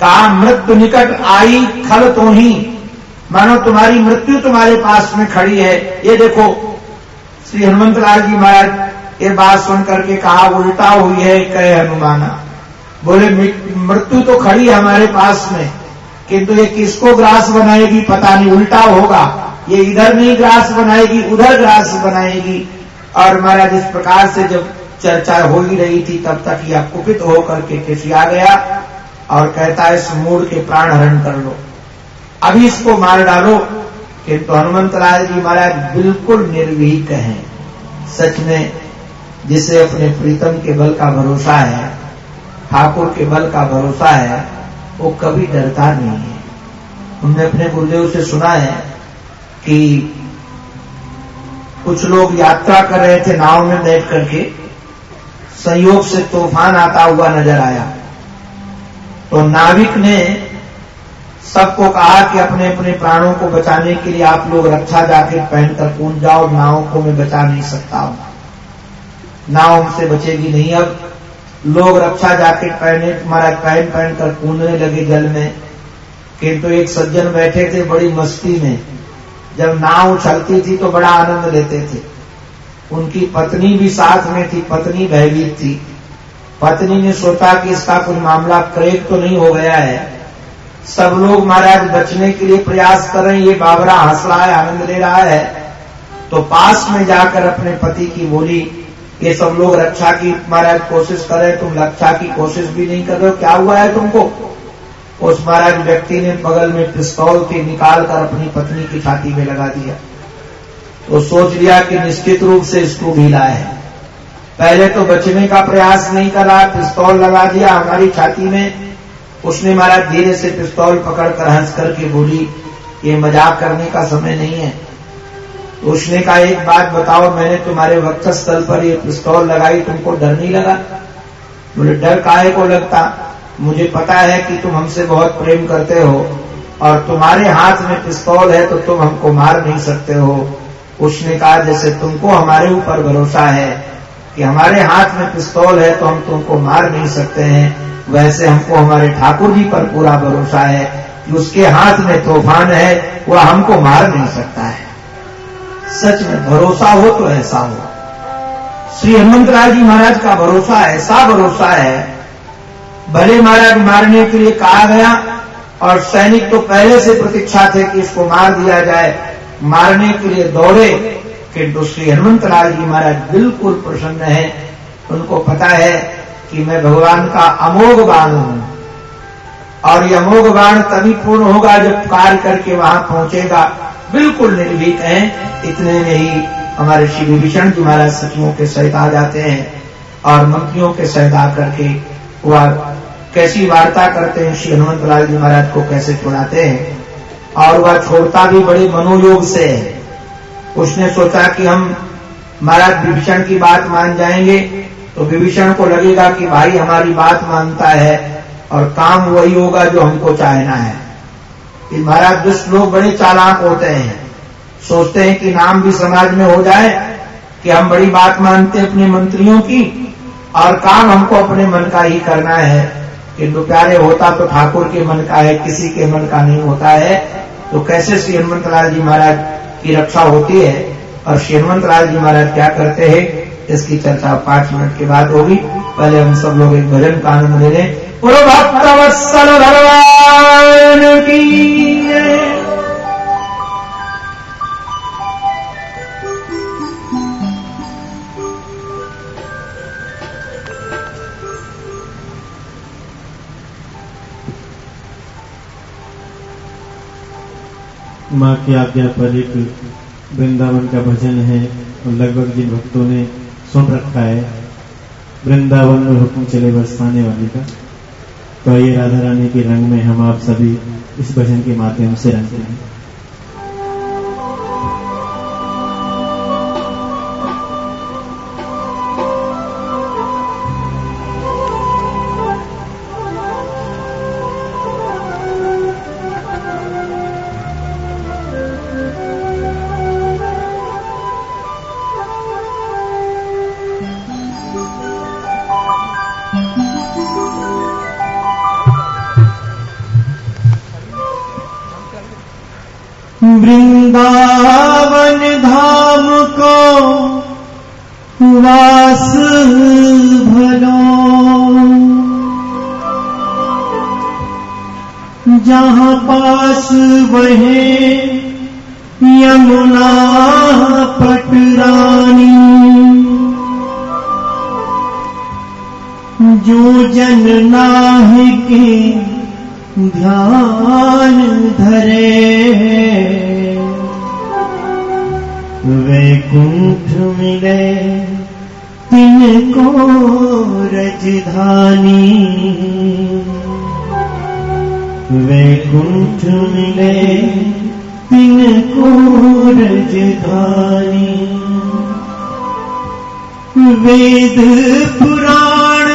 का मृत्यु निकट आई, खल तो ही। मानो तुम्हारी मृत्यु तुम्हारे पास में खड़ी है। ये देखो, श्री हनुमंत लाल जी महाराज, ये बात सुन करके कहा, उल्टा हुई है, कहे हनुमाना। बोले मृत्यु तो खड़ी है हमारे पास में, किंतु ये किसको ग्रास बनाएगी पता नहीं, उल्टा होगा। ये इधर नहीं ग्रास बनाएगी, उधर ग्रास बनाएगी। और महाराज, इस प्रकार से जब चर्चा हो ही रही थी, तब तक यह कुपित होकर के खिसिया गया। और कहता है, इस मूड के प्राण हरण कर लो। अभी इसको मार डालो किंतु हनुमंत राय जी महाराज बिल्कुल निर्भीक हैं। सच में, जिसे अपने प्रीतम के बल का भरोसा है, ठाकुर के बल का भरोसा है, वो कभी डरता नहीं है। हमने अपने गुरुदेव से सुना है कि कुछ लोग यात्रा कर रहे थे नाव में बैठ करके। संयोग से तूफ़ान आता हुआ नज़र आया। तो नाविक ने सबको कहा कि अपने अपने प्राणों को बचाने के लिए आप लोग रक्षा जैकेट पहनकर कूद जाओ, नाव को मैं बचा नहीं सकता हूँ। नाव हमसे बचेगी नहीं अब। लोग रक्षा जैकेट पहने, तुम्हारा पहन पहन कर कूदने लगे जल में। किंतु तो एक सज्जन बैठे थे बड़ी मस्ती में। जब नाव उछलती थी तो बड़ा आनंद लेते थे। उनकी पत्नी भी साथ में थी, पत्नी भयभीत थी। पत्नी ने सोचा कि इसका कोई मामला क्रेक तो नहीं हो गया है। सब लोग महाराज बचने के लिए प्रयास कर रहे हैं। ये बाबरा हंस रहा है आनंद ले रहा है। तो पास में जाकर अपने पति की बोली, ये सब लोग रक्षा की महाराज कोशिश कर रहे तुम रक्षा की कोशिश भी नहीं कर रहे हो। क्या हुआ है तुमको? उस महाराज व्यक्ति ने बगल में पिस्तौल थी निकाल कर अपनी पत्नी की छाती में लगा दिया। तो सोच लिया कि निश्चित रूप से इसको ढीला है। पहले तो बचने का प्रयास नहीं करा, पिस्तौल लगा दिया, हमारी छाती में। उसने महाराज धीरे से पिस्तौल पकड़कर हंस करके बोली, ये मज़ाक करने का समय नहीं है। उसने कहा, एक बात बताओ, मैंने तुम्हारे वक्त स्थल पर ये पिस्तौल लगाई, तुमको डर नहीं लगा? बोले, डर काहे को लगता? मुझे पता है कि तुम हमसे बहुत प्रेम करते हो, और तुम्हारे हाथ में पिस्तौल है तो तुम हमको मार नहीं सकते हो। उसने कहा, जैसे तुमको हमारे ऊपर भरोसा है कि हमारे हाथ में पिस्तौल है तो हम तुमको मार नहीं सकते हैं। वैसे हमको हमारे ठाकुर जी पर पूरा भरोसा है कि उसके हाथ में तूफ़ान है, वह हमको मार नहीं सकता है। सच में भरोसा हो तो ऐसा हो। श्री हनुमंत राय जी महाराज का भरोसा, ऐसा भरोसा है, भले महाराज मारने के लिए कहा गया और सैनिक तो पहले से प्रतीक्षा थे कि इसको मार दिया जाए, मारने के लिए दौड़े किंतु श्री हनुमंत लाल जी महाराज बिल्कुल प्रसन्न है। उनको पता है कि मैं भगवान का अमोघ बाण हूँ। और ये अमोघ बाण तभी पूर्ण होगा जब कार्य करके वहाँ पहुंचेगा। बिल्कुल निर्भीक है। इतने में ही हमारे श्री विभीषण जी महाराज सचिवों के सहित आ जाते हैं और मंत्रियों के सहित आकर के वह कैसी वार्ता करते हैं श्री हनुमंत लाल जी महाराज को कैसे छुड़ाते हैं। और वह छोड़ता भी बड़े मनोयोग से है। उसने सोचा कि हम महाराज विभीषण की बात मान जाएँगे तो विभीषण को लगेगा कि भाई हमारी बात मानता है और काम वही होगा जो हमको चाहना है। कि महाराज दुष्ट लोग बड़े चालाक होते हैं। सोचते हैं कि नाम भी समाज में हो जाए, कि हम बड़ी बात मानते हैं अपने मंत्रियों की, और काम हमको अपने मन का ही करना है। किंतु प्यारे होता तो ठाकुर के मन का है, किसी के मन का नहीं होता है। तो कैसे श्री हनुमंत लाल जी महाराज की रक्षा होती है और श्रीमंत लाल जी महाराज क्या करते हैं, इसकी चर्चा पाँच मिनट के बाद होगी। पहले हम सब लोग एक भजन का आनंद ले। लें भक्तवत्सल भगवान की माँ की आज्ञा पर एक वृंदावन का भजन है और लगभग जिन भक्तों ने सुन रखा है, वृंदावन में हुक्म चले बरसाने वाले का। तो ये राधा रानी के रंग में हम आप सभी इस भजन के माध्यम से रंगते हैं। वास भलो। जहाँ पास वहे यमुना पटरानी जो जन नाह के ध्यान धरे वैकुंठ मिले। तिनको रजधानी। वैकुंठ मिले तिनको रजधानी। वेद पुराण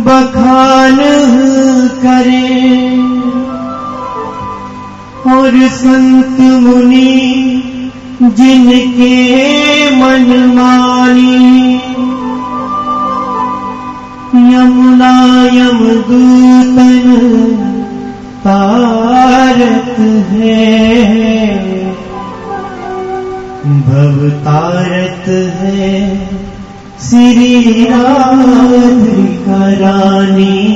बखान करे। और संत मुनि जिनके मन मानी। यमुना यमदूतन तारत है। भव तारत है। रानी।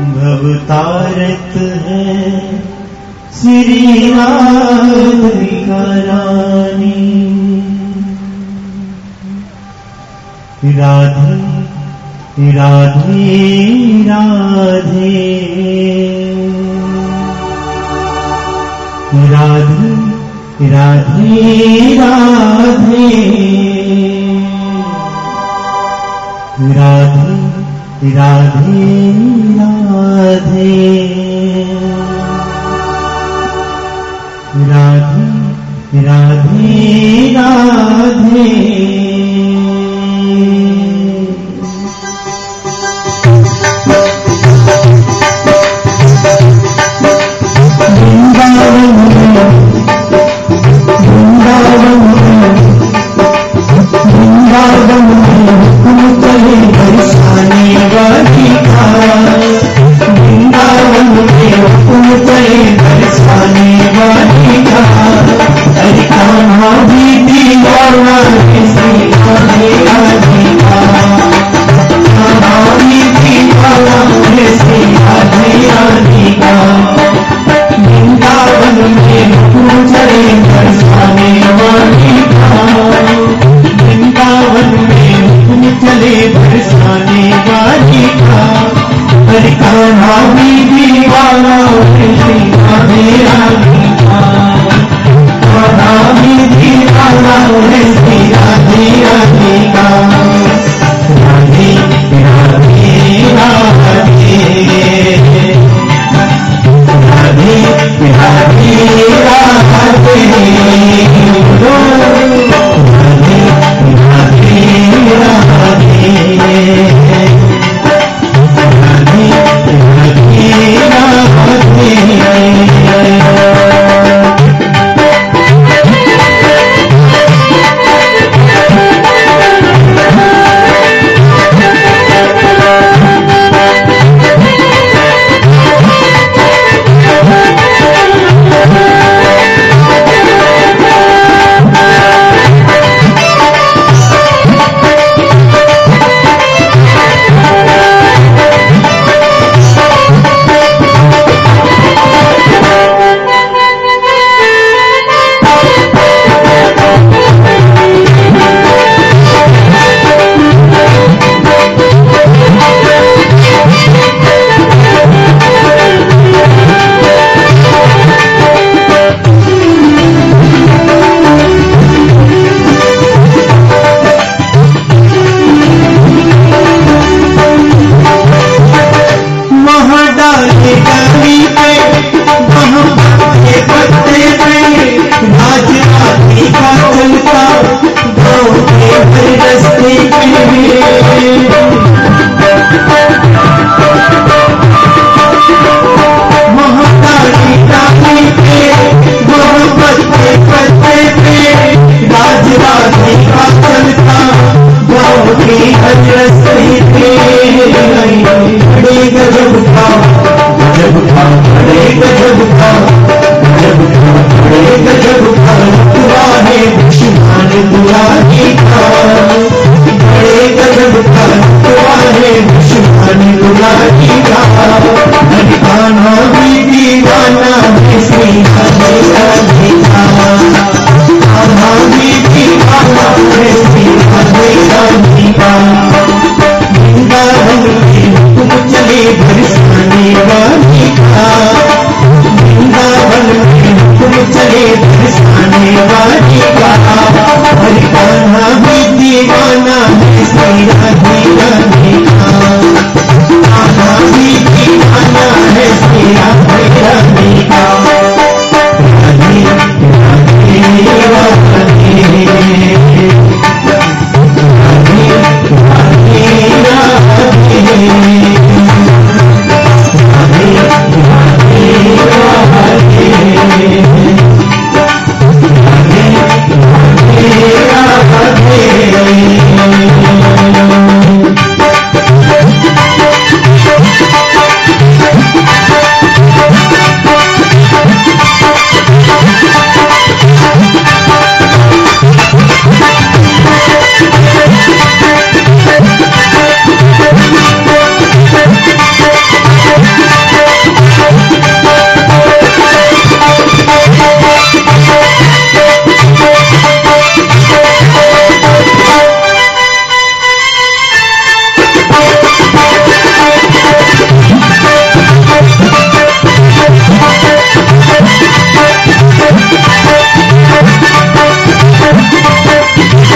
भव तारत है श्रीराधिकराणि राधे राधे राधे। राधे राधे राधे। राधे राधे राधे। राधे राधे राधे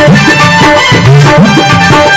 Thank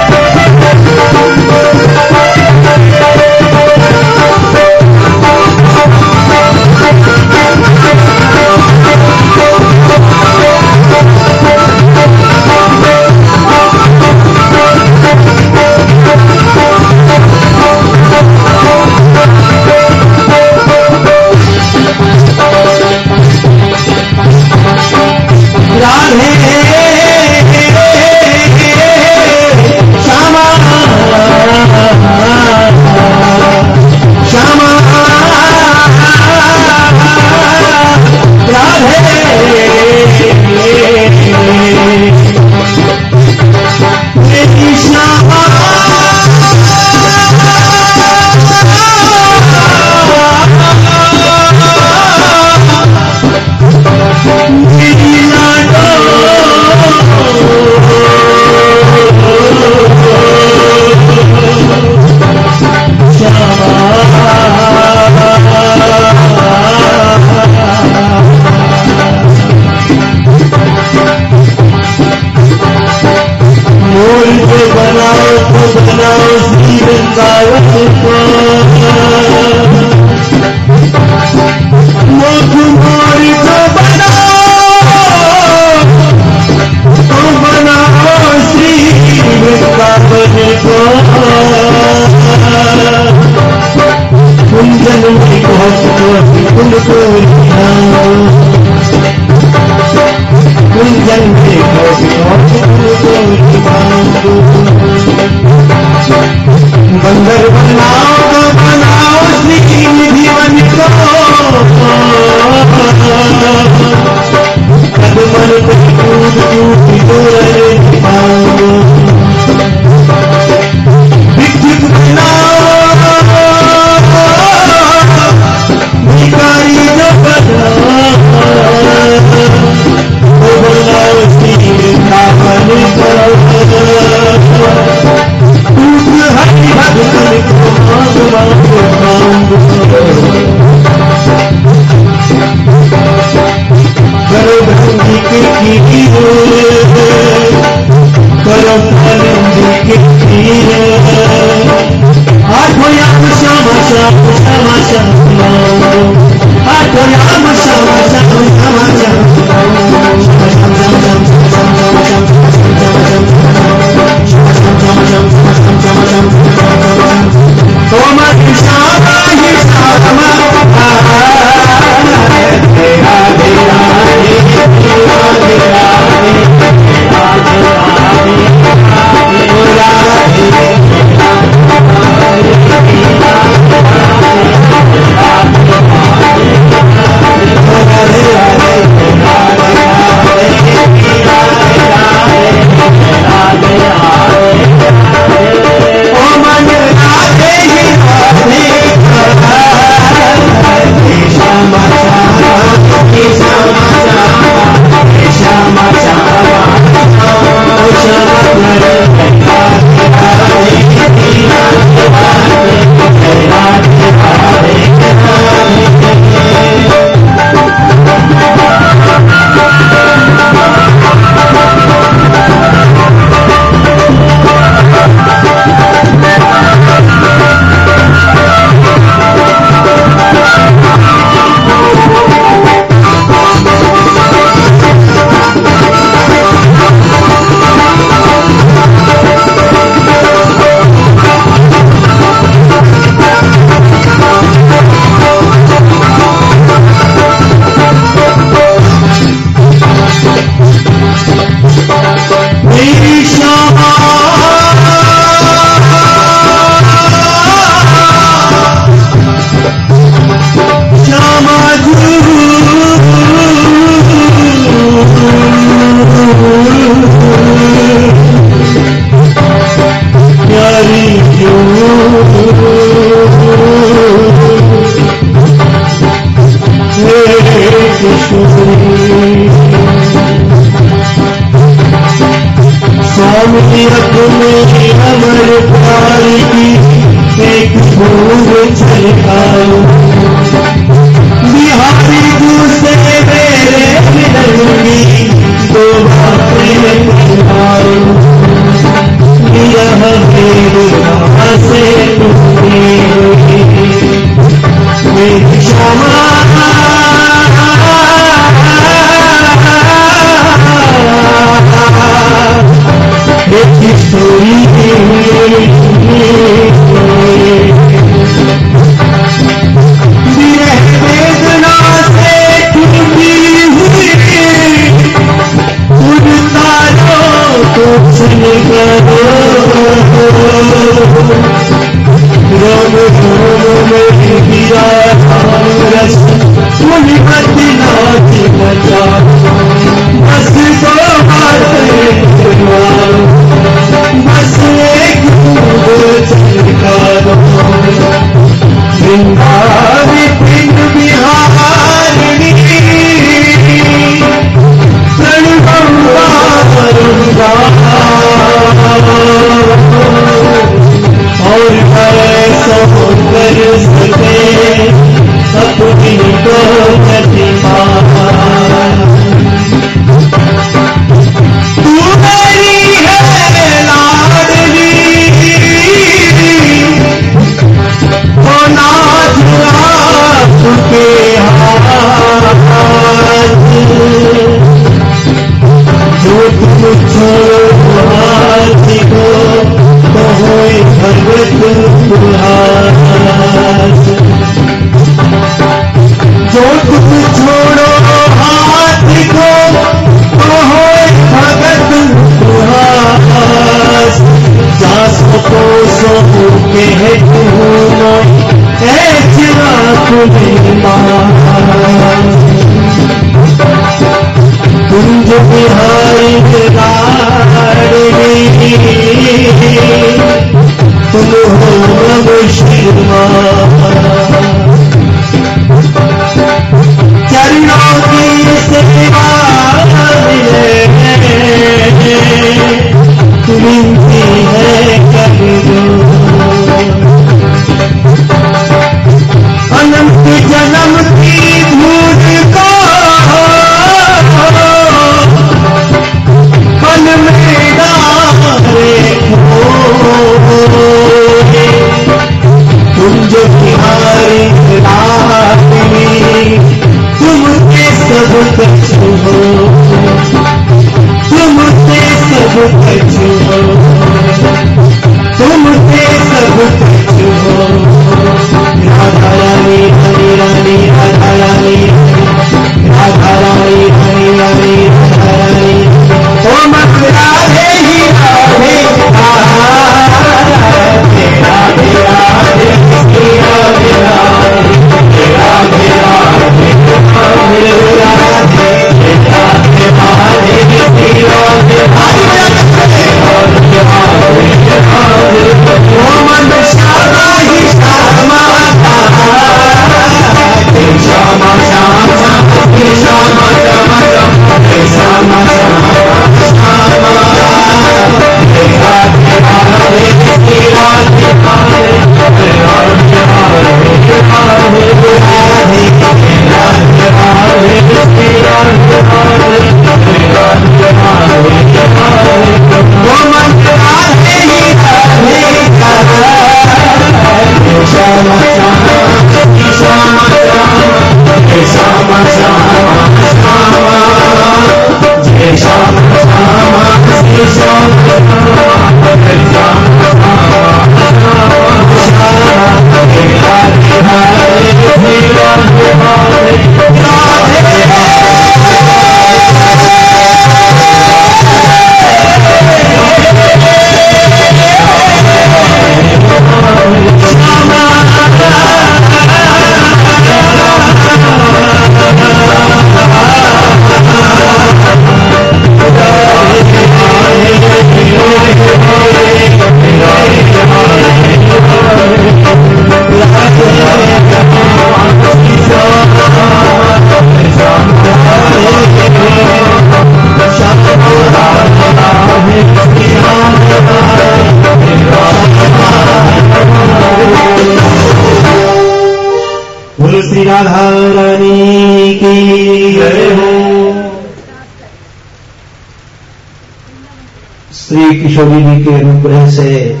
किशोरी जी के अनुग्रह से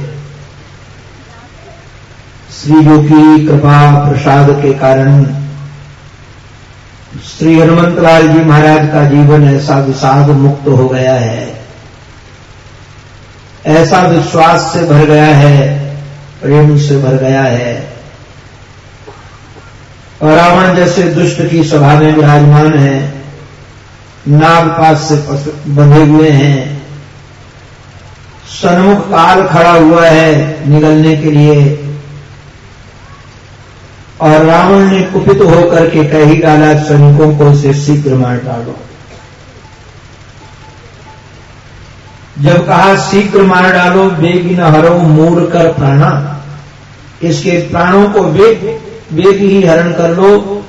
जी की कृपा प्रसाद के कारण श्री हनुमंतलाल जी महाराज का जीवन ऐसा विषाद मुक्त हो गया है। ऐसा विश्वास से भर गया है, प्रेम से भर गया है। और रावण जैसे दुष्ट की सभा में विराजमान है नागपात से बंधे हुए हैं। सन्मुख काल खड़ा हुआ है निगलने के लिए। और रावण ने कुपित होकर के कही डाला सैनिकों को उसे शीघ्र मार डालो। जब कहा, शीघ्र मार डालो बेग न हरो मूर कर प्राणा। इसके प्राणों को वेग वेग ही हरण कर लो।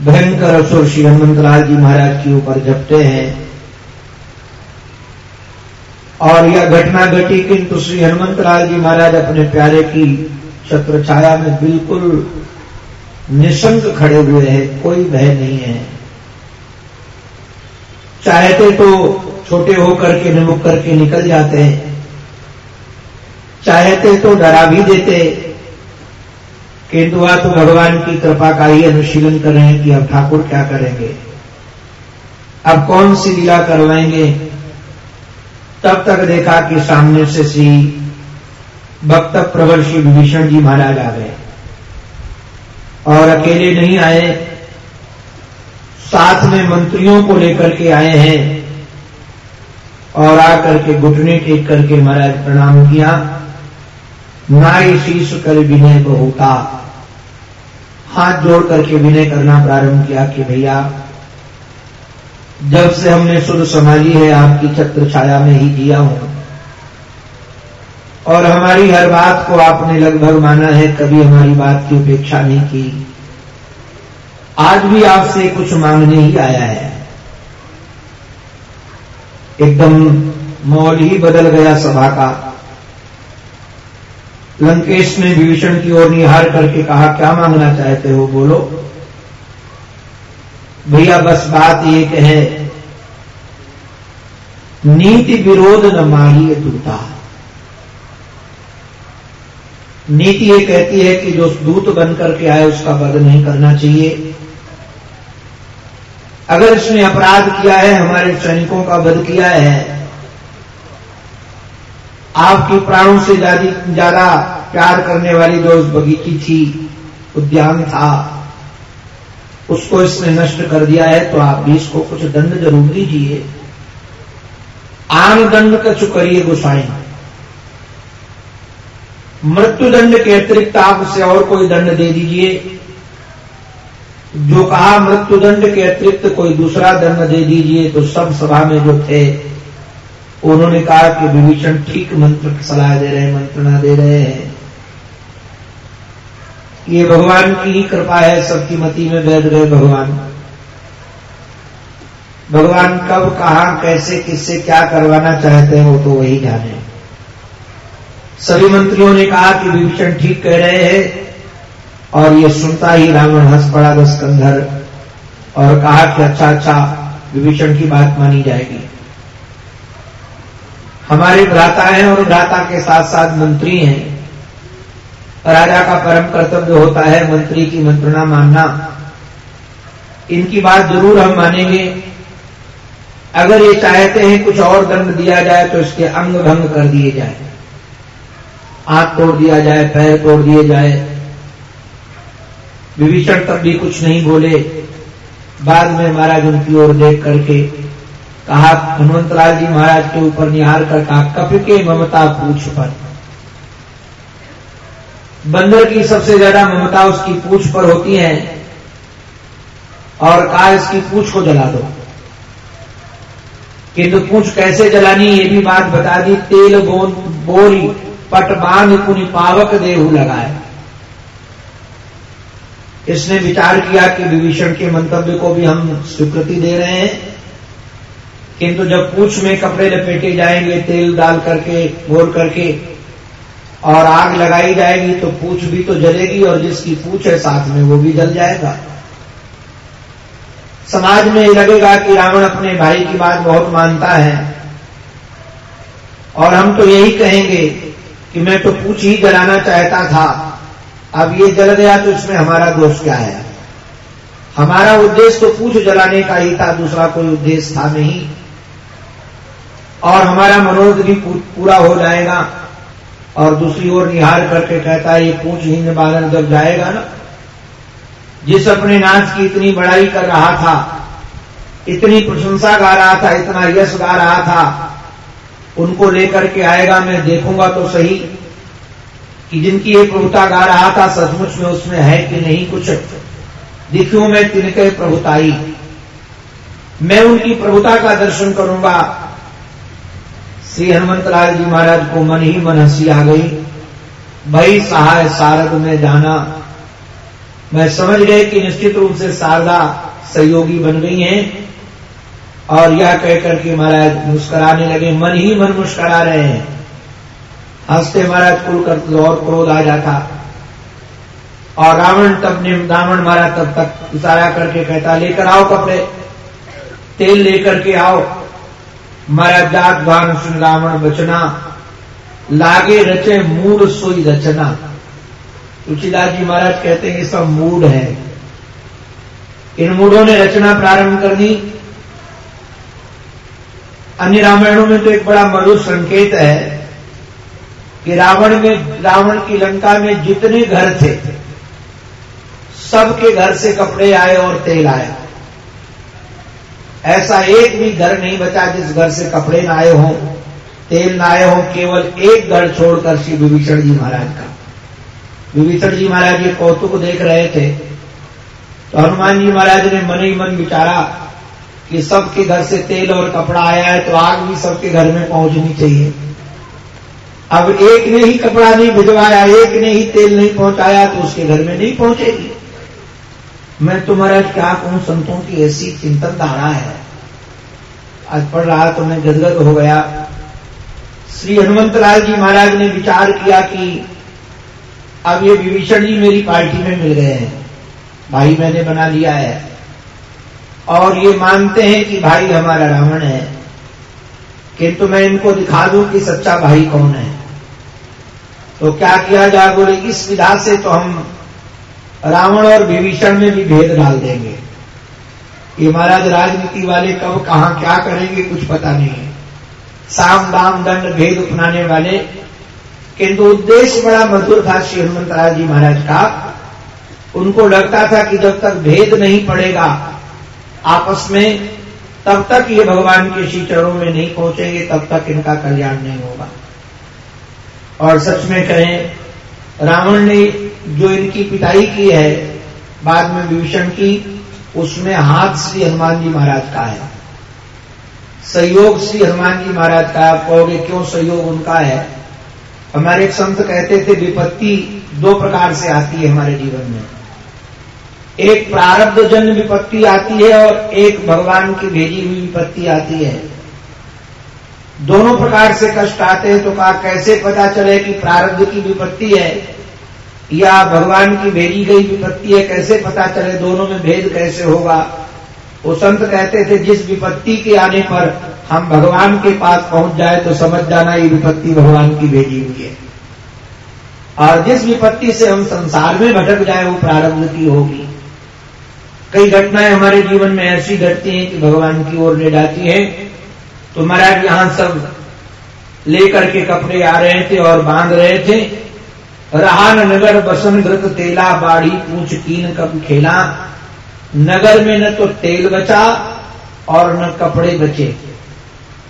भयंकर असुर श्री हनुमंतलाल जी महाराज के ऊपर जपते हैं। और यह घटना घटी किंतु श्री हनुमंतलाल जी महाराज अपने प्यारे की छत्र छाया में बिल्कुल निशंक खड़े हुए हैं, कोई भय नहीं है। चाहते तो छोटे होकर के निमुख करके निकल जाते हैं। चाहते तो डरा भी देते किंतु वह तो भगवान की कृपा का ही अनुशीलन कर रहे हैं कि अब ठाकुर क्या करेंगे? अब कौन सी लीला करवाएँगे? तब तक देखा कि सामने से श्री भक्त प्रबल श्री विभीषण जी महाराज आ गए। और अकेले नहीं आए, साथ में मंत्रियों को लेकर के आए हैं और आकर के घुटने टेक करके महाराज प्रणाम किया। नाई शीश कर विनय बहुता हाथ जोड़ करके विनय करना प्रारंभ किया कि भैया जब से हमने शुद्ध समाजी है, आपकी छत्र छाया में ही जिया हूँ। और हमारी हर बात को आपने लगभग माना है, कभी हमारी बात की उपेक्षा नहीं की। आज भी आपसे कुछ मांगने ही आया है। एकदम मौल ही बदल गया सभा का। लंकेश ने विभीषण की ओर निहार करके कहा, क्या मांगना चाहते हो? बोलो। भैया, बस बात एक है नीति विरोध न माही दूता। नीति ये कहती है कि जो दूत बनकर के आए, उसका वध नहीं करना चाहिए। अगर इसने अपराध किया है, हमारे सैनिकों का वध किया है, आपकी प्राणों से ज़्यादा प्यार करने वाली जो उस बगीची थी, उद्यान था उसको इसने नष्ट कर दिया है तो आप भी इसको कुछ दंड ज़रूर दीजिए। आन दंड का चुकरिए गुसाई। मृत्यु दंड के अतिरिक्त आप उसे और कोई दंड दे दीजिए। जो कहा मृत्यु दंड के अतिरिक्त कोई दूसरा दंड दे दीजिए तो सब सभा में जो थे, उन्होंने कहा कि विभीषण ठीक मंत्र सलाह दे रहे हैं, मंत्रणा दे रहे हैं। ये भगवान की ही कृपा है, सबकी मति में बैठ गए भगवान। भगवान कब, कहा, कैसे, किससे क्या करवाना चाहते हैं, वो तो वही जाने। सभी मंत्रियों ने कहा कि विभीषण ठीक कह रहे हैं और ये सुनता ही रावण हंस पड़ा दस कंधर और कहा कि अच्छा अच्छा विभीषण की बात मानी जाएगी। हमारे भ्राता हैं और भ्राता के साथ साथ मंत्री हैं। राजा का परम कर्तव्य होता है मंत्री की मंत्रणा मानना। इनकी बात ज़रूर हम मानेंगे। अगर ये चाहते हैं कुछ और दंड दिया जाए तो इसके अंग भंग कर दिए जाए। आँख तोड़ दिया जाए, पैर तोड़ दिए जाए। विभीषण तब भी कुछ नहीं बोले। बाद में महाराज उनकी ओर देख करके कहा, हनुमंतलाल जी महाराज के ऊपर निहार कर कहा कप के ममता पूछ पर बंदर की सबसे ज़्यादा ममता उसकी पूछ पर होती है और कहा इसकी पूछ को जला दो। किंतु पूछ कैसे जलानी, ये भी बात बता दी, तेल बोन, बोरी, पट बाँध पुनि पावक देहू लगाए। इसने विचार किया कि विभीषण के मंतव्य को भी हम स्वीकृति दे रहे हैं। किंतु जब पूछ में कपड़े लपेटे जाएँगे, तेल डाल करके घोर करके और आग लगाई जाएगी तो पूछ भी तो जलेगी और जिसकी पूछ है साथ में वो भी जल जाएगा। समाज में लगेगा कि रावण अपने भाई की बात बहुत मानता है। और हम तो यही कहेंगे कि मैं तो पूछ ही जलाना चाहता था। अब ये जल गया तो इसमें हमारा दोष क्या है? हमारा उद्देश्य तो पूछ जलाने का ही था, दूसरा कोई उद्देश्य था नहीं। और हमारा मनोरथ भी पूरा हो जाएगा। और दूसरी ओर निहार करके कहता है, ये पूछ हिंद बादल जब जाएगा ना, जिस अपने नाच की इतनी बड़ाई कर रहा था, इतनी प्रशंसा गा रहा था, इतना यश गा रहा था, उनको लेकर के आएगा, मैं देखूँगा तो सही, कि जिनकी ये प्रभुता गा रहा था, सचमुच में उसमें है कि नहीं कुछ? दिखू मैं तिनके प्रभुताई। मैं उनकी प्रभुता का दर्शन करूँगा श्री हनुमत लाल जी महाराज को मन ही मन हँसी आ गई। भाई, सहाय सारद में जाना। मैं समझ गए कि निश्चित रूप से शारदा सहयोगी बन गई हैं और यह कहकर के महाराज मुस्कराने लगे, मन ही मन मुस्करा रहे हैं। हँसते महाराज कुल कर और क्रोध आ जाता। और रावण तब ने रावण महाराज तब तक इशारा करके कहता, लेकर आओ कपड़े, तेल लेकर के आओ। महाराज जात भान सुन रावण बचना लागे रचे मूड सोई रचना तुलसीदास जी महाराज कहते हैं सब मूड है इन मूडों ने रचना प्रारंभ कर दी अन्य रामायणों में तो एक बड़ा मधुर संकेत है कि रावण में रावण की लंका में जितने घर थे सबके घर से कपड़े आए और तेल आया ऐसा एक भी घर नहीं बचा जिस घर से कपड़े न आए हों, तेल न आए हों, केवल एक घर छोड़कर श्री विभीषण जी महाराज का। विभीषण जी महाराज ये कौतुक देख रहे थे। तो हनुमान जी महाराज ने मन ही मन विचारा कि सबके घर से तेल और कपड़ा आया है तो आग भी सबके घर में पहुंचनी चाहिए। अब एक ने ही कपड़ा नहीं भिजवाया, एक ने ही तेल नहीं पहुँचाया तो उसके घर में नहीं पहुंचेगी। मैं तुम्हारा क्या कहूँ? संतों की ऐसी चिंतन धारा है। आज पढ़ रहा तो मैं गदगद हो गया। श्री हनुमंत लाल जी महाराज ने विचार किया कि अब ये विभीषण जी मेरी पार्टी में मिल गए हैं। भाई मैंने बना लिया है। और ये मानते हैं कि भाई हमारा रावण है। किंतु मैं इनको दिखा दूँ कि सच्चा भाई कौन है। तो क्या किया जाए? बोले, इस विधा से तो हम रावण और विभीषण में भी भेद डाल देंगे। ये महाराज राजनीति वाले कब, कहा, क्या करेंगे कुछ पता नहीं है। साम, दाम, दंड, भेद अपनाने वाले, किंतु उद्देश्य बड़ा मधुर था श्री हनुमंत राज जी महाराज का। उनको लगता था कि जब तक भेद नहीं पड़ेगा आपस में, तब तक ये भगवान के श्री चरणों में नहीं पहुँचेंगे, तब तक इनका कल्याण नहीं होगा। और सच में कहें, रावण ने जो इनकी पिटाई की है, बाद में विभीषण की, उसमें हाथ श्री हनुमान जी महाराज का है। सहयोग श्री हनुमान जी महाराज का, आप कहोगे क्यों सहयोग उनका है? हमारे एक संत कहते थे, विपत्ति दो प्रकार से आती है हमारे जीवन में। एक प्रारब्ध जन्म विपत्ति आती है और एक भगवान की भेजी हुई विपत्ति आती है। दोनों प्रकार से कष्ट आते हैं तो कहा कैसे पता चले कि प्रारब्ध की विपत्ति है? या भगवान की भेजी गई विपत्ति है कैसे पता चले, दोनों में भेद कैसे होगा? वो संत कहते थे, जिस विपत्ति के आने पर हम भगवान के पास पहुँच जाए तो समझ जाना ये विपत्ति भगवान की भेजी हुई है। और जिस विपत्ति से हम संसार में भटक जाए, वो प्रारब्ध की होगी। कई घटनाएँ हमारे जीवन में ऐसी घटती हैं कि भगवान की ओर ले जाती हैं। तो महाराज यहाँ सब लेकर के कपड़े आ रहे थे और बाँध रहे थे। रहान नगर बसन घृत तेला बाड़ी पूछ कीन कब खेला। नगर में न तो तेल बचा और न कपड़े बचे।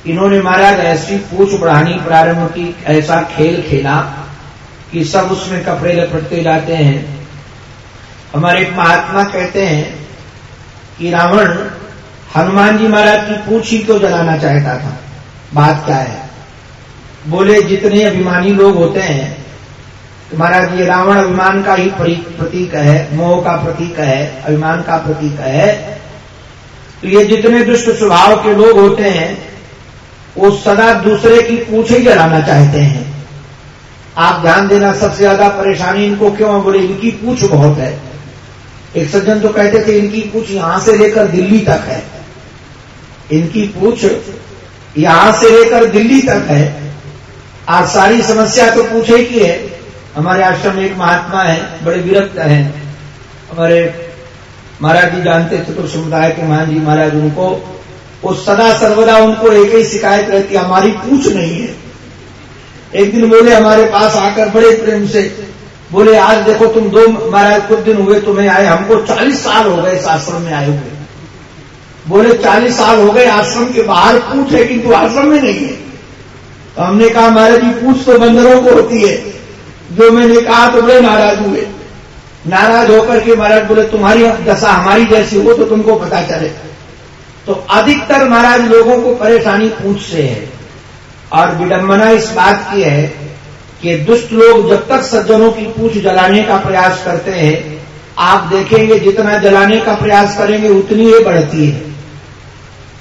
इन्होंने महाराज ऐसी पूछ बढ़ानी प्रारंभ की, ऐसा खेल खेला कि सब उसमें कपड़े लपटते जाते हैं। हमारे महात्मा कहते हैं कि रावण हनुमान जी महाराज की पूछ ही तो जलाना चाहता था? बात क्या है? बोले, जितने अभिमानी लोग होते हैं महाराज ये रावण अभिमान का ही प्रतीक है, मोह का प्रतीक है, अभिमान का प्रतीक है। तो ये जितने दुष्ट स्वभाव के लोग होते हैं, वो सदा दूसरे की पूछ ही जलाना चाहते हैं। आप ध्यान देना, सबसे ज़्यादा परेशानी इनको क्यों बोले? इनकी पूछ बहुत है। एक सज्जन तो कहते थे, इनकी पूछ यहाँ से लेकर दिल्ली तक है। इनकी पूछ यहाँ से लेकर दिल्ली तक है। आज सारी समस्या तो पूछे की है। हमारे आश्रम में एक महात्मा है, बड़े विरक्त हैं। हमारे महाराज जी जानते थे तो समुदाय के महान जी महाराज, उनको, वो सदा सर्वदा उनको एक ही शिकायत रहती हमारी पूछ नहीं है। एक दिन बोले, हमारे पास आकर बड़े प्रेम से बोले, आज देखो तुम दो महाराज, कुछ दिन हुए तुम्हें आए, हमको चालीस साल हो गए इस आश्रम में आए हुए। बोले, चालीस साल हो गए, आश्रम के बाहर पूछ है किंतु आश्रम में नहीं है तो हमने कहा, महाराज जी, पूछ तो बंदरों को होती है। जो मैंने कहा तो बड़े नाराज़ हुए। नाराज़ होकर के महाराज बोले, तुम्हारी दशा हमारी जैसी हो तो तुमको पता चले। तो अधिकतर महाराज लोगों को परेशानी पूछ से है। और विडंबना इस बात की है कि दुष्ट लोग जब तक सज्जनों की पूछ जलाने का प्रयास करते हैं, आप देखेंगे जितना जलाने का प्रयास करेंगे, उतनी ही बढ़ती है।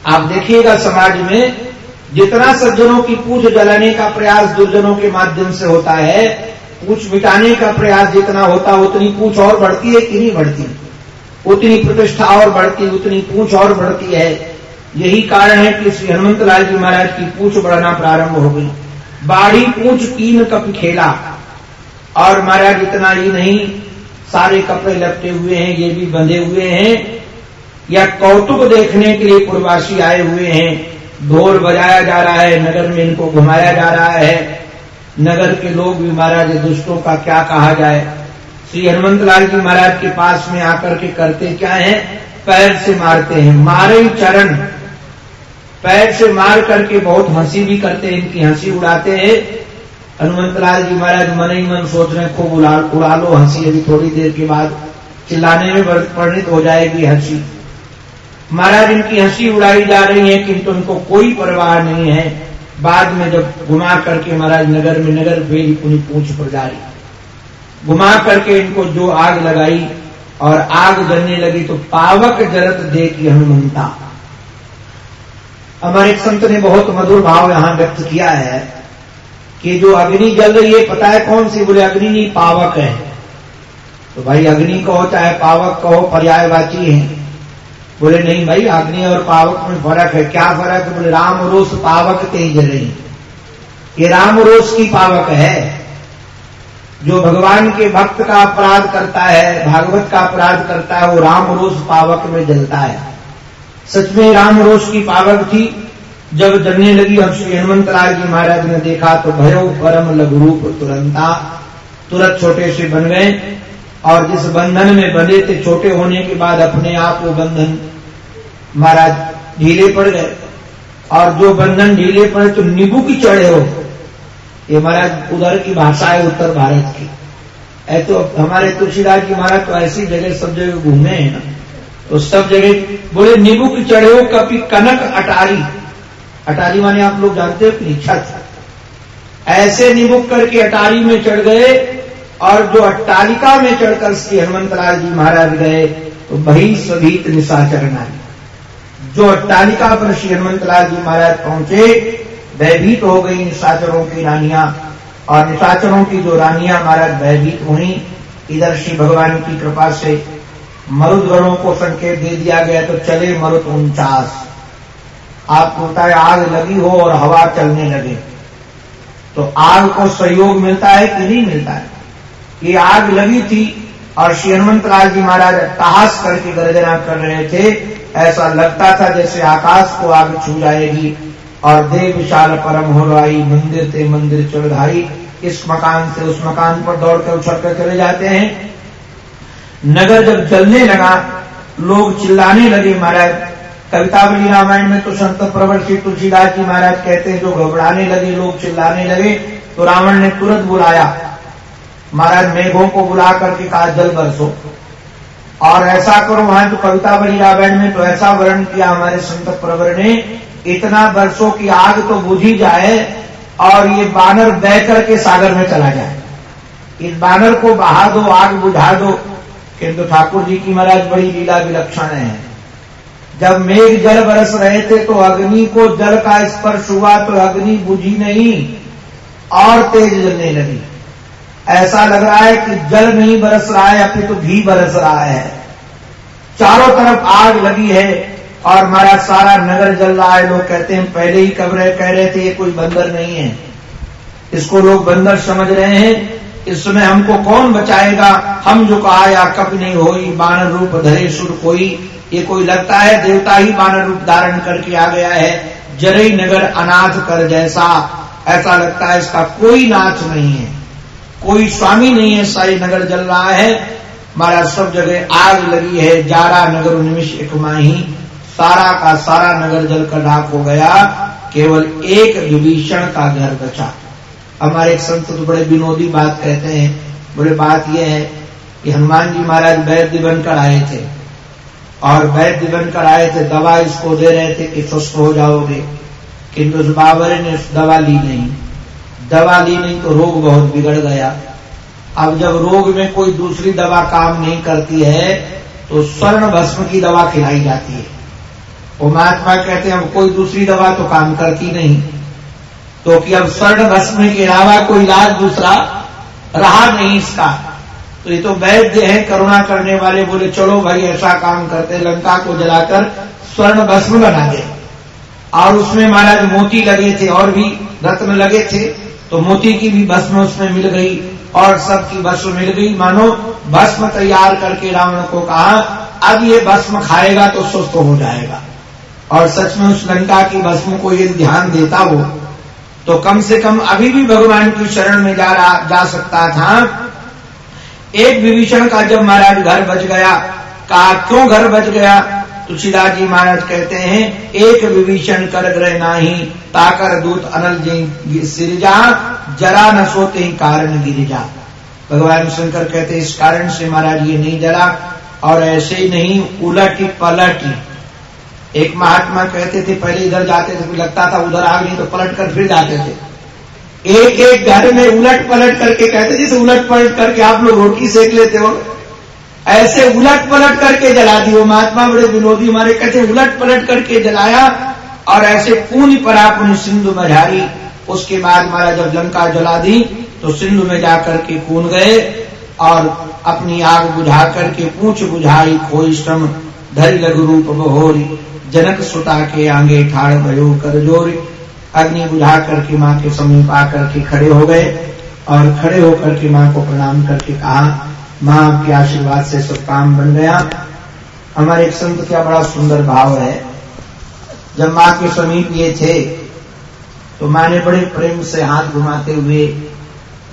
आप देखिएगा समाज में, जितना सज्जनों की पूछ जलाने का प्रयास दुर्जनों के माध्यम से होता है पूछ मिटाने का प्रयास जितना होता, उतनी पूछ और बढ़ती है कि नहीं बढ़ती उतनी प्रतिष्ठा और बढ़ती उतनी पूछ और बढ़ती है। यही कारण है कि श्री हनुमत लाल जी महाराज की पूछ बढ़ना प्रारंभ हो गई। बाढ़ी पूछ तीन कप खेला और महाराज इतना ही नहीं, सारे कपड़े लपटे हुए हैं, ये भी बंधे हुए हैं। या कौतुक देखने के लिए पूर्वासी आए हुए हैं। ढोल बजाया जा रहा है, नगर में इनको घुमाया जा रहा है। नगर के लोग भी महाराज दुष्टों का क्या कहा जाए? श्री हनुमंत लाल जी महाराज के पास में आकर के करते क्या है? पैर से मारते हैं। मारे चरण। पैर से मार करके बहुत हँसी भी करते हैं, इनकी हँसी उड़ाते हैं। हनुमंत लाल जी महाराज मन ही मन सोच रहे खूब उड़ा उड़ा लो हँसी। अभी थोड़ी देर के बाद चिल्लाने में परिणित हो जाएगी हँसी। महाराज इनकी हँसी उड़ाई जा रही है, किंतु इनको कोई परवाह नहीं है। बाद में जब घुमा करके महाराज नगर में नगर भेज पुनी पूछ पर जारी घुमा करके इनको जो आग लगाई और आग जलने लगी तो पावक जलत दे की हनुमंता हमारे संत ने बहुत मधुर भाव यहाँ व्यक्त किया है कि जो अग्नि जल रही है, पता है कौन सी? बोले, अग्नि नहीं, पावक है। तो भाई, अग्नि कहो, चाहे पावक कहो, पर्यायवाची है। बोले, नहीं भाई अग्नि और पावक में फ़र्क है। क्या फ़र्क है? बोले, राम रोष पावक तेज रही ये राम रोष की पावक है, जो भगवान के भक्त का अपराध करता है, भागवत का अपराध करता है, वो राम रोष पावक में जलता है। सच में राम रोष की पावक थी। जब जलने लगी अब श्री हनुमंत लाल जी महाराज ने देखा तो भयो परम लघु रूप तुरंता, तुरंत छोटे से बन गए। और जिस बंधन में बंधे थे, छोटे होने के बाद अपने आप वो बंधन महाराज ढीले पड़ गए। और जो बंधन ढीले पड़े तो नींबू की चढ़े हो। ये महाराज उधर की भाषा है, उत्तर भारत की। ऐ तो हमारे तुलसीदास जी महाराज तो ऐसी जगह सब जगह घूमे हैं ना। तो सब जगह बोले, नींबू की चढ़े हो, कभी कनक अटारी। अटारी माने आप लोग जानते हो छत। ऐसे निबुक करके अटारी में चढ़ गए और जो अट्टालिका में चढ़कर श्री हनुमंतलाल जी महाराज गए तो वही स्वभीत निशाचर नारी जो अट्टालिका पर श्री हनुमंतलाल जी महाराज पहुँचे, भयभीत हो गई निशाचरों की रानियाँ, और निशाचरों की जो रानियाँ महाराज भयभीत हुई, इधर श्री भगवान की कृपा से मरुदगणों को संकेत दे दिया गया तो चले मरुत उनचास। आपको होता है, आग लगी हो और हवा चलने लगे। तो आग को सहयोग मिलता है कि नहीं मिलता है? ये आग लगी थी और श्री हनुमंत लाल जी महाराज तहास करके गर्जना कर रहे थे। ऐसा लगता था जैसे आकाश को आग छू जाएगी और देव विशाल परम हो रही मंदिर थे मंदिर चढ़ाई इस मकान से उस मकान पर दौड़कर उछल कर चले जाते हैं। नगर जब जलने लगा, लोग चिल्लाने लगे, महाराज, कवितावली रामायण में तो संत प्रवर श्री तुलसीदास जी महाराज कहते हैं, जो घबराने लगे, लोग चिल्लाने लगे तो रावण ने तुरंत बुलाया महाराज मेघों को बुला करके कहा, जल बरसो। और ऐसा करो, वहाँ तो कवितावली रामायण में तो ऐसा वर्णन किया हमारे संत प्रवर ने, इतना बरसों की आग तो बुझी जाए और ये बानर बह करके सागर में चला जाए। इस बानर को बहा दो, आग बुझा दो। किंतु ठाकुर जी की महाराज बड़ी लीला विलक्षण है। जब मेघ जल बरस रहे थे तो अग्नि को जल का स्पर्श हुआ तो अग्नि बुझी नहीं और तेज जलने लगी। ऐसा लग रहा है कि जल नहीं बरस रहा है अपितु तो घी बरस रहा है। चारों तरफ़ आग लगी है और हमारा सारा नगर जल रहा है। लोग कहते हैं, पहले ही कब रहे कह रहे थे, ये कोई बंदर नहीं है। इसको लोग बंदर समझ रहे हैं, इस समय हमको कौन बचाएगा? हम जो कहा, या कब नहीं हो बानर रूप धरे सुर कोई। ये कोई लगता है, देवता ही बानर रूप धारण करके आ गया है। जरई नगर अनाथ कर जैसा, ऐसा लगता है, इसका कोई नाच नहीं है। कोई स्वामी नहीं है, साई नगर जल रहा है। हमारा सब जगह आग लगी है। जारा नगर निमिष एक माही। सारा का सारा नगर जल कर राख हो गया। केवल एक विभीषण का घर बचा। हमारे एक संत तो बड़े विनोदी बात कहते हैं। बड़े बात यह है कि हनुमान जी महाराज वैद्य बनकर आए थे। और वैद्य बनकर आए थे, दवा इसको दे रहे थे कि स्वस्थ हो जाओगे। किंतु उस बाबर ने दवा ली नहीं। दवा ली नहीं तो रोग बहुत बिगड़ गया। अब जब रोग में कोई दूसरी दवा काम नहीं करती है तो स्वर्ण भस्म की दवा खिलाई जाती है। वो महात्मा कहते हैं, अब कोई दूसरी दवा तो काम करती नहीं। तो कि अब स्वर्ण भस्म के अलावा कोई इलाज दूसरा रहा नहीं इसका। तो ये तो वैद्य है, करुणा करने वाले, बोले, चलो भाई, ऐसा काम करते लंका को जलाकर स्वर्ण भस्म बना दे। और उसमें महाराज मोती लगे थे, और भी रत्न लगे थे। तो मोती की भी भस्म उसमें मिल गई और सबकी भस्म मिल गई। मानो, भस्म तैयार करके रावण को कहा, अब ये भस्म खाएगा तो स्वस्थ हो जाएगा। और सच में उस लंका की भस्म को ये ध्यान देता हो तो कम से कम अभी भी भगवान की शरण में जा रहा, जा सकता था। एक विभीषण का जब महाराज घर बच गया, कहा, क्यों घर बच गया? तुलसीदास जी महाराज कहते हैं, एक विभीषण कर ग्रह नाही ताकर दूत अनल जी सिरजा जरा न सोते ही कारण गिरिजा भगवान शंकर कहते हैं, इस कारण से महाराज ये नहीं जरा और ऐसे ही नहीं, उलट पलट। एक महात्मा कहते थे, पहले इधर जाते थे लगता था उधर आग नहीं तो पलट कर फिर जाते थे। एक एक घर में उलट पलट करके कहते जैसे उलट पलट करके आप लोग रोटी सेक लेते हो। ऐसे उलट पलट करके जला दी वो महात्मा बड़े विनोदी, हमारे कहते उलट पलट करके जलाया और ऐसे पूर्ण पर अपनी सिंधु झारी। उसके बाद हमारा जब लंका जला दी तो सिंधु में जाकर के कून गए और अपनी आग बुझा करके पूछ बुझाई, खोई श्रम, धरी लघु रूप बहोरी, जनक सुता के आगे ठाड़ भयो, कर जोरी। अग्नि बुझा करके माँ के समीप आकर के खड़े हो गए और खड़े होकर के माँ को प्रणाम करके कहा माँ के आशीर्वाद से सब काम बन गया। हमारे एक संत का बड़ा सुंदर भाव है। जब माँ के समीप ये थे तो माँ ने बड़े प्रेम से हाथ घुमाते हुए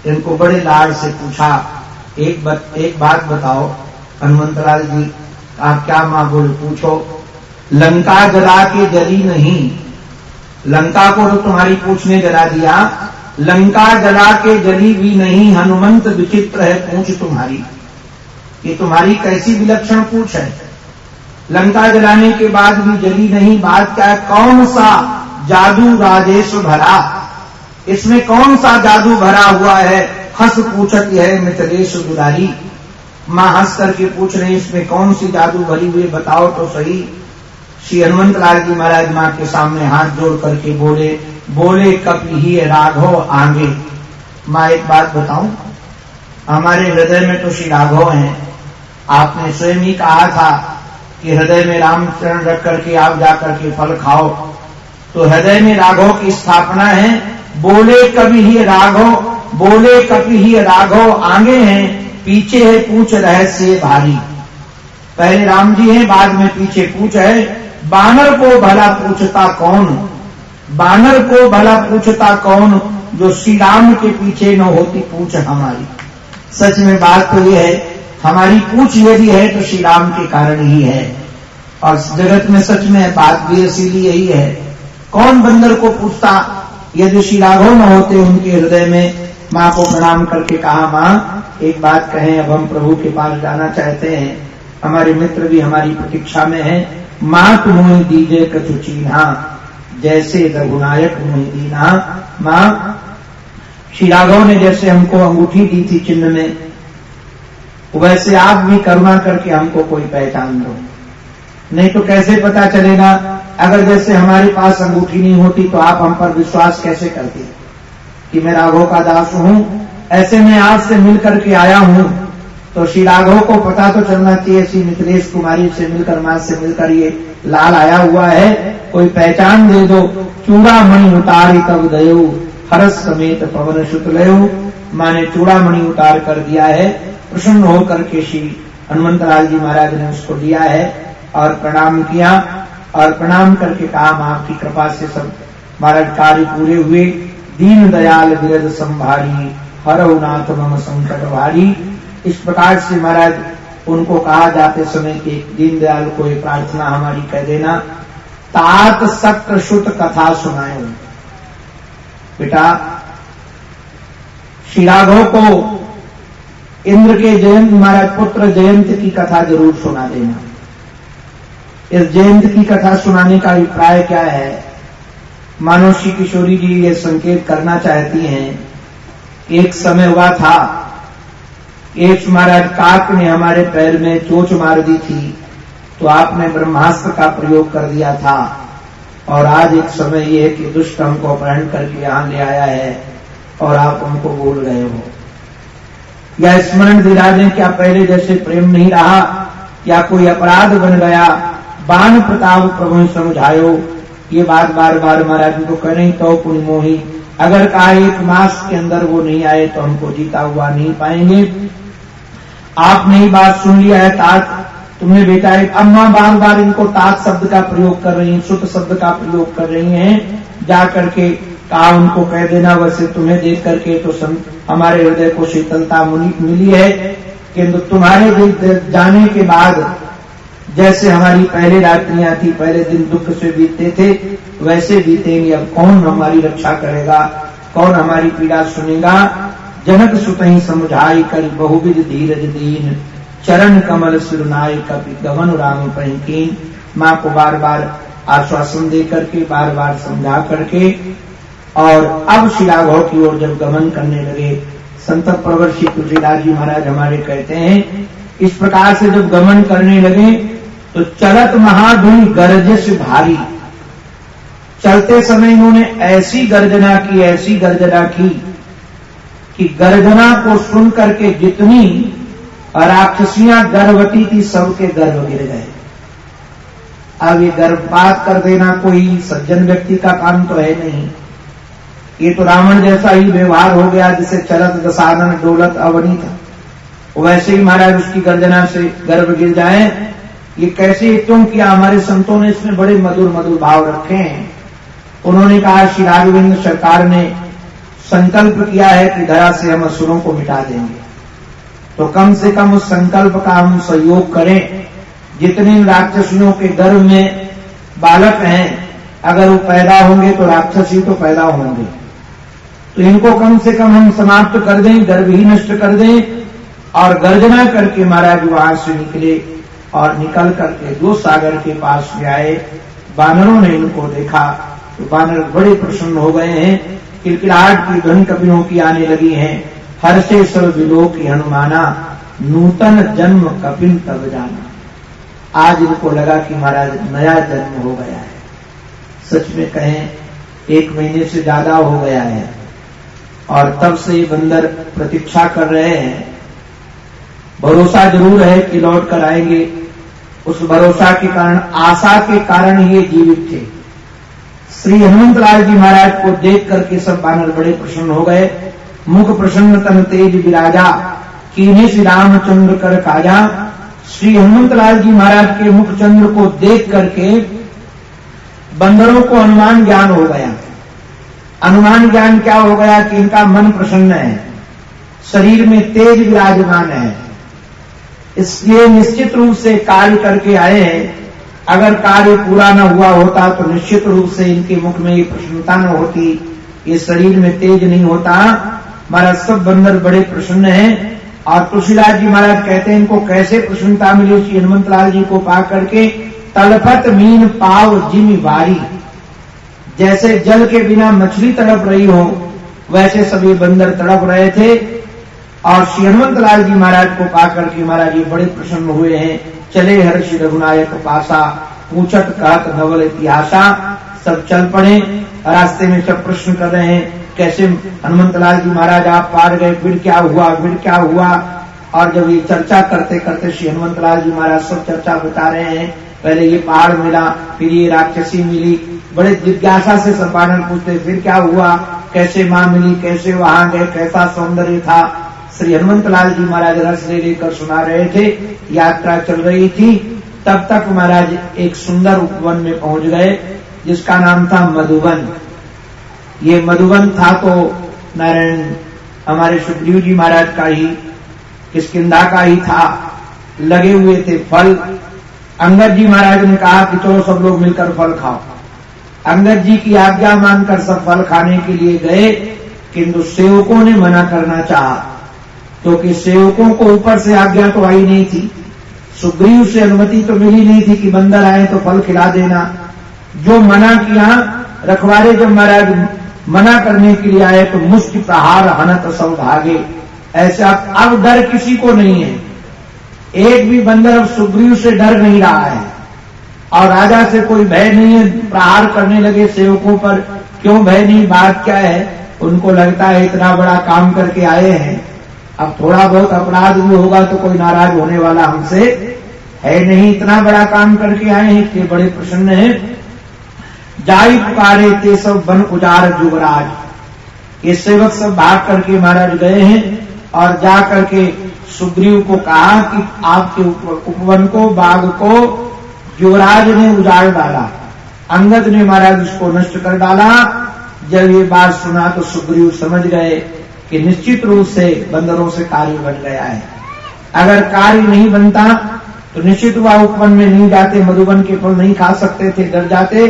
इनको बड़े लाड से पूछा एक बत, एक बात बताओ हनुमंतलाल जी आप क्या माँ बोले पूछो। लंका जला के जली नहीं। लंका को तो तुम्हारी पूछ ने जला दिया। लंका जला के जली भी नहीं हनुमंत विचित्र है पूछ तुम्हारी। ये तुम्हारी कैसी विलक्षण पूछ है? लंका जलाने के बाद भी जली नहीं बात क्या है? कौन सा जादू राजेश भरा? इसमें कौन सा जादू भरा हुआ है? हंस पूछत है मिथिलेश दुलारी। माँ हंस करके पूछ रही इसमें कौन सी जादू भरी हुई बताओ तो सही। श्री हनुमंत लाल जी महाराज माँ के सामने हाथ जोड़ करके बोले बोले कप ही राघव आगे? माँ एक बात बताऊँ, हमारे हृदय में तो श्री राघव हैं। आपने स्वयं ही कहा था कि हृदय में रामचरण रख करके आप जाकर के फल खाओ। तो हृदय में राघव की स्थापना है। बोले कभी ही राघव बोले कभी ही राघव आगे हैं। पीछे है पूछ रहस्य भारी। पहले राम जी हैं, बाद में पीछे पूछ है। बानर को भला पूछता कौन? बानर को भला पूछता कौन? जो श्री राम के पीछे न होती पूछ हमारी। सच में बात तो यह है हमारी पूछ यदि है तो श्री राम के कारण ही है। और जगत में सच में बात भी इसीलिए यही है। कौन बंदर को पूछता, यदि श्री राघव न होते उनके हृदय में, माँ को प्रणाम करके कहा, माँ, एक बात कहें, अब हम प्रभु के पास जाना चाहते हैं। हमारे मित्र भी हमारी प्रतीक्षा में है। माँ तुम्हें दीजे कथु चीन्हा, जैसे रघुनायक मुहि दीना माँ, श्री राघव ने जैसे हमको अंगूठी दी थी चिन्ह में वैसे आप भी करुणा करके हमको कोई पहचान दो। नहीं तो कैसे पता चलेगा? अगर जैसे हमारे पास अंगूठी नहीं होती तो आप हम पर विश्वास कैसे करते? कि मैं राघव का दास हूँ, ऐसे में आपसे मिलकर के आया हूँ। तो श्री राघव को पता तो चलना चाहिए, श्री मिथिलेश कुमारी से मिलकर, माँ से मिलकर ये लाल आया हुआ है। कोई पहचान दे दो। चूड़ा मणि उतारी तब दयो हरस समेत पवन सुत लयो माँ ने चूड़ा मणि उतार कर दिया है। प्रसन्न होकर के श्री हनुमंतलाल जी महाराज ने उसको दिया है और प्रणाम किया और प्रणाम करके कहा, माँ की कृपा से सब महाराज कार्य पूरे हुए। दीन दयाल विरद संभारी, हर नाथ मम संकट भारी। इस प्रकार से महाराज उनको कहा जाते समय कि दीनदयाल को ये प्रार्थना हमारी कह देना। तात सक्त शुत कथा सुनाए बेटा, श्री राघव को इंद्र के जयंत महाराज पुत्र जयंत की कथा ज़रूर सुना देना। इस जयंत की कथा सुनाने का अभिप्राय क्या है? मानो श्री किशोरी जी ये संकेत करना चाहती हैं, एक समय हुआ था, एक महाराज काक ने हमारे पैर में चोच मार दी थी तो आपने ब्रह्मास्त्र का प्रयोग कर दिया था, और आज एक समय ये है कि दुष्ट हमको अपहरण करके यहाँ ले आया है, और आप हमको बोल रहे हो। या स्मरण दिला दें क्या पहले जैसे प्रेम नहीं रहा, या कोई अपराध बन गया, बाण प्रताप प्रभु समझायो। ये बात बार बार महाराज को कह रही तो पुण्य अगर कहा एक मास के अंदर वो नहीं आए तो हमको जीता हुआ नहीं पाएँगे। आपने ही बात सुन लिया है तात। तुमने बेटा एक अम्मा बार बार इनको तात शब्द का प्रयोग कर रही हैं सुत शब्द का प्रयोग कर रही हैं। जा करके कहा उनको कह देना, वैसे तुम्हें देख करके तो हमारे हृदय को शीतलता मिली है, किंतु तुम्हारे दिल जाने के बाद, जैसे हमारी पहले रात्रियाँ थी, पहले दिन दुख से बीतते थे, वैसे बीतेंगे। अब कौन हमारी रक्षा करेगा? कौन हमारी पीड़ा सुनेगा? जनक सुतही समझाई कर बहुविध धीरज दीन। चरण कमल सुरनाई कपि गवन राम पहिकीन। माँ को बार बार आश्वासन दे करके बार बार समझा करके और अब शिलाघौ की ओर जब गमन करने लगे, संत प्रवर श्री तुलसीदास जी महाराज हमारे कहते हैं, इस प्रकार से जब गमन करने लगे तो चलत महाधुन गर्जस भारी। चलते समय इन्होंने ऐसी गर्जना की, ऐसी गर्जना की, कि गर्जना को सुन करके जितनी राक्षसियाँ गर्भवती थी, सबके गर्भ गिर गए। अब ये गर्भपात कर देना कोई सज्जन व्यक्ति का काम तो है नहीं। ये तो रावण जैसा ही व्यवहार हो गया जिसे चलत, दसानन, डोलत अवनी था वैसे ही महाराज उसकी गर्जना से गर्भ गिर जाए। ये कैसे क्यों किया? हमारे संतों ने इसमें बड़े मधुर मधुर भाव रखे हैं। उन्होंने कहा, श्री राघविंद सरकार ने संकल्प किया है कि धरा से हम असुरों को मिटा देंगे। तो कम से कम उस संकल्प का हम सहयोग करें। जितने राक्षसियों के गर्भ में बालक हैं, अगर वो पैदा होंगे तो राक्षसी तो पैदा होंगे। तो इनको कम से कम हम समाप्त कर दें, गर्भ ही नष्ट कर दें, और गर्जना करके महाराज वहाँ से निकले और निकल करके दो सागर के पास में आए। बानरों ने इनको देखा। तो बानर बड़े प्रसन्न हो गए हैं। किलकिलाहट की ध्वनि कपियों की आने लगी हैं। हर से सब विलो की हनुमाना। नूतन जन्म कपिल तब जाना। आज इनको लगा कि महाराज नया जन्म हो गया है। सच में कहें, एक महीने से ज़्यादा हो गया है। और तब से ये बंदर प्रतीक्षा कर रहे हैं। भरोसा ज़रूर है कि लौट कर आएँगे। उस भरोसा के कारण, आशा के कारण ही ये जीवित थे। श्री हनुमत लाल जी महाराज को देख करके सब बानर बड़े प्रसन्न हो गए। मुख प्रसन्न तन तेज विराजा, कीने श्री रामचंद्र कर काजा। श्री हनुमत लाल जी महाराज के मुख चंद्र को देख करके बंदरों को अनुमान ज्ञान हो गया। अनुमान ज्ञान क्या हो गया कि इनका मन प्रसन्न है? शरीर में तेज विराजमान है। इसलिए निश्चित रूप से कार्य करके आए हैं। अगर कार्य पूरा न हुआ होता तो निश्चित रूप से इनके मुख में ये प्रसन्नता न होती। ये शरीर में तेज नहीं होता। महाराज, सब बंदर बड़े प्रसन्न हैं। और तुलसीदास जी महाराज कहते हैं, इनको कैसे प्रसन्नता मिली श्री हनुमत लाल जी को पा करके तलपत मीन पाव जिमी बारी जैसे जल के बिना मछली तड़प रही हो, वैसे सभी बंदर तड़प रहे थे। और श्री हनुमत लाल जी महाराज को पाकर के महाराज ये बड़े प्रसन्न हुए हैं। चले हर श्री रघुनायक पासा पूछत कहत नवल इतिहासा, सब चल पड़े। रास्ते में सब प्रश्न कर रहे हैं, कैसे हनुमंतलाल जी महाराज आप पार गए फिर क्या हुआ फिर क्या हुआ? और जब ये चर्चा करते करते श्री हनुमंतलाल जी महाराज सब चर्चा बता रहे हैं पहले ये पहाड़ मिला, फिर ये राक्षसी मिली। बड़े जिज्ञासा से बानर पूछते, फिर क्या हुआ? कैसे माँ मिली? कैसे वहाँ गए? कैसा सौंदर्य था? श्री हनुमंत लाल जी महाराज रस ले लेकर सुना रहे थे, यात्रा चल रही थी। तब तक महाराज एक सुंदर उपवन में पहुँच गए, जिसका नाम था मधुबन। ये मधुबन था तो नारायण हमारे सुखदेव जी महाराज का ही, किसकिदा का ही था। लगे हुए थे फल अंगद जी महाराज ने कहा कि चलो सब लोग मिलकर फल खाओ। अंगद जी की आज्ञा मानकर सब फल खाने के लिए गए, किंतु सेवकों ने मना करना चाहा। क्योंकि तो सेवकों को ऊपर से आज्ञा तो आई नहीं थी। सुग्रीव से अनुमति तो मिली नहीं थी कि बंदर आए तो फल खिला देना। जो मना किया, रखवारे जब महाराज मना करने के लिए आए तो मुस्क प्रहार, हनत सब भागे ऐसा अब डर किसी को नहीं है। एक भी बंदर अब सुग्रीव से डर नहीं रहा है। और राजा से कोई भय नहीं है, प्रहार करने लगे सेवकों पर। क्यों भय नहीं? बात क्या है? उनको लगता है इतना बड़ा काम करके आए हैं। अब थोड़ा बहुत अपराध भी होगा तो कोई नाराज़ होने वाला हमसे है नहीं। इतना बड़ा काम करके आए हैं इसलिए बड़े प्रसन्न है। जाई पुकारे ते सब वन उजार युवराज ये सेवक सब भाग करके महाराज गए हैं और जा करके सुग्रीव को कहा कि आपके उपवन को, बाघ को युवराज ने उजाड़ डाला। अंगद ने महाराज उसको नष्ट कर डाला। जब ये बात सुना तो सुग्रीव समझ गए कि निश्चित रूप से बंदरों से कार्य बन गया है। अगर कार्य नहीं बनता तो निश्चित वह उपवन में नहीं जाते, मधुबन के फल नहीं खा सकते थे, डर जाते।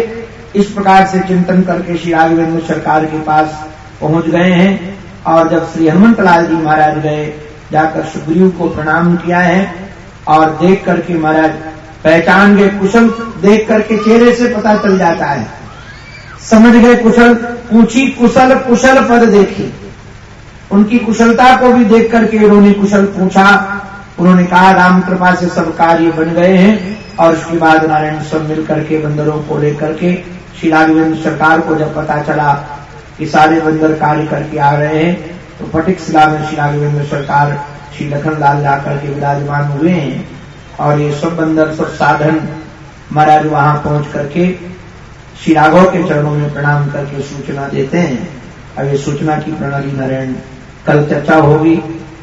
इस प्रकार से चिंतन करके श्री राघवेंद्र सरकार के पास पहुँच गए हैं। और जब श्री हनुमत लाल जी महाराज गए जाकर सुग्रीव को प्रणाम किया है और देख करके महाराज पहचान गए कुशल देख करके चेहरे से पता चल जाता है। समझ गए कुशल? पूछी, कुशल कुशल पद देखी। उनकी कुशलता को भी देख करके उन्होंने कुशल पूछा। उन्होंने कहा, राम कृपा से सब कार्य बन गए हैं और उसके बाद नारायण सब मिल करके बंदरों को लेकर के राघवेंद्र सरकार को जब पता चला कि सारे बंदर कार्य करके आ रहे हैं तो फटिक शिला में श्री राघवेंद्र सरकार श्री लखन लाल जाकर के विराजमान हुए हैं और ये सब बंदर, सब साधन महाराज वहाँ पहुँच करके श्री राघव के चरणों में प्रणाम करके सूचना देते हैं। अब ये सूचना की प्रणाली नारायण, कल चर्चा होगी,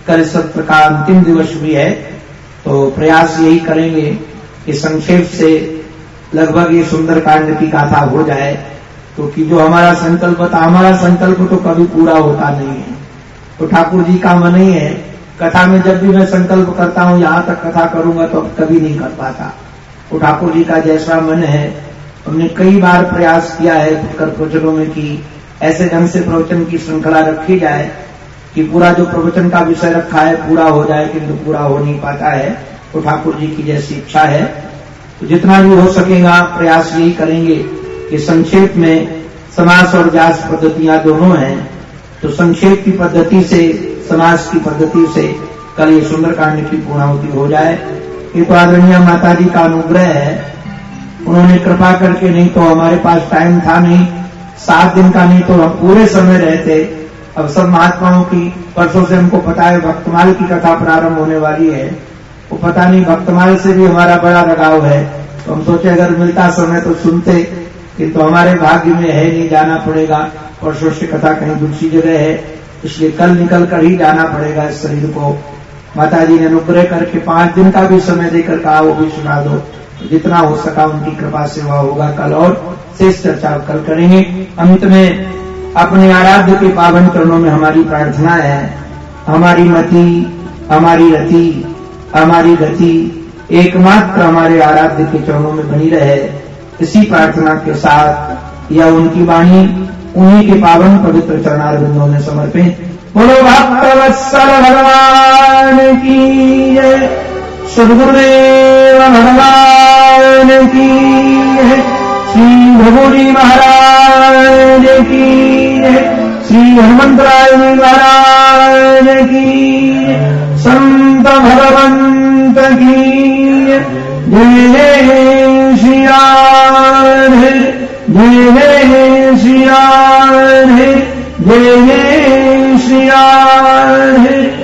कल सत्र का अंतिम दिवस भी है तो प्रयास यही करेंगे कि संक्षेप से लगभग ये सुंदर कांड की गाथा हो जाए, क्योंकि तो जो हमारा संकल्प था, हमारा संकल्प तो कभी पूरा होता नहीं है। तो ठाकुर जी का मन ही है। कथा में जब भी मैं संकल्प करता हूँ, यहाँ तक कथा करूँगा तो कभी नहीं कर पाता। तो ठाकुर जी का जैसा मन है, हमने कई बार प्रयास किया है कर प्रवचनों में कि ऐसे ढंग से प्रवचन की श्रृंखला रखी जाए कि पूरा जो प्रवचन का विषय रखा है, पूरा हो जाए, किंतु पूरा हो नहीं पाता है। तो ठाकुर जी की जैसी इच्छा है। तो जितना भी हो सकेगा, प्रयास यही करेंगे कि संक्षेप में समास और जास पद्धतियाँ दोनों हैं। तो संक्षेप की पद्धति से समाज की पद्धति से कल ये सुंदरकांड की पूर्णावती हो जाए। ये तो आदरणीय माता जी का अनुग्रह है। उन्होंने कृपा करके नहीं तो हमारे पास टाइम था नहीं, सात दिन का नहीं तो हम पूरे समय रहते। अब सब महात्माओं की परसों से हमको पता है भक्तमाल की कथा प्रारंभ होने वाली है। वो पता नहीं भक्तमाल से भी हमारा बड़ा लगाव है। तो हम सोचे अगर मिलता समय तो सुनते किंतु तो हमारे भाग्य में है नहीं, जाना पड़ेगा। परसों से कथा कहीं दूसरी जगह है, इसलिए कल निकल कर ही जाना पड़ेगा इस शरीर को। माता जी ने अनुग्रह करके पाँच दिन का भी समय देकर कहा, वो भी सुना दो। तो जितना हो सका उनकी कृपा से वह होगा कल, और शेष चर्चा कल करेंगे। अंत में, अपने आराध्य के पावन चरणों में हमारी प्रार्थना है, हमारी मति, हमारी रति, हमारी गति, एकमात्र हमारे आराध्य के चरणों में बनी रहे। इसी प्रार्थना के साथ या उनकी वाणी उन्हीं के पावन पवित्र चरणारविंदों में समर्पित बोलो भक्त वत्सल भगवान की सदगुरुदेव भगवान की श्री भगोरी महाराज की श्री हनुमंतराय महाराज की संत भगवंत की जय जय श्री राम। जय जय श्री जय श्री राधे